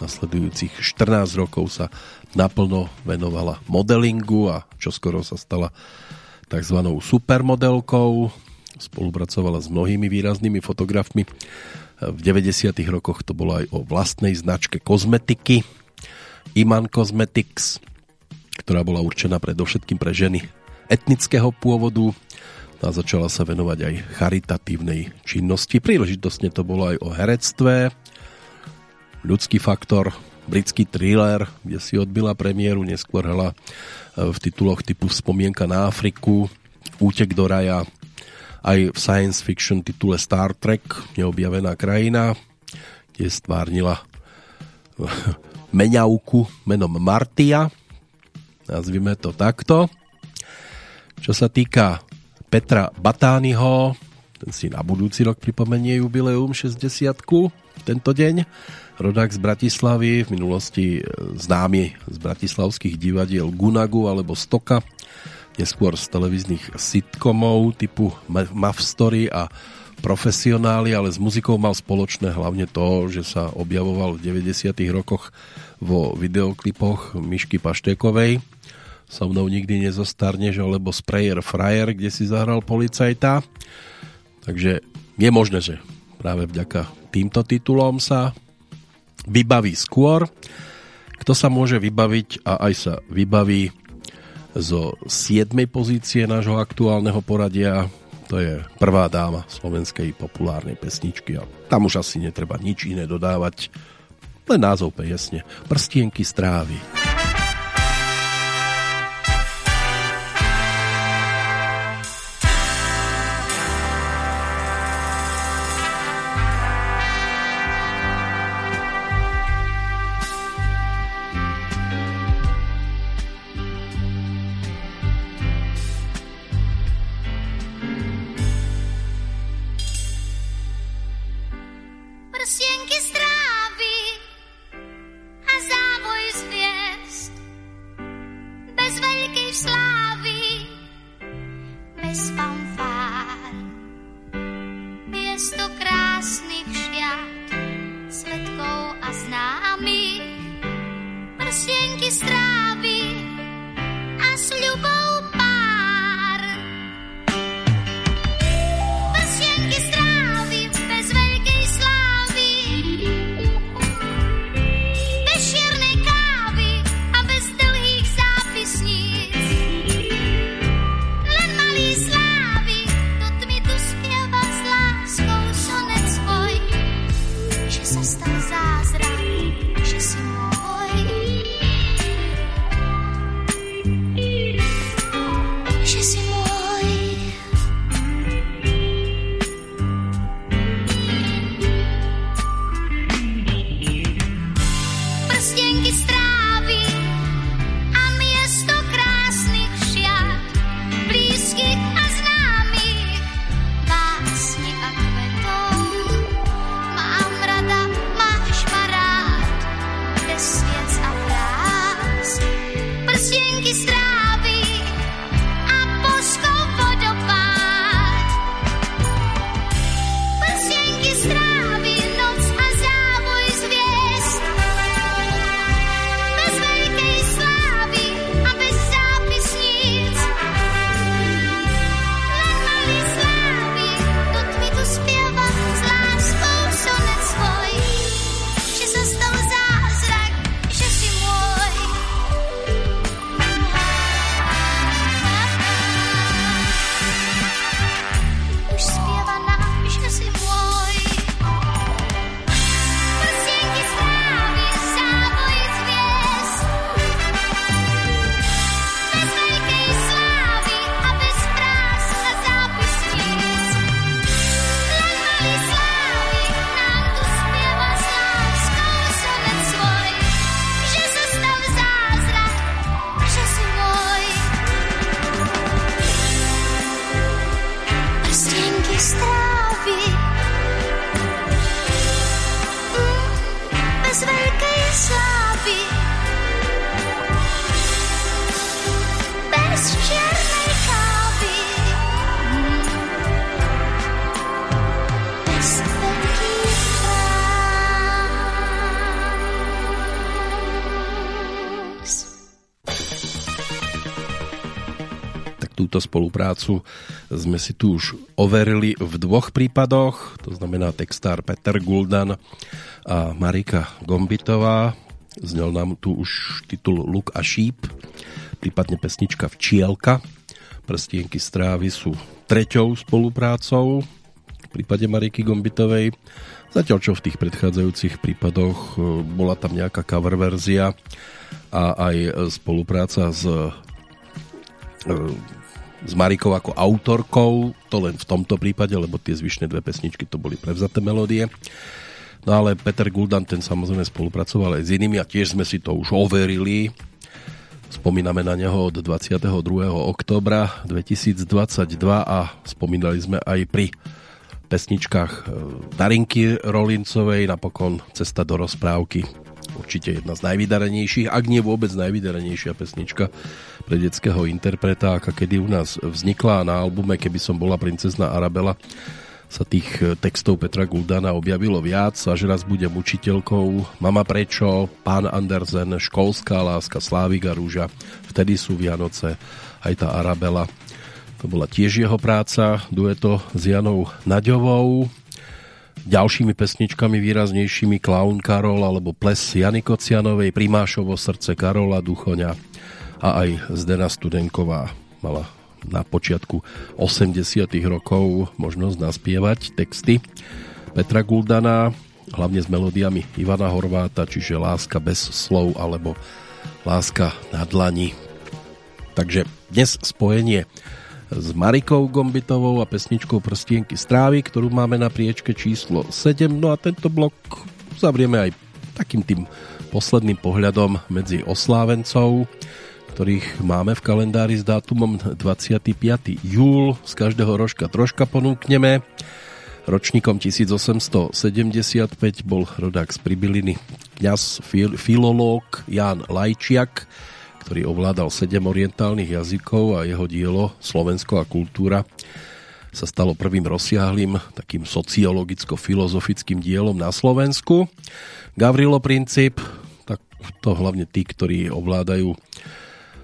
nasledujúcich 14 rokov sa naplno venovala modelingu a čoskoro sa stala tzv. supermodelkou spolupracovala s mnohými výraznými fotografmi. V 90. rokoch to bolo aj o vlastnej značke kozmetiky Iman Cosmetics, ktorá bola určená predovšetkým pre ženy etnického pôvodu a začala sa venovať aj charitatívnej činnosti. Príležitostne to bolo aj o herectve, ľudský faktor, britský thriller, kde si odbila premiéru, neskôr hala v tituloch typu Spomienka na Afriku, Útek do raja, aj v science fiction titule Star Trek Neobjavená krajina, kde stvárnila meňavku menom Martia, nazvime to takto. Čo sa týka Petra Batányho, ten si na budúci rok pripomenie jubileum 60 tento deň. Rodák z Bratislavy, v minulosti známy z bratislavských divadiel Gunagu alebo Stoka, neskôr z televíznych sitcomov typu Muff Story a profesionáli, ale s muzikou mal spoločné hlavne to, že sa objavoval v 90. rokoch vo videoklipoch Myšky Paštékovej So mnou nikdy nezostarneš alebo Sprayer Fryer, kde si zahral policajta. Takže je možné, že práve vďaka týmto titulom sa vybaví skôr. Kto sa môže vybaviť a aj sa vybaví zo 7. pozície nášho aktuálneho poradia. To je prvá dáma slovenskej populárnej pesničky a tam už asi netreba nič iné dodávať. Len názov pesne. Prstienky strávy. strávy spoluprácu sme si tu už overili v dvoch prípadoch, to znamená textár Peter Guldan a Marika Gombitová. Znel nám tu už titul Luk a šíp, prípadne pesnička Včielka. Prstienky strávy sú treťou spoluprácou v prípade Mariky Gombitovej. Zatiaľ čo v tých predchádzajúcich prípadoch e, bola tam nejaká cover verzia a aj spolupráca s e, s Marikou ako autorkou, to len v tomto prípade, lebo tie zvyšné dve pesničky to boli prevzaté melódie. No ale Peter Guldan ten samozrejme spolupracoval aj s inými a tiež sme si to už overili. Spomíname na neho od 22. oktobra 2022 a spomínali sme aj pri pesničkách e, Darinky Rolincovej, napokon Cesta do rozprávky. Určite jedna z najvydarenejších, ak nie vôbec najvydarenejšia pesnička pre detského interpreta, aká kedy u nás vznikla. Na albume Keby som bola princezna Arabela sa tých e, textov Petra Guldana objavilo viac, až raz budem učiteľkou, Mama prečo, Pán Andersen, Školská láska, Slávik a rúža, Vtedy sú Vianoce, aj tá Arabela. To bola tiež jeho práca, dueto s Janou Naďovou. Ďalšími pesničkami výraznejšími Klaun Karol alebo Ples Jany Kocianovej, Primášovo srdce Karola Duchoňa a aj Zdena Studenková mala na počiatku 80 rokov možnosť naspievať texty Petra Guldana, hlavne s melódiami Ivana Horváta, čiže Láska bez slov alebo Láska na dlani. Takže dnes spojenie s Marikou Gombitovou a pesničkou Prstienky strávy, ktorú máme na priečke číslo 7. No a tento blok zavrieme aj takým tým posledným pohľadom medzi oslávencov ktorých máme v kalendári s dátumom 25. júl. Z každého rožka troška ponúkneme. Ročníkom 1875 bol rodák z Pribiliny kňaz fil- filológ Ján Lajčiak, ktorý ovládal 7 orientálnych jazykov a jeho dielo Slovensko a kultúra sa stalo prvým rozsiahlým takým sociologicko-filozofickým dielom na Slovensku. Gavrilo Princip, tak to hlavne tí, ktorí ovládajú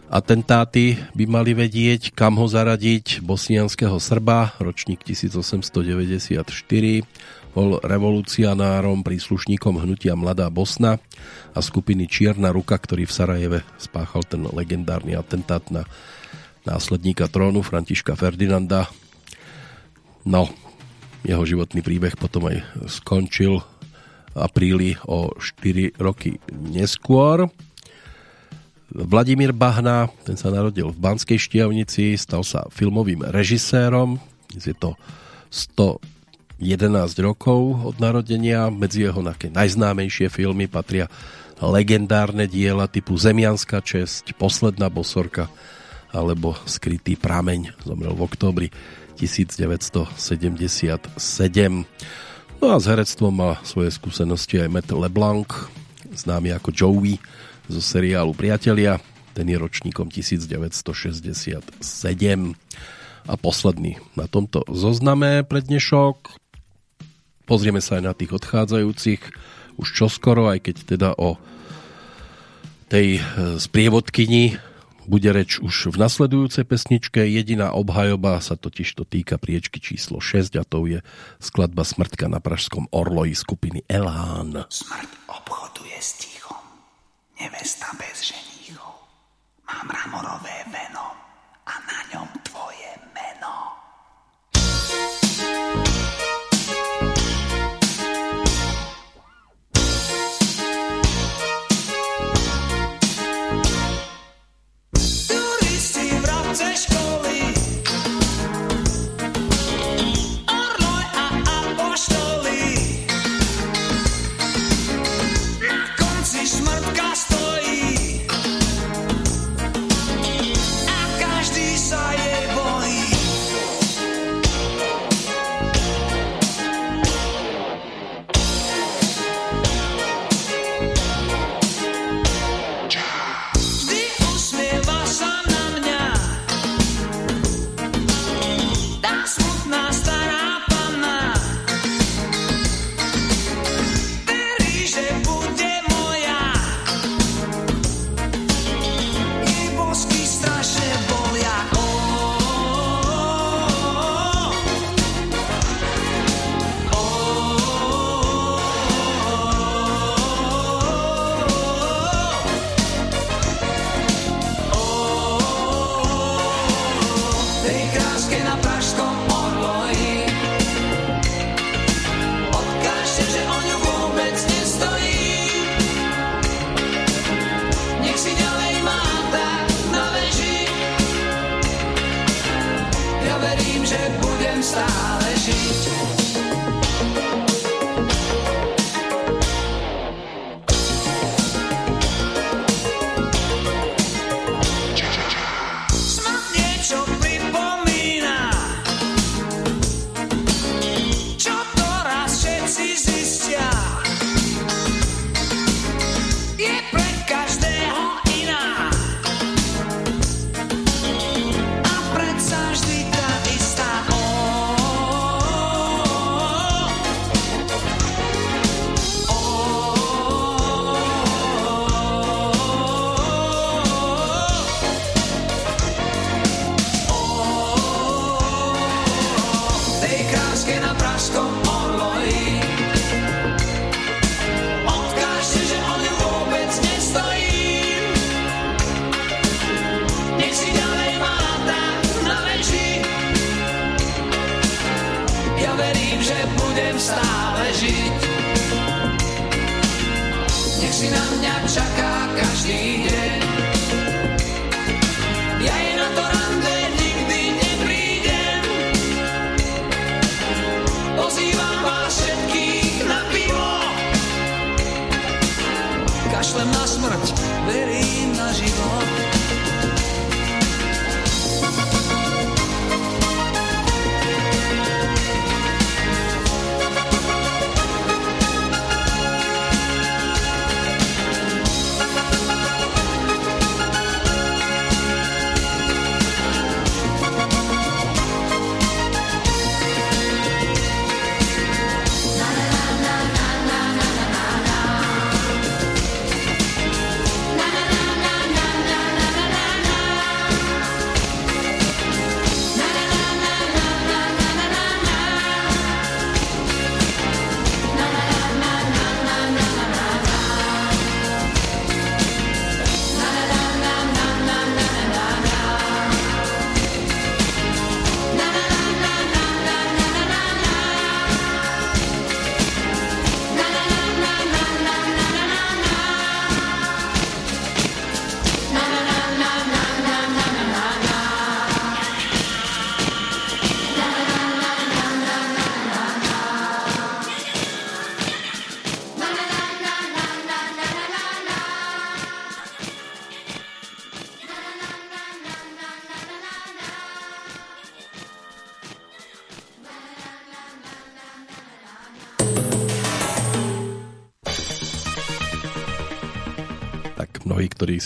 Atentáty by mali vedieť, kam ho zaradiť. Bosnianského Srba, ročník 1894, bol revolucionárom, príslušníkom hnutia Mladá Bosna a skupiny Čierna ruka, ktorý v Sarajeve spáchal ten legendárny atentát na následníka trónu Františka Ferdinanda. No, jeho životný príbeh potom aj skončil apríli o 4 roky neskôr. Vladimír Bahna, ten sa narodil v Banskej Štiavnici, stal sa filmovým režisérom, je to 111 rokov od narodenia, medzi jeho najznámejšie filmy patria legendárne diela typu Zemianská česť, Posledná bosorka alebo Skrytý prameň, zomrel v októbri 1977. No a s herectvom má svoje skúsenosti aj Matt LeBlanc, známy ako Joey, zo seriálu Priatelia. Ten je ročníkom 1967. A posledný na tomto zozname pre dnešok. Pozrieme sa aj na tých odchádzajúcich už čoskoro, aj keď teda o tej e, sprievodkyni bude reč už v nasledujúcej pesničke. Jediná obhajoba sa totiž to týka priečky číslo 6 a to je skladba Smrtka na Pražskom Orloji skupiny Elán. Smrť obchoduje s tichom. Nevesta bez ženíchov. Má mramorové veno a na ňom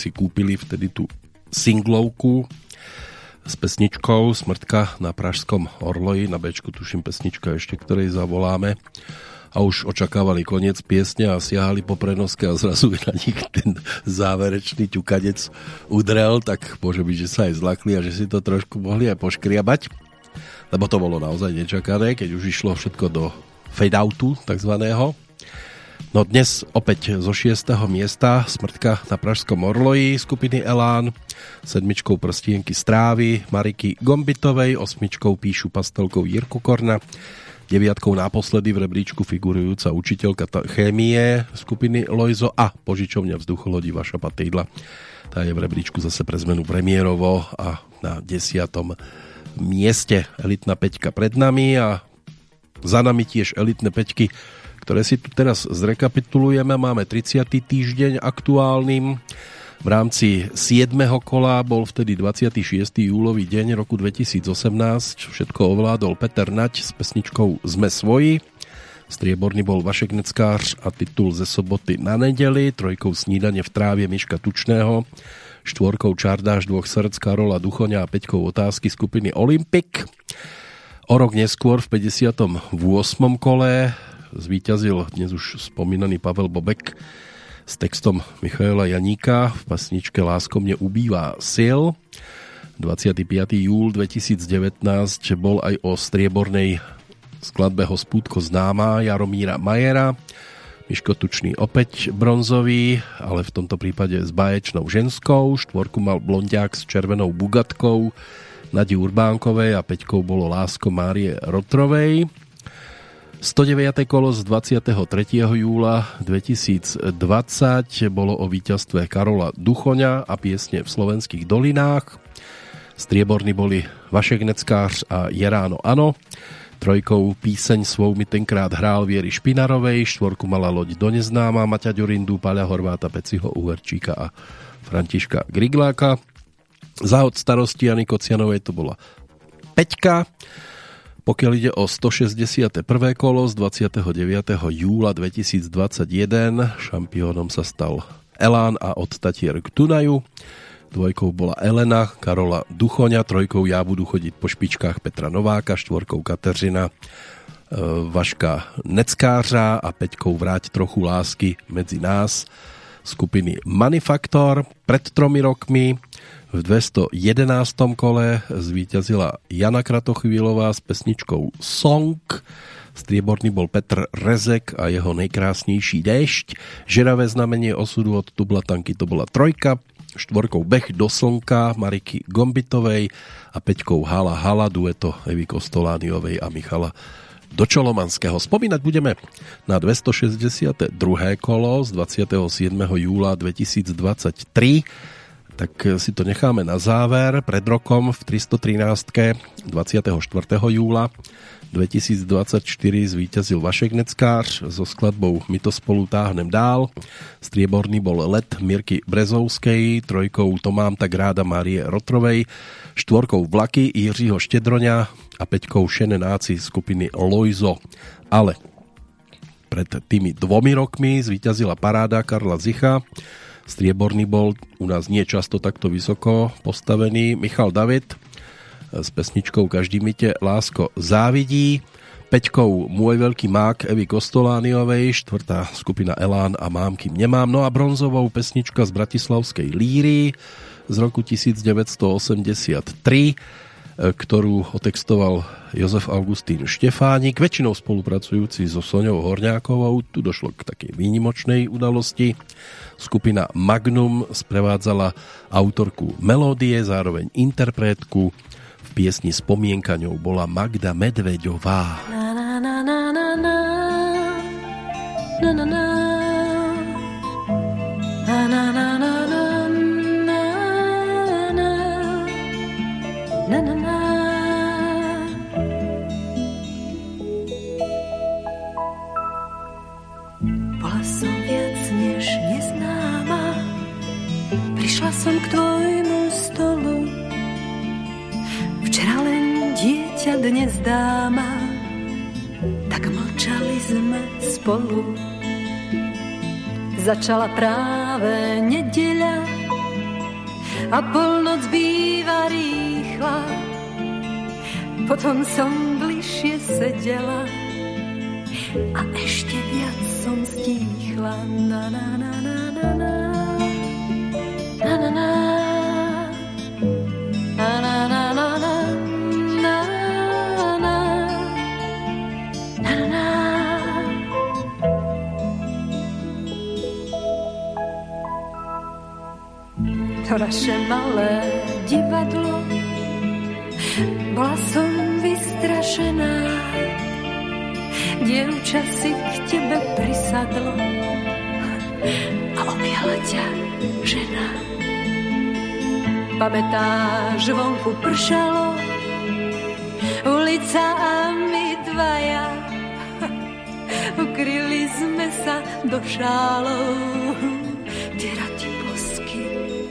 si kúpili vtedy tú singlovku s pesničkou Smrtka na Pražskom Orloji, na Bčku tuším pesnička ešte, ktorej zavoláme. A už očakávali koniec piesne a siahali po prenoske a zrazu [LAUGHS] na nich ten záverečný ťukadec udrel, tak môže byť, že sa aj zlakli a že si to trošku mohli aj poškriabať, lebo to bolo naozaj nečakané, keď už išlo všetko do fade-outu takzvaného. No dnes opäť zo 6. miesta Smrtka na Pražskom Orloji skupiny Elán, sedmičkou prstienky Strávy Mariky Gombitovej, osmičkou píšu pastelkou Jirku Korna, deviatkou naposledy v rebríčku figurujúca učiteľka chémie skupiny Lojzo a požičovňa vzducholodí Vaša Patejdla. Tá je v rebríčku zase pre zmenu premiérovo a na desiatom mieste elitná peťka pred nami a za nami tiež elitné peťky ktoré si tu teraz zrekapitulujeme. Máme 30. týždeň aktuálnym. V rámci 7. kola bol vtedy 26. júlový deň roku 2018. Všetko ovládol Peter Nať s pesničkou Sme svoji. Strieborný bol Vašek Neckář a titul ze soboty na nedeli, trojkou snídanie v trávě Miška Tučného, štvorkou Čardáš dvoch srdc Karola Duchoňa a peťkou otázky skupiny Olympik. O rok neskôr v 58. kole zvíťazil dnes už spomínaný Pavel Bobek s textom Michaela Janíka v pasničke Lásko mne ubývá sil. 25. júl 2019 bol aj o striebornej skladbe Hospúdko známa Jaromíra Majera. Miško Tučný opäť bronzový, ale v tomto prípade s báječnou ženskou. Štvorku mal blondiák s červenou bugatkou Nadi Urbánkovej a peťkou bolo Lásko Márie Rotrovej. 109. kolo z 23. júla 2020 bolo o víťazstve Karola Duchoňa a piesne v slovenských dolinách. Strieborní boli Vašek Neckář a Jeráno Ano. Trojkou píseň svou mi tenkrát hrál Viery Špinarovej, štvorku mala loď do neznáma Maťa Ďurindu, Paľa Horváta, Peciho Uherčíka a Františka Grigláka. Za od starosti Jany Kocianovej to bola Peťka. Pokiaľ ide o 161. kolo z 29. júla 2021, šampiónom sa stal Elán a od k Tunaju. Dvojkou bola Elena, Karola Duchoňa, trojkou ja budú chodiť po špičkách Petra Nováka, štvorkou Kateřina, e, Vaška Neckářa a peťkou Vráť trochu lásky medzi nás skupiny Manifaktor. Pred tromi rokmi v 211. kole zvíťazila Jana Kratochvílová s pesničkou Song. Strieborný bol Petr Rezek a jeho nejkrásnější déšť. Žeravé znamenie osudu od Tublatanky to bola trojka. Štvorkou Bech do slnka Mariky Gombitovej a peťkou Hala Hala dueto Evy Kostolániovej a Michala do Čolomanského. Spomínať budeme na 262. kolo z 27. júla 2023 tak si to necháme na záver. Pred rokom v 313. 24. júla 2024 zvíťazil Vašek Neckář so skladbou My to spolu táhnem dál. Strieborný bol let Mirky Brezovskej, trojkou To mám tak ráda Márie Rotrovej, štvorkou Vlaky Jiřího Štedroňa a peťkou Šenenáci skupiny Lojzo. Ale pred tými dvomi rokmi zvíťazila paráda Karla Zicha, strieborný bol u nás nie často takto vysoko postavený. Michal David s pesničkou Každý mi te lásko závidí, Peťkou Môj veľký mák Evy Kostolániovej, štvrtá skupina Elán a Mám kým nemám, no a bronzovou pesnička z Bratislavskej líry z roku 1983 ktorú otextoval Jozef Augustín Štefánik, väčšinou spolupracujúci so Soňou Horňákovou. Tu došlo k takej výnimočnej udalosti. Skupina Magnum sprevádzala autorku melódie, zároveň interpretku. V piesni spomienkaňou bola Magda Medveďová. Na. Na, na, na. Na, na, na, na, na. Som k tvojmu stolu. Včera len dieťa, dnes dáma, tak mlčali sme spolu. Začala práve nedeľa a polnoc býva rýchla. Potom som bližšie sedela a ešte viac som stíchla. Na, na, na, na, na, na. To naše malé divadlo. Bola som vystrašená. Dievča si k tebe prisadlo. A objala ťa žena. Pamätáš, vonku pršalo, ulica a my dvaja, [LAUGHS] ukryli sme sa do šálov, tie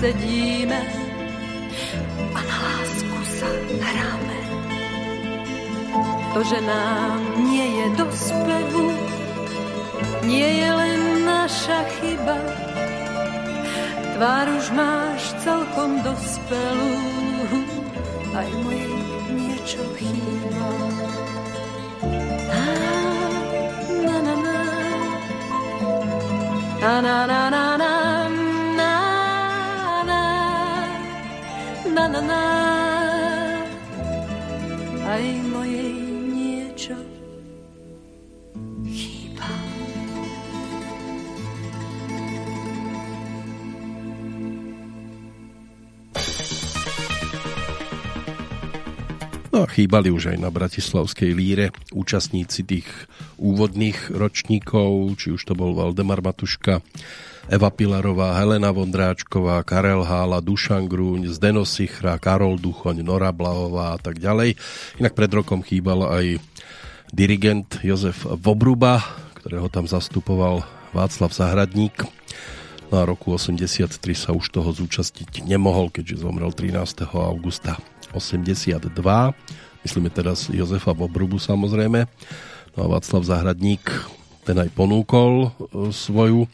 sedíme a na lásku sa hráme. To, že nám nie je do spevu, nie je len naša chyba. Tvár už máš celkom dospelú, aj mojej niečo chýba. Ah, na na na na na na na na, na, na, aj No a chýbali už aj na Bratislavskej líre účastníci tých úvodných ročníkov, či už to bol Valdemar Matuška, Eva Pilarová, Helena Vondráčková, Karel Hála, Dušan Grúň, Zdeno Sichra, Karol Duchoň, Nora Blahová a tak ďalej. Inak pred rokom chýbal aj dirigent Jozef Vobruba, ktorého tam zastupoval Václav Zahradník. No a roku 83 sa už toho zúčastiť nemohol, keďže zomrel 13. augusta 82. Myslíme teraz Jozefa Vobrubu samozrejme. No a Václav Zahradník ten aj ponúkol e, svoju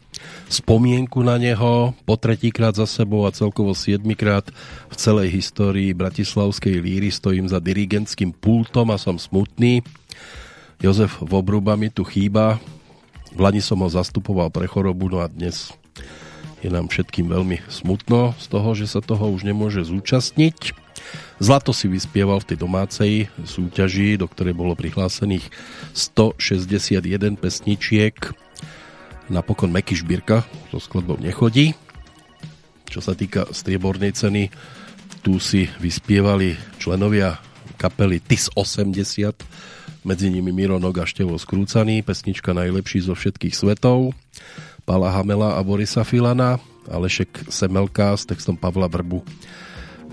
spomienku na neho po tretíkrát za sebou a celkovo siedmikrát v celej histórii Bratislavskej líry stojím za dirigentským pultom a som smutný, Jozef Vobruba mi tu chýba. V Lani som ho zastupoval pre chorobu, no a dnes je nám všetkým veľmi smutno z toho, že sa toho už nemôže zúčastniť. Zlato si vyspieval v tej domácej súťaži, do ktorej bolo prihlásených 161 pesničiek. Napokon Meky Šbírka so skladbou nechodí. Čo sa týka striebornej ceny, tu si vyspievali členovia kapely TIS 80, medzi nimi Miro Noga Števo Skrúcaný, pesnička najlepší zo všetkých svetov. Pala Hamela a Borisa Filana, Alešek Semelka s textom Pavla Vrbu.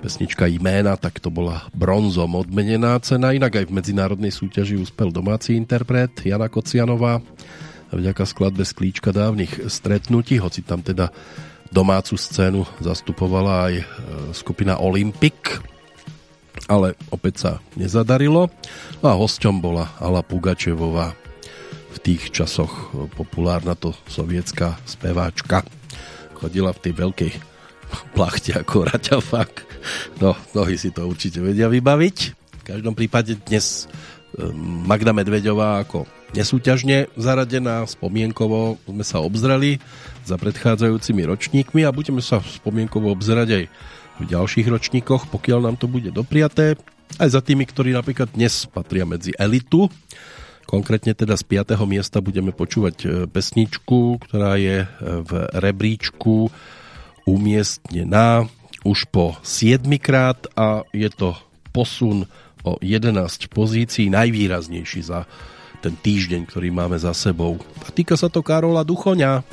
Pesnička Jména, tak to bola bronzom odmenená cena, inak aj v medzinárodnej súťaži uspel domáci interpret Jana Kocianová vďaka skladbe Sklíčka dávnych stretnutí, hoci tam teda domácu scénu zastupovala aj e, skupina Olympic, ale opäť sa nezadarilo. No a hosťom bola Ala Pugačevová, v tých časoch populárna to sovietská speváčka. Chodila v tej veľkej plachte ako raťafak. No, mnohí si to určite vedia vybaviť. V každom prípade dnes e, Magda Medvedová ako nesúťažne zaradená, spomienkovo sme sa obzreli za predchádzajúcimi ročníkmi a budeme sa spomienkovo obzerať aj v ďalších ročníkoch, pokiaľ nám to bude dopriaté. Aj za tými, ktorí napríklad dnes patria medzi elitu Konkrétne teda z 5. miesta budeme počúvať e, pesničku, ktorá je e, v rebríčku umiestnená už po 7 krát a je to posun o 11 pozícií, najvýraznejší za ten týždeň, ktorý máme za sebou. A týka sa to Karola Duchoňa.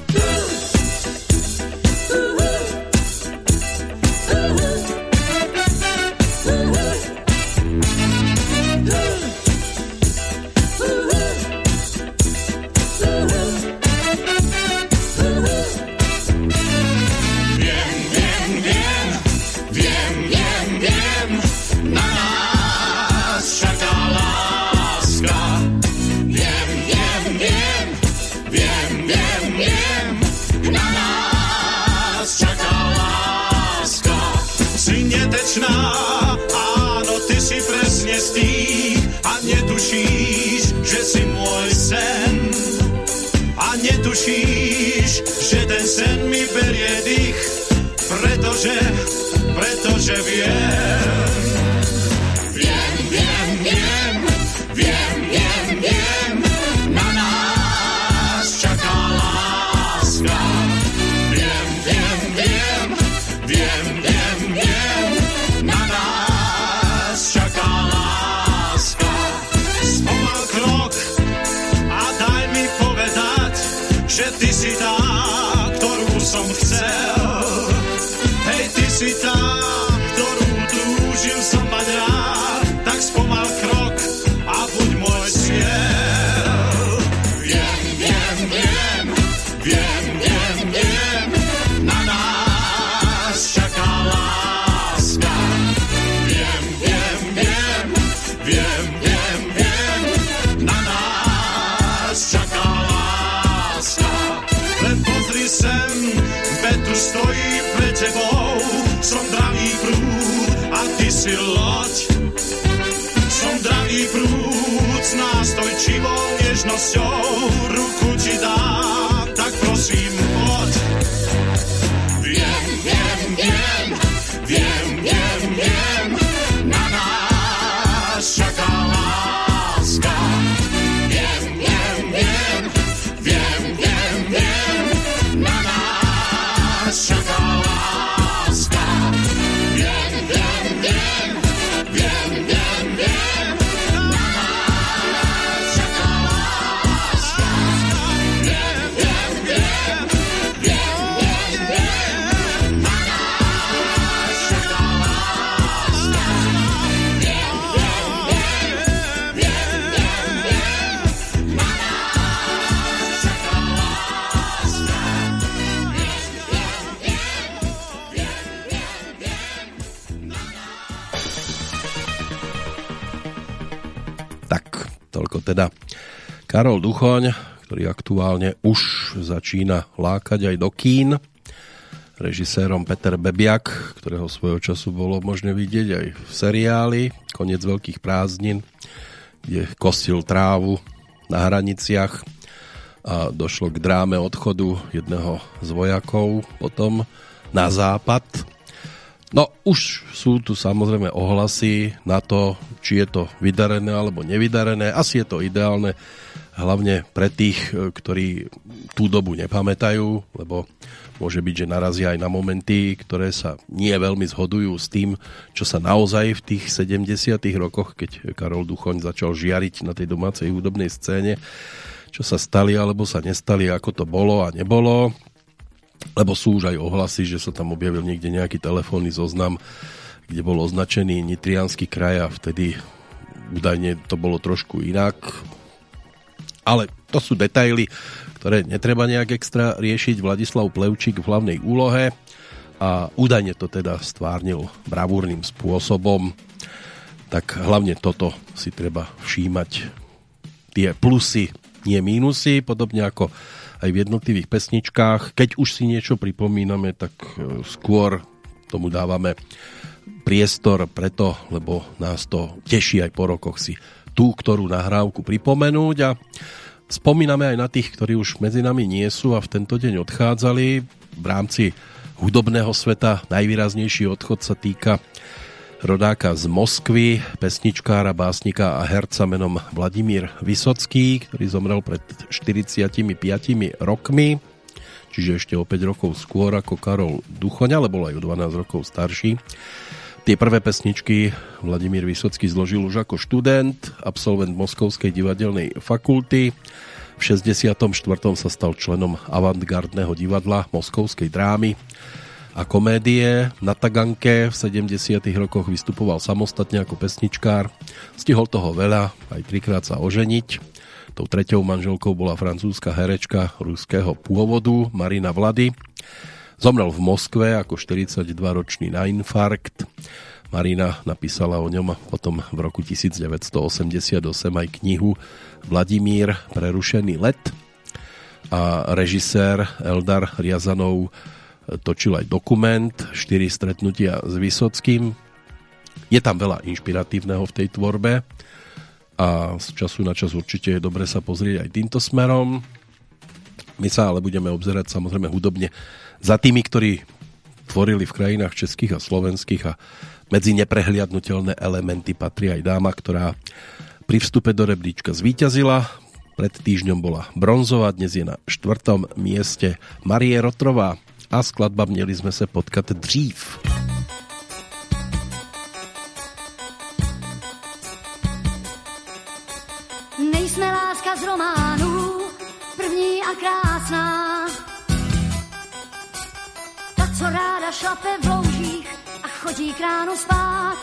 Joseph. nos shows Karol Duchoň, ktorý aktuálne už začína lákať aj do kín. Režisérom Peter Bebiak, ktorého svojho času bolo možné vidieť aj v seriáli Koniec veľkých prázdnin, kde kostil trávu na hraniciach a došlo k dráme odchodu jedného z vojakov potom na západ. No už sú tu samozrejme ohlasy na to, či je to vydarené alebo nevydarené. Asi je to ideálne hlavne pre tých, ktorí tú dobu nepamätajú, lebo môže byť, že narazia aj na momenty, ktoré sa nie veľmi zhodujú s tým, čo sa naozaj v tých 70 rokoch, keď Karol Duchoň začal žiariť na tej domácej hudobnej scéne, čo sa stali alebo sa nestali, ako to bolo a nebolo. Lebo sú už aj ohlasy, že sa tam objavil niekde nejaký telefónny zoznam, kde bol označený Nitrianský kraj a vtedy údajne to bolo trošku inak. Ale to sú detaily, ktoré netreba nejak extra riešiť. Vladislav Plevčík v hlavnej úlohe a údajne to teda stvárnil bravúrnym spôsobom. Tak hlavne toto si treba všímať. Tie plusy nie mínusy, podobne ako aj v jednotlivých pesničkách. Keď už si niečo pripomíname, tak e, skôr tomu dávame priestor preto, lebo nás to teší aj po rokoch si tú, ktorú nahrávku pripomenúť a spomíname aj na tých, ktorí už medzi nami nie sú a v tento deň odchádzali. V rámci hudobného sveta najvýraznejší odchod sa týka rodáka z Moskvy, pesničkára, básnika a herca menom Vladimír Vysocký, ktorý zomrel pred 45 rokmi, čiže ešte o 5 rokov skôr ako Karol Duchoň, ale bol aj o 12 rokov starší. Tie prvé pesničky Vladimír Vysocký zložil už ako študent, absolvent Moskovskej divadelnej fakulty. V 64. sa stal členom avantgardného divadla Moskovskej drámy a komédie. Na Taganke v 70. rokoch vystupoval samostatne ako pesničkár. Stihol toho veľa, aj trikrát sa oženiť. Tou treťou manželkou bola francúzska herečka ruského pôvodu Marina Vlady. Zomrel v Moskve ako 42-ročný na infarkt. Marina napísala o ňom potom v roku 1988 aj knihu Vladimír prerušený let a režisér Eldar Riazanov točil aj dokument, 4 stretnutia s Vysockým. Je tam veľa inšpiratívneho v tej tvorbe a z času na čas určite je dobre sa pozrieť aj týmto smerom. My sa ale budeme obzerať samozrejme hudobne za tými, ktorí tvorili v krajinách českých a slovenských a medzi neprehliadnutelné elementy patrí aj dáma, ktorá pri vstupe do rebríčka zvíťazila. Pred týždňom bola bronzová, dnes je na štvrtom mieste Marie Rotrová a skladba Měli jsme se potkat dřív. Nejsme láska z románů, první a krásná. Ta, co ráda šlape v loužích a chodí k ránu spát.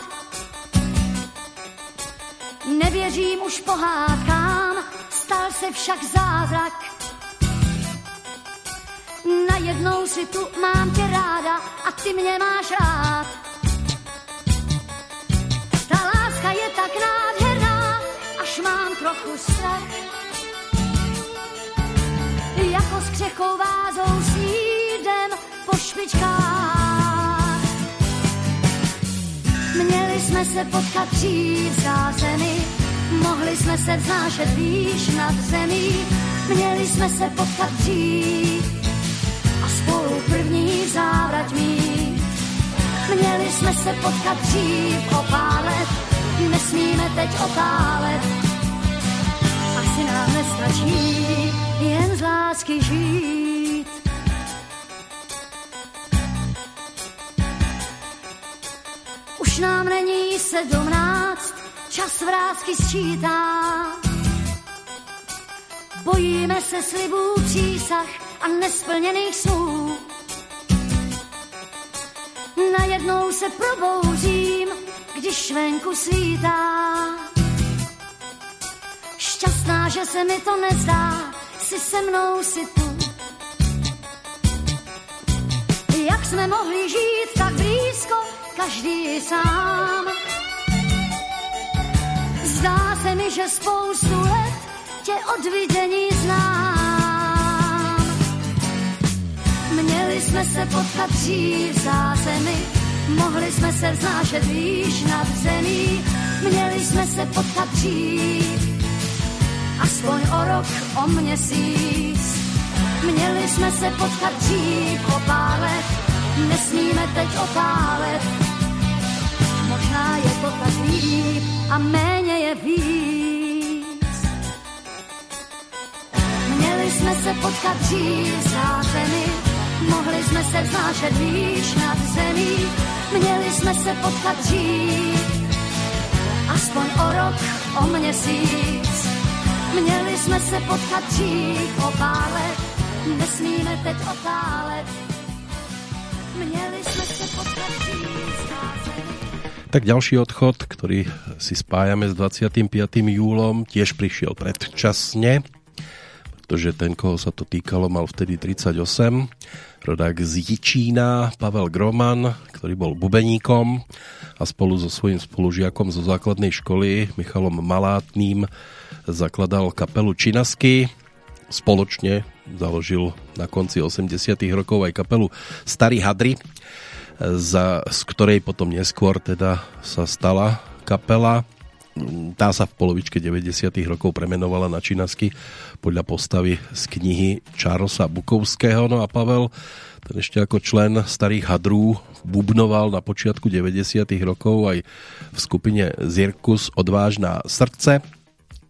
Nevěřím už pohádkám, stal se však zázrak Najednou si tu mám tě ráda a ty mě máš rád. Ta láska je tak nádherná, až mám trochu strach. Jako s křechou vázou sídem po špičkách. Měli jsme se potkat dřív za zemi, mohli jsme se vznášet výš nad zemí, měli jsme se potkat dřív spolu první závrať mít. Měli jsme se potkat dřív o pár let, nesmíme teď otálet. Asi nám nestačí jen z lásky žít. Už nám není sedmnáct, čas vrázky sčítá. Bojíme se slibů přísah, a nesplněných snů. Najednou se probouzím, když venku svítá. Šťastná, že se mi to nezdá, si se mnou si tu. Jak jsme mohli žít tak blízko, každý sám. Zdá se mi, že spoustu let tě od vidění znám. Měli jsme se potkat dřív za zemi, mohli jsme se vznášet výš nad zemí. Měli jsme se potkat dřív, aspoň o rok, o měsíc. Měli jsme se potkat dřív o pár let, nesmíme teď otálet. Možná je to tak líp a méně je víc. Měli jsme se potkat dřív za zemi, mohli jsme se vznášet výš nad zemí. Měli jsme se potkat dřív, aspoň o rok, o měsíc. Měli jsme se potkat dřív o pár nesmíme teď otálet. Měli jsme se potkat dřív. Tak ďalší odchod, ktorý si spájame s 25. júlom, tiež prišiel predčasne, pretože ten, koho sa to týkalo, mal vtedy 38. Rodák z Jičína, Pavel Groman, ktorý bol bubeníkom a spolu so svojím spolužiakom zo základnej školy Michalom Malátným zakladal kapelu Činasky. Spoločne založil na konci 80 rokov aj kapelu Starý Hadry, za, z ktorej potom neskôr teda sa stala kapela. Tá sa v polovičke 90 rokov premenovala na Činasky podľa postavy z knihy Charlesa Bukovského. No a Pavel, ten ešte ako člen starých hadrú bubnoval na počiatku 90 rokov aj v skupine Zirkus Odvážna srdce,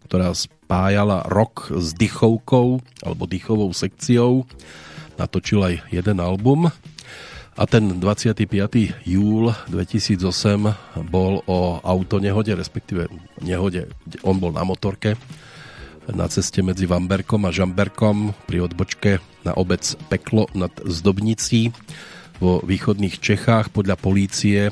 ktorá spájala rock s dychovkou alebo dychovou sekciou. Natočil aj jeden album a ten 25. júl 2008 bol o autonehode, respektíve nehode, on bol na motorke na ceste medzi Vamberkom a Žamberkom pri odbočke na obec Peklo nad Zdobnicí vo východných Čechách podľa polície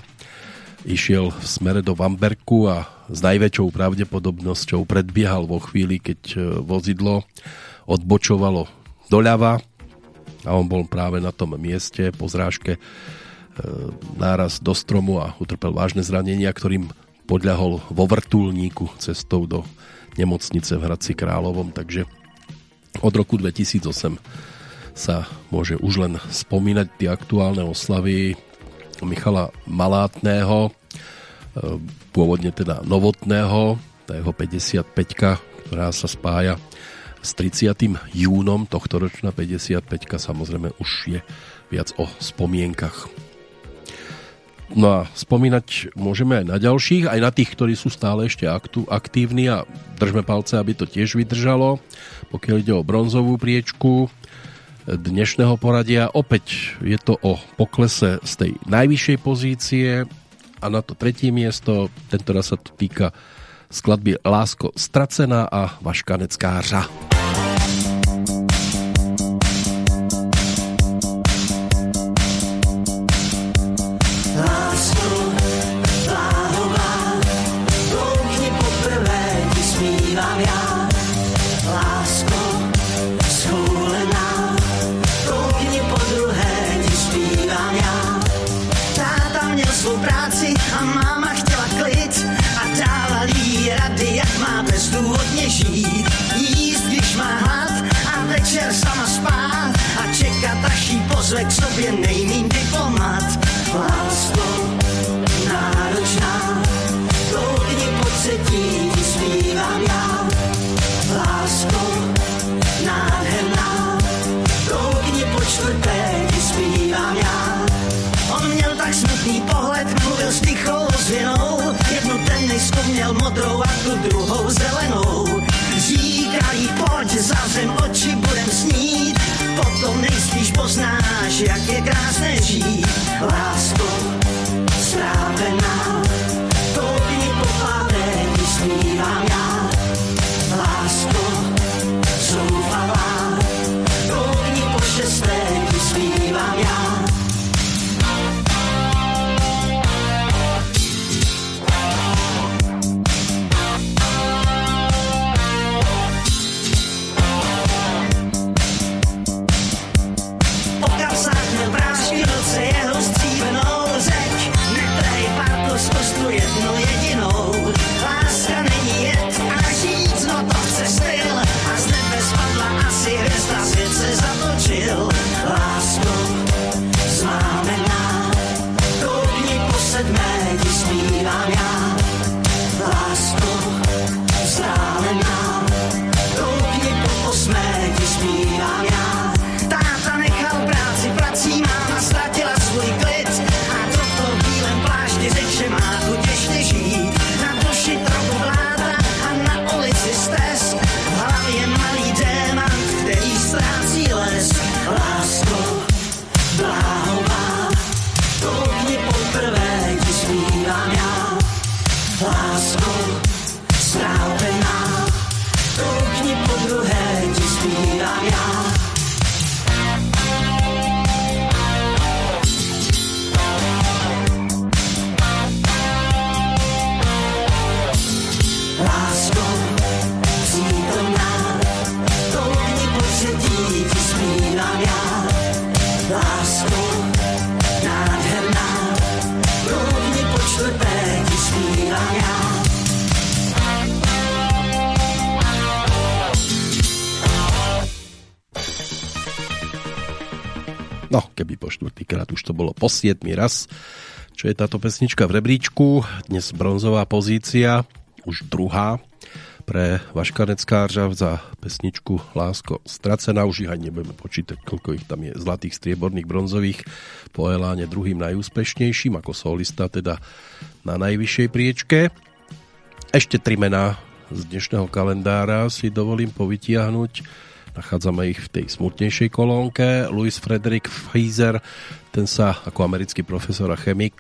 išiel v smere do Vamberku a s najväčšou pravdepodobnosťou predbiehal vo chvíli, keď vozidlo odbočovalo doľava a on bol práve na tom mieste po zrážke e, náraz do stromu a utrpel vážne zranenia, ktorým podľahol vo vrtulníku cestou do nemocnice v Hradci Královom, takže od roku 2008 sa môže už len spomínať tie aktuálne oslavy Michala Malátného, e, pôvodne teda Novotného, tá jeho 55 ktorá sa spája s 30. júnom tohto ročná 55 samozrejme už je viac o spomienkach. No a spomínať môžeme aj na ďalších, aj na tých, ktorí sú stále ešte aktu, aktívni a držme palce, aby to tiež vydržalo. Pokiaľ ide o bronzovú priečku dnešného poradia, opäť je to o poklese z tej najvyššej pozície a na to tretie miesto, tento raz sa to týka skladby Lásko stracená a Vaškanecká řa. No, keby po štvrtýkrát už to bolo po siedmy raz. Čo je táto pesnička v rebríčku? Dnes bronzová pozícia, už druhá pre Vaškanecká za pesničku Lásko stracená. Už ich aj nebudeme počítať, koľko ich tam je zlatých, strieborných, bronzových. Po Eláne druhým najúspešnejším, ako solista teda na najvyššej priečke. Ešte tri mená z dnešného kalendára si dovolím povytiahnuť. Nachádzame ich v tej smutnejšej kolónke. Louis Frederick Fieser, ten sa ako americký profesor a chemik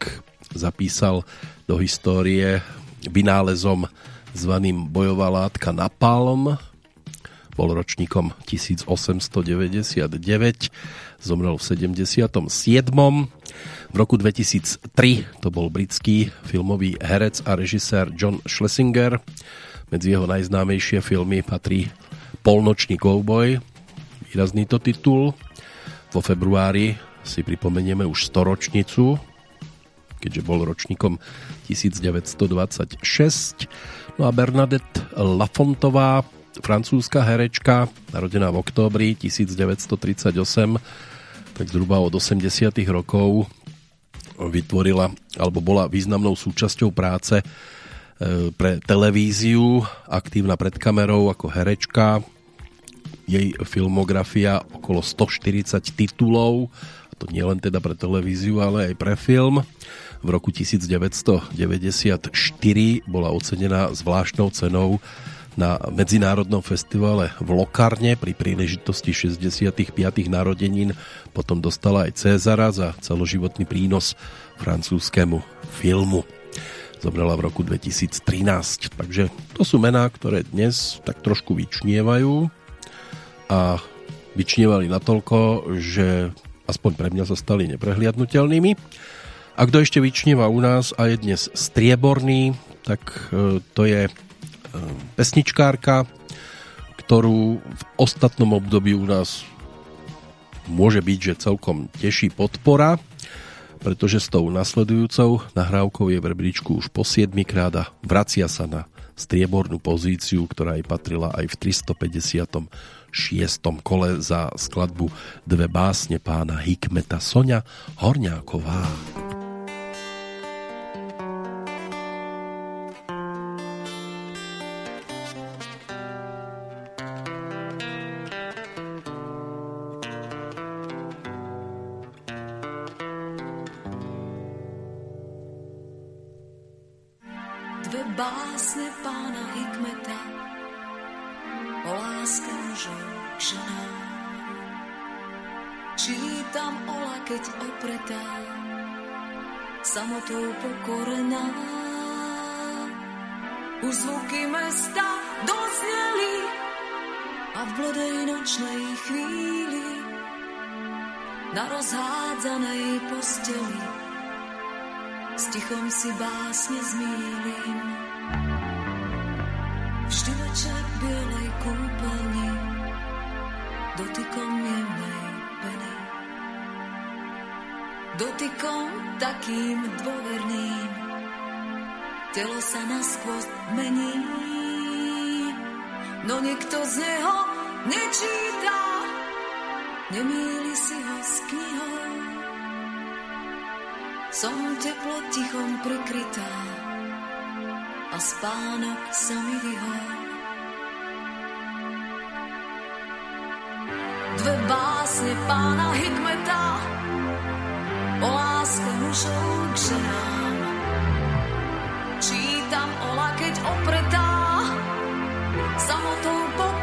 zapísal do histórie vynálezom zvaným bojová látka Napalm. Bol ročníkom 1899, zomrel v 77. V roku 2003 to bol britský filmový herec a režisér John Schlesinger. Medzi jeho najznámejšie filmy patrí Polnočný kouboj, výrazný to titul. Vo februári si pripomenieme už storočnicu, keďže bol ročníkom 1926 No a Bernadette Lafontová, francúzska herečka, narodená v októbri 1938, tak zhruba od 80 rokov vytvorila, alebo bola významnou súčasťou práce e, pre televíziu, aktívna pred kamerou ako herečka. Jej filmografia okolo 140 titulov, a to nie len teda pre televíziu, ale aj pre film. V roku 1994 bola ocenená zvláštnou cenou na Medzinárodnom festivale v Lokarne pri príležitosti 65. narodenín. Potom dostala aj Cezara za celoživotný prínos francúzskému filmu. Zomrela v roku 2013. Takže to sú mená, ktoré dnes tak trošku vyčnievajú a vyčnievali natoľko, že aspoň pre mňa sa stali neprehliadnutelnými. A kto ešte vyčnieva u nás a je dnes strieborný, tak e, to je e, pesničkárka, ktorú v ostatnom období u nás môže byť, že celkom teší podpora, pretože s tou nasledujúcou nahrávkou je v rebríčku už po 7 krát a vracia sa na striebornú pozíciu, ktorá jej patrila aj v 356. kole za skladbu Dve básne pána Hikmeta Sonia Horňáková. Samotou pokorená. Už zvuky mesta dozněli a v bledej nočnej chvíli na rozhádzanej posteli s tichom si básne zmýlim. Vždy večer bielej kúpeľni dotykom jemnej dotykom takým dôverným. Telo sa naskôr mení, no nikto z neho nečíta, nemýli si ho s knihou. Som teplo tichom prikrytá a spánok sa mi vyhol. Dve básne pána Hikmeta o láske mužov k ženám. Čítam ola, keď opretá, samotou pokorená.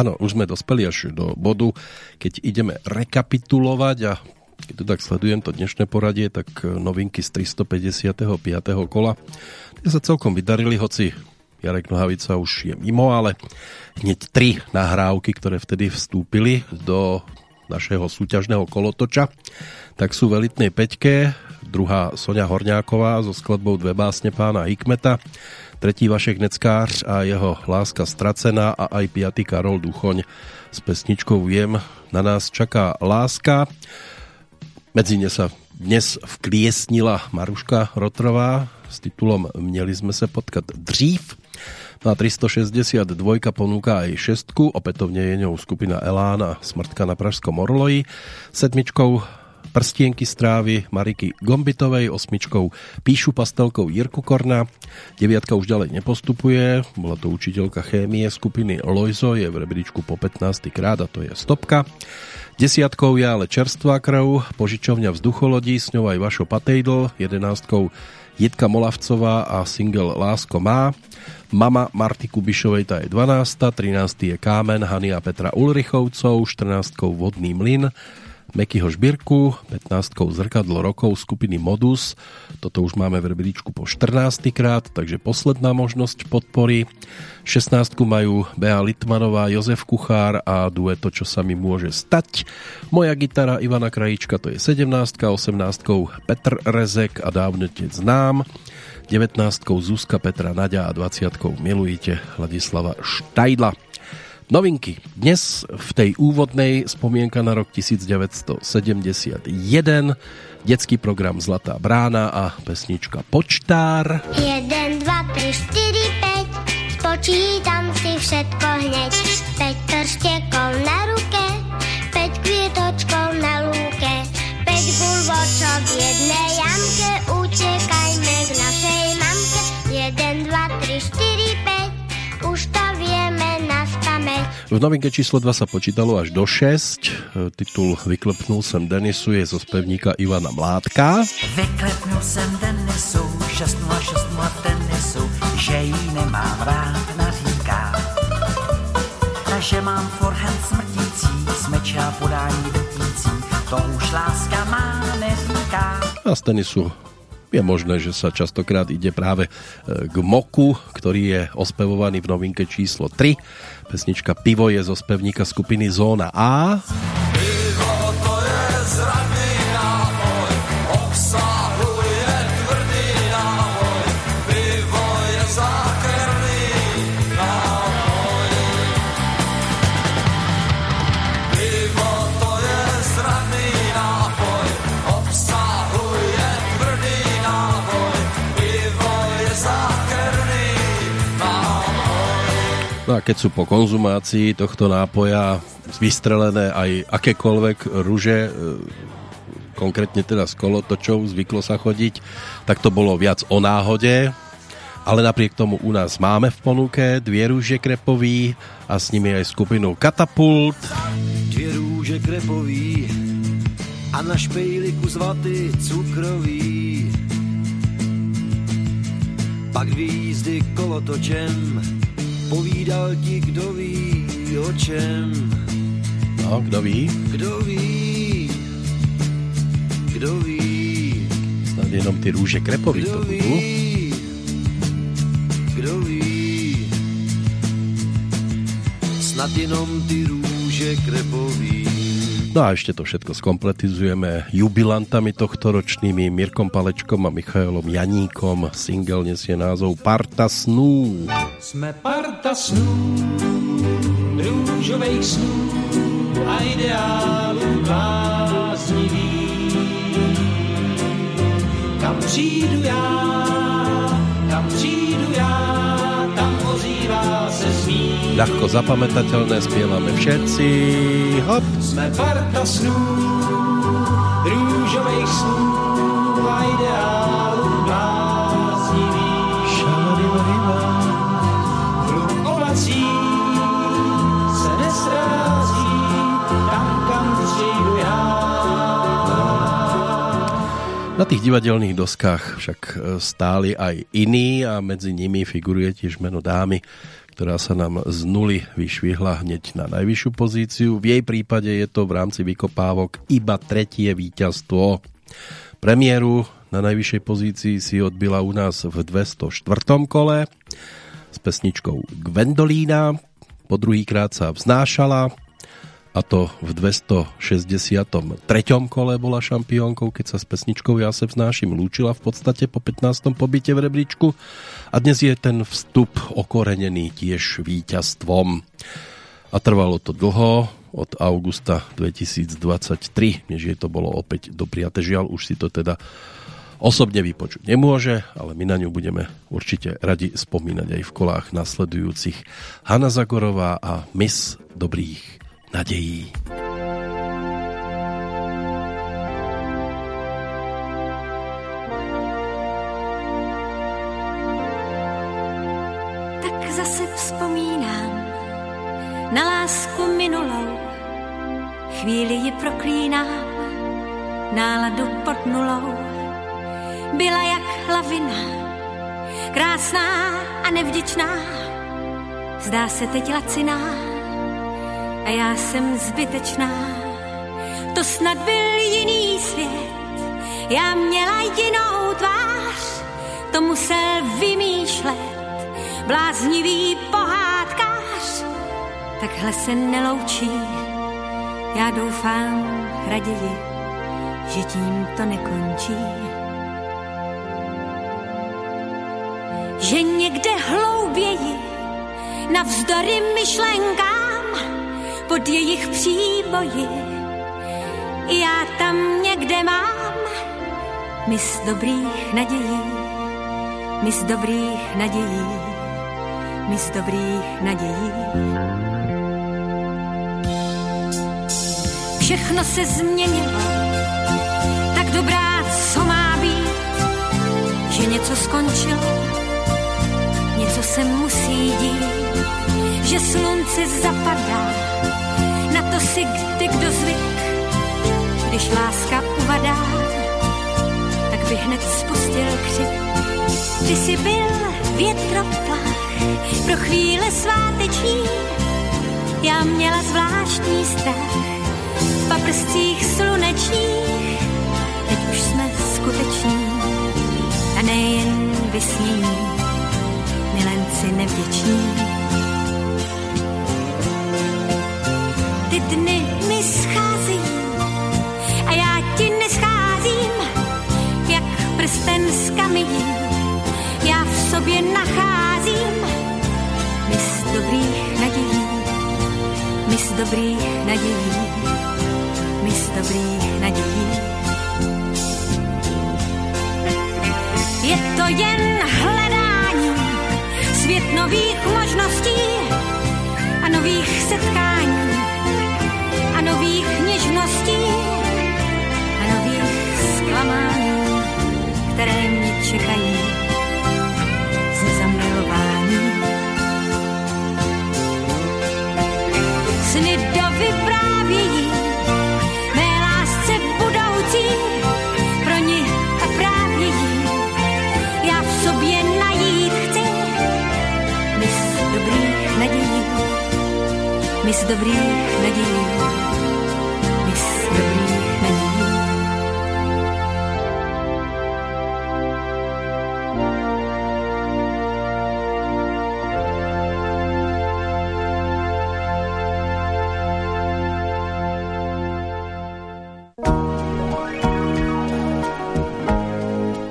Áno, už sme dospeli až do bodu, keď ideme rekapitulovať a keď to tak sledujem to dnešné poradie, tak novinky z 355. kola tie sa celkom vydarili, hoci Jarek Nohavica už je mimo, ale hneď tri nahrávky, ktoré vtedy vstúpili do našeho súťažného kolotoča, tak sú v elitnej peťke, druhá Sonia Horňáková so skladbou Dve básne pána Hikmeta, tretí Vašek Neckář a jeho Láska stracená a aj piatý Karol Duchoň s pesničkou Viem, na nás čaká láska. Medzi ne sa dnes vkliesnila Maruška Rotrová s titulom Měli sme se potkat dřív. Na 362 ponúka aj šestku, opätovne je ňou skupina Elána Smrtka na Pražskom Orloji. Sedmičkou Prstienky strávy Mariky Gombitovej, osmičkou Píšu pastelkou Jirku Korna, deviatka už ďalej nepostupuje, bola to učiteľka chémie skupiny Lojzo, je v rebríčku po 15. krát a to je stopka. Desiatkou je ale čerstvá krv, požičovňa vzducholodí, s ňou aj Vašo Patejdl, jedenáctkou Jitka Molavcová a single Lásko má. Mama Marty Kubišovej tá je 12. 13. je Kámen Hany a Petra Ulrichovcov, 14. Vodný mlyn, Mekyho Žbírku, 15 zrkadlo rokov skupiny Modus. Toto už máme v rebríčku po 14 krát, takže posledná možnosť podpory. 16 majú Bea Litmanová, Jozef Kuchár a dueto Čo sa mi môže stať. Moja gitara Ivana Krajička to je 17 18 Petr Rezek a dávno tec znám. 19 Zuzka Petra Nadia a 20 milujete Ladislava Štajdla. Novinky. Dnes v tej úvodnej spomienka na rok 1971, detský program Zlatá brána a pesnička Počtár. 1, 2, 3, 4, 5, spočítam si všetko hneď. 5 prštekov na ruke, V novinke číslo 2 sa počítalo až do 6. Titul Vyklepnul sem Denisu je zo spevníka Ivana Mládka. Vyklepnul jsem Denisu, šestnu a šestnu a v tenisu, že jí nemám rád, naříká. Že mám forehand smrtící, smeče a podání drtící, to už láska má neříká. A z tenisu je možné, že sa častokrát ide práve e, k Moku, ktorý je ospevovaný v novinke číslo 3. Pesnička Pivo je zo spevníka skupiny Zóna A. No a keď sú po konzumácii tohto nápoja vystrelené aj akékoľvek rúže, e, konkrétne teda s kolotočou, zvyklo sa chodiť, tak to bolo viac o náhode, ale napriek tomu u nás máme v ponuke dvě rúže krepový a s nimi aj skupinu Katapult. Dvě růže krepový a na špejli kus vaty cukrový. Pak dvě jízdy kolotočem, povídal ti, kdo ví o čem. No, kdo ví? Kdo ví, kdo ví, Snad jenom ty rúže krepový to kdo budú. ví, kdo ví. Snad jenom ty růže krepový. No a ešte to všetko skompletizujeme jubilantami tohto ročnými Mirkom Palečkom a Michailom Janíkom. Single nesie názov Parta snů. Jsme parta snů, růžových snů a ideálů bláznivých. Kam přijdu já, Ľahko zapamätateľné spievame všetci. Hop! Jsme parta snů, růžových snů a ideálů bláznivých. Hluk oblací se nesrází, tam, kam přijdu já. Na tých divadelných doskách však stáli aj iní a medzi nimi figuruje tiež meno dámy, ktorá sa nám z nuly vyšvihla hneď na najvyššiu pozíciu. V jej prípade je to v rámci vykopávok iba tretie víťazstvo. Premiéru na najvyššej pozícii si odbila u nás v 204. kole s pesničkou Gwendolína. Po druhýkrát sa vznášala a to v 263. kole bola šampiónkou, keď sa s pesničkou Ja se vznášim lúčila v podstate po 15. pobyte v rebríčku a dnes je ten vstup okorenený tiež víťazstvom. A trvalo to dlho, od augusta 2023, než je to bolo opäť dopriate. Žiaľ, už si to teda osobne vypočuť nemôže, ale my na ňu budeme určite radi spomínať aj v kolách nasledujúcich. Hanna Zagorová a Miss Dobrých nadějí. Tak zase vzpomínám na lásku minulou. Chvíli ji proklínám, náladu pod nulou. Byla jak lavina, krásná a nevděčná, zdá se teď laciná a já jsem zbytečná. To snad byl jiný svět, já měla jinou tvář, to musel vymýšlet bláznivý pohádkář. Takhle se neloučí, já doufám raději, že tím to nekončí. Že někde hlouběji, navzdory myšlenkám, pod jejich příboji. Já tam někde mám mis dobrých nadějí, mis dobrých nadějí, mis dobrých nadějí. Všechno se změnilo, tak dobrá, co má být, že něco skončilo, něco se musí dít, že slunce zapadá, na to si kdy kdo zvyk, když láska uvadá, tak by hned spustil křik. Ty jsi byl větroplach pro chvíle sváteční, já měla zvláštní strach v paprscích slunečních, teď už jsme skuteční a nejen vysnění, milenci nevděční. Dobrých nadějí, mis dobrých nadějí. Je to jen hledání svět nových možností a nových setkání mis dobrých nadějí, mis dobrých nadějí.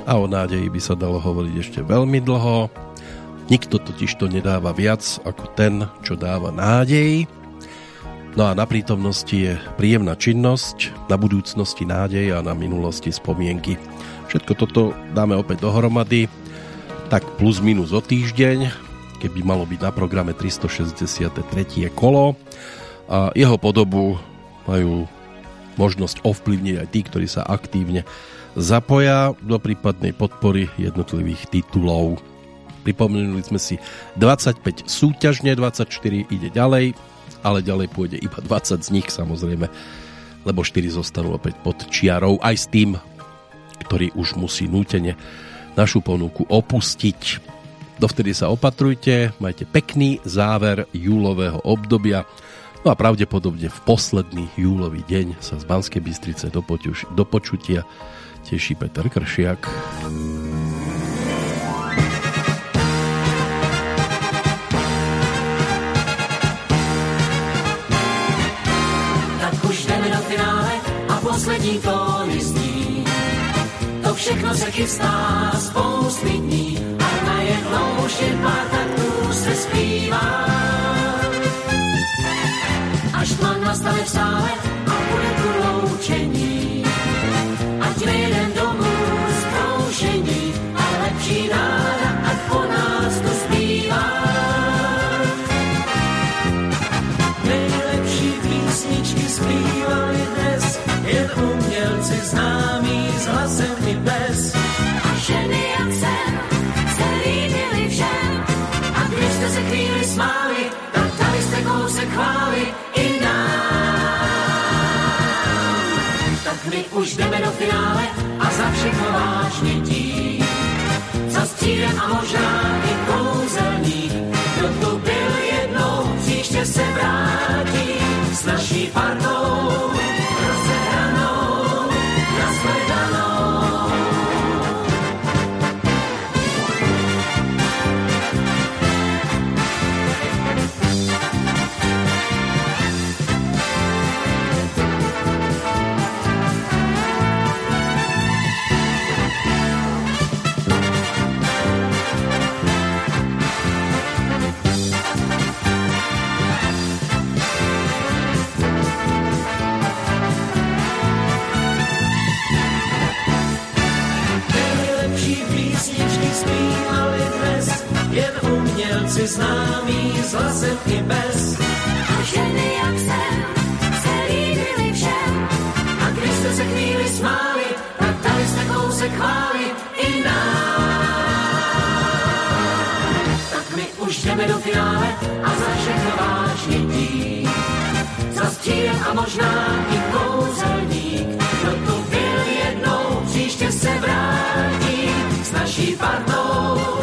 A o nádeji by sa dalo hovoriť ešte veľmi dlho. Nikto totiž to nedáva viac ako ten, čo dáva nádej. No a na prítomnosti je príjemná činnosť, na budúcnosti nádej a na minulosti spomienky. Všetko toto dáme opäť dohromady, tak plus minus o týždeň, keby malo byť na programe 363. kolo a jeho podobu majú možnosť ovplyvniť aj tí, ktorí sa aktívne zapoja do prípadnej podpory jednotlivých titulov. Pripomenuli sme si 25 súťažne, 24 ide ďalej, ale ďalej pôjde iba 20 z nich samozrejme, lebo 4 zostanú opäť pod čiarou aj s tým, ktorý už musí nútene našu ponuku opustiť. Dovtedy sa opatrujte, majte pekný záver júlového obdobia. No a pravdepodobne v posledný júlový deň sa z Banskej Bystrice do, počuš, do počutia teší Peter Kršiak. Poslední tóny zní. To všechno se chystá spousty dní a najednou už jen pár taktů se zpívá. Až tma nastane v sále a bude tu loučení. Ať nejeden známí s hlasem i bez. A ženy jak jsem se líbily všem. A když jste se chvíli smáli, tak dali jste kousek chvály i nám. Tak my už jdeme do finále a za všechno vážně tím. Za střídem a možná i kouzelník, kdo tu byl jednou, příště se vrátí s naší partou umělci známí s hlasem i bez. A ženy jak jsem se líbily všem. A když jste se chvíli smáli, tak dali jste kousek chvály i nám. Tak my už jdeme do finále a za všechno vážně tím. Za střídem a možná i kouzelník, kdo tu byl jednou, příště se vrátí s naší partou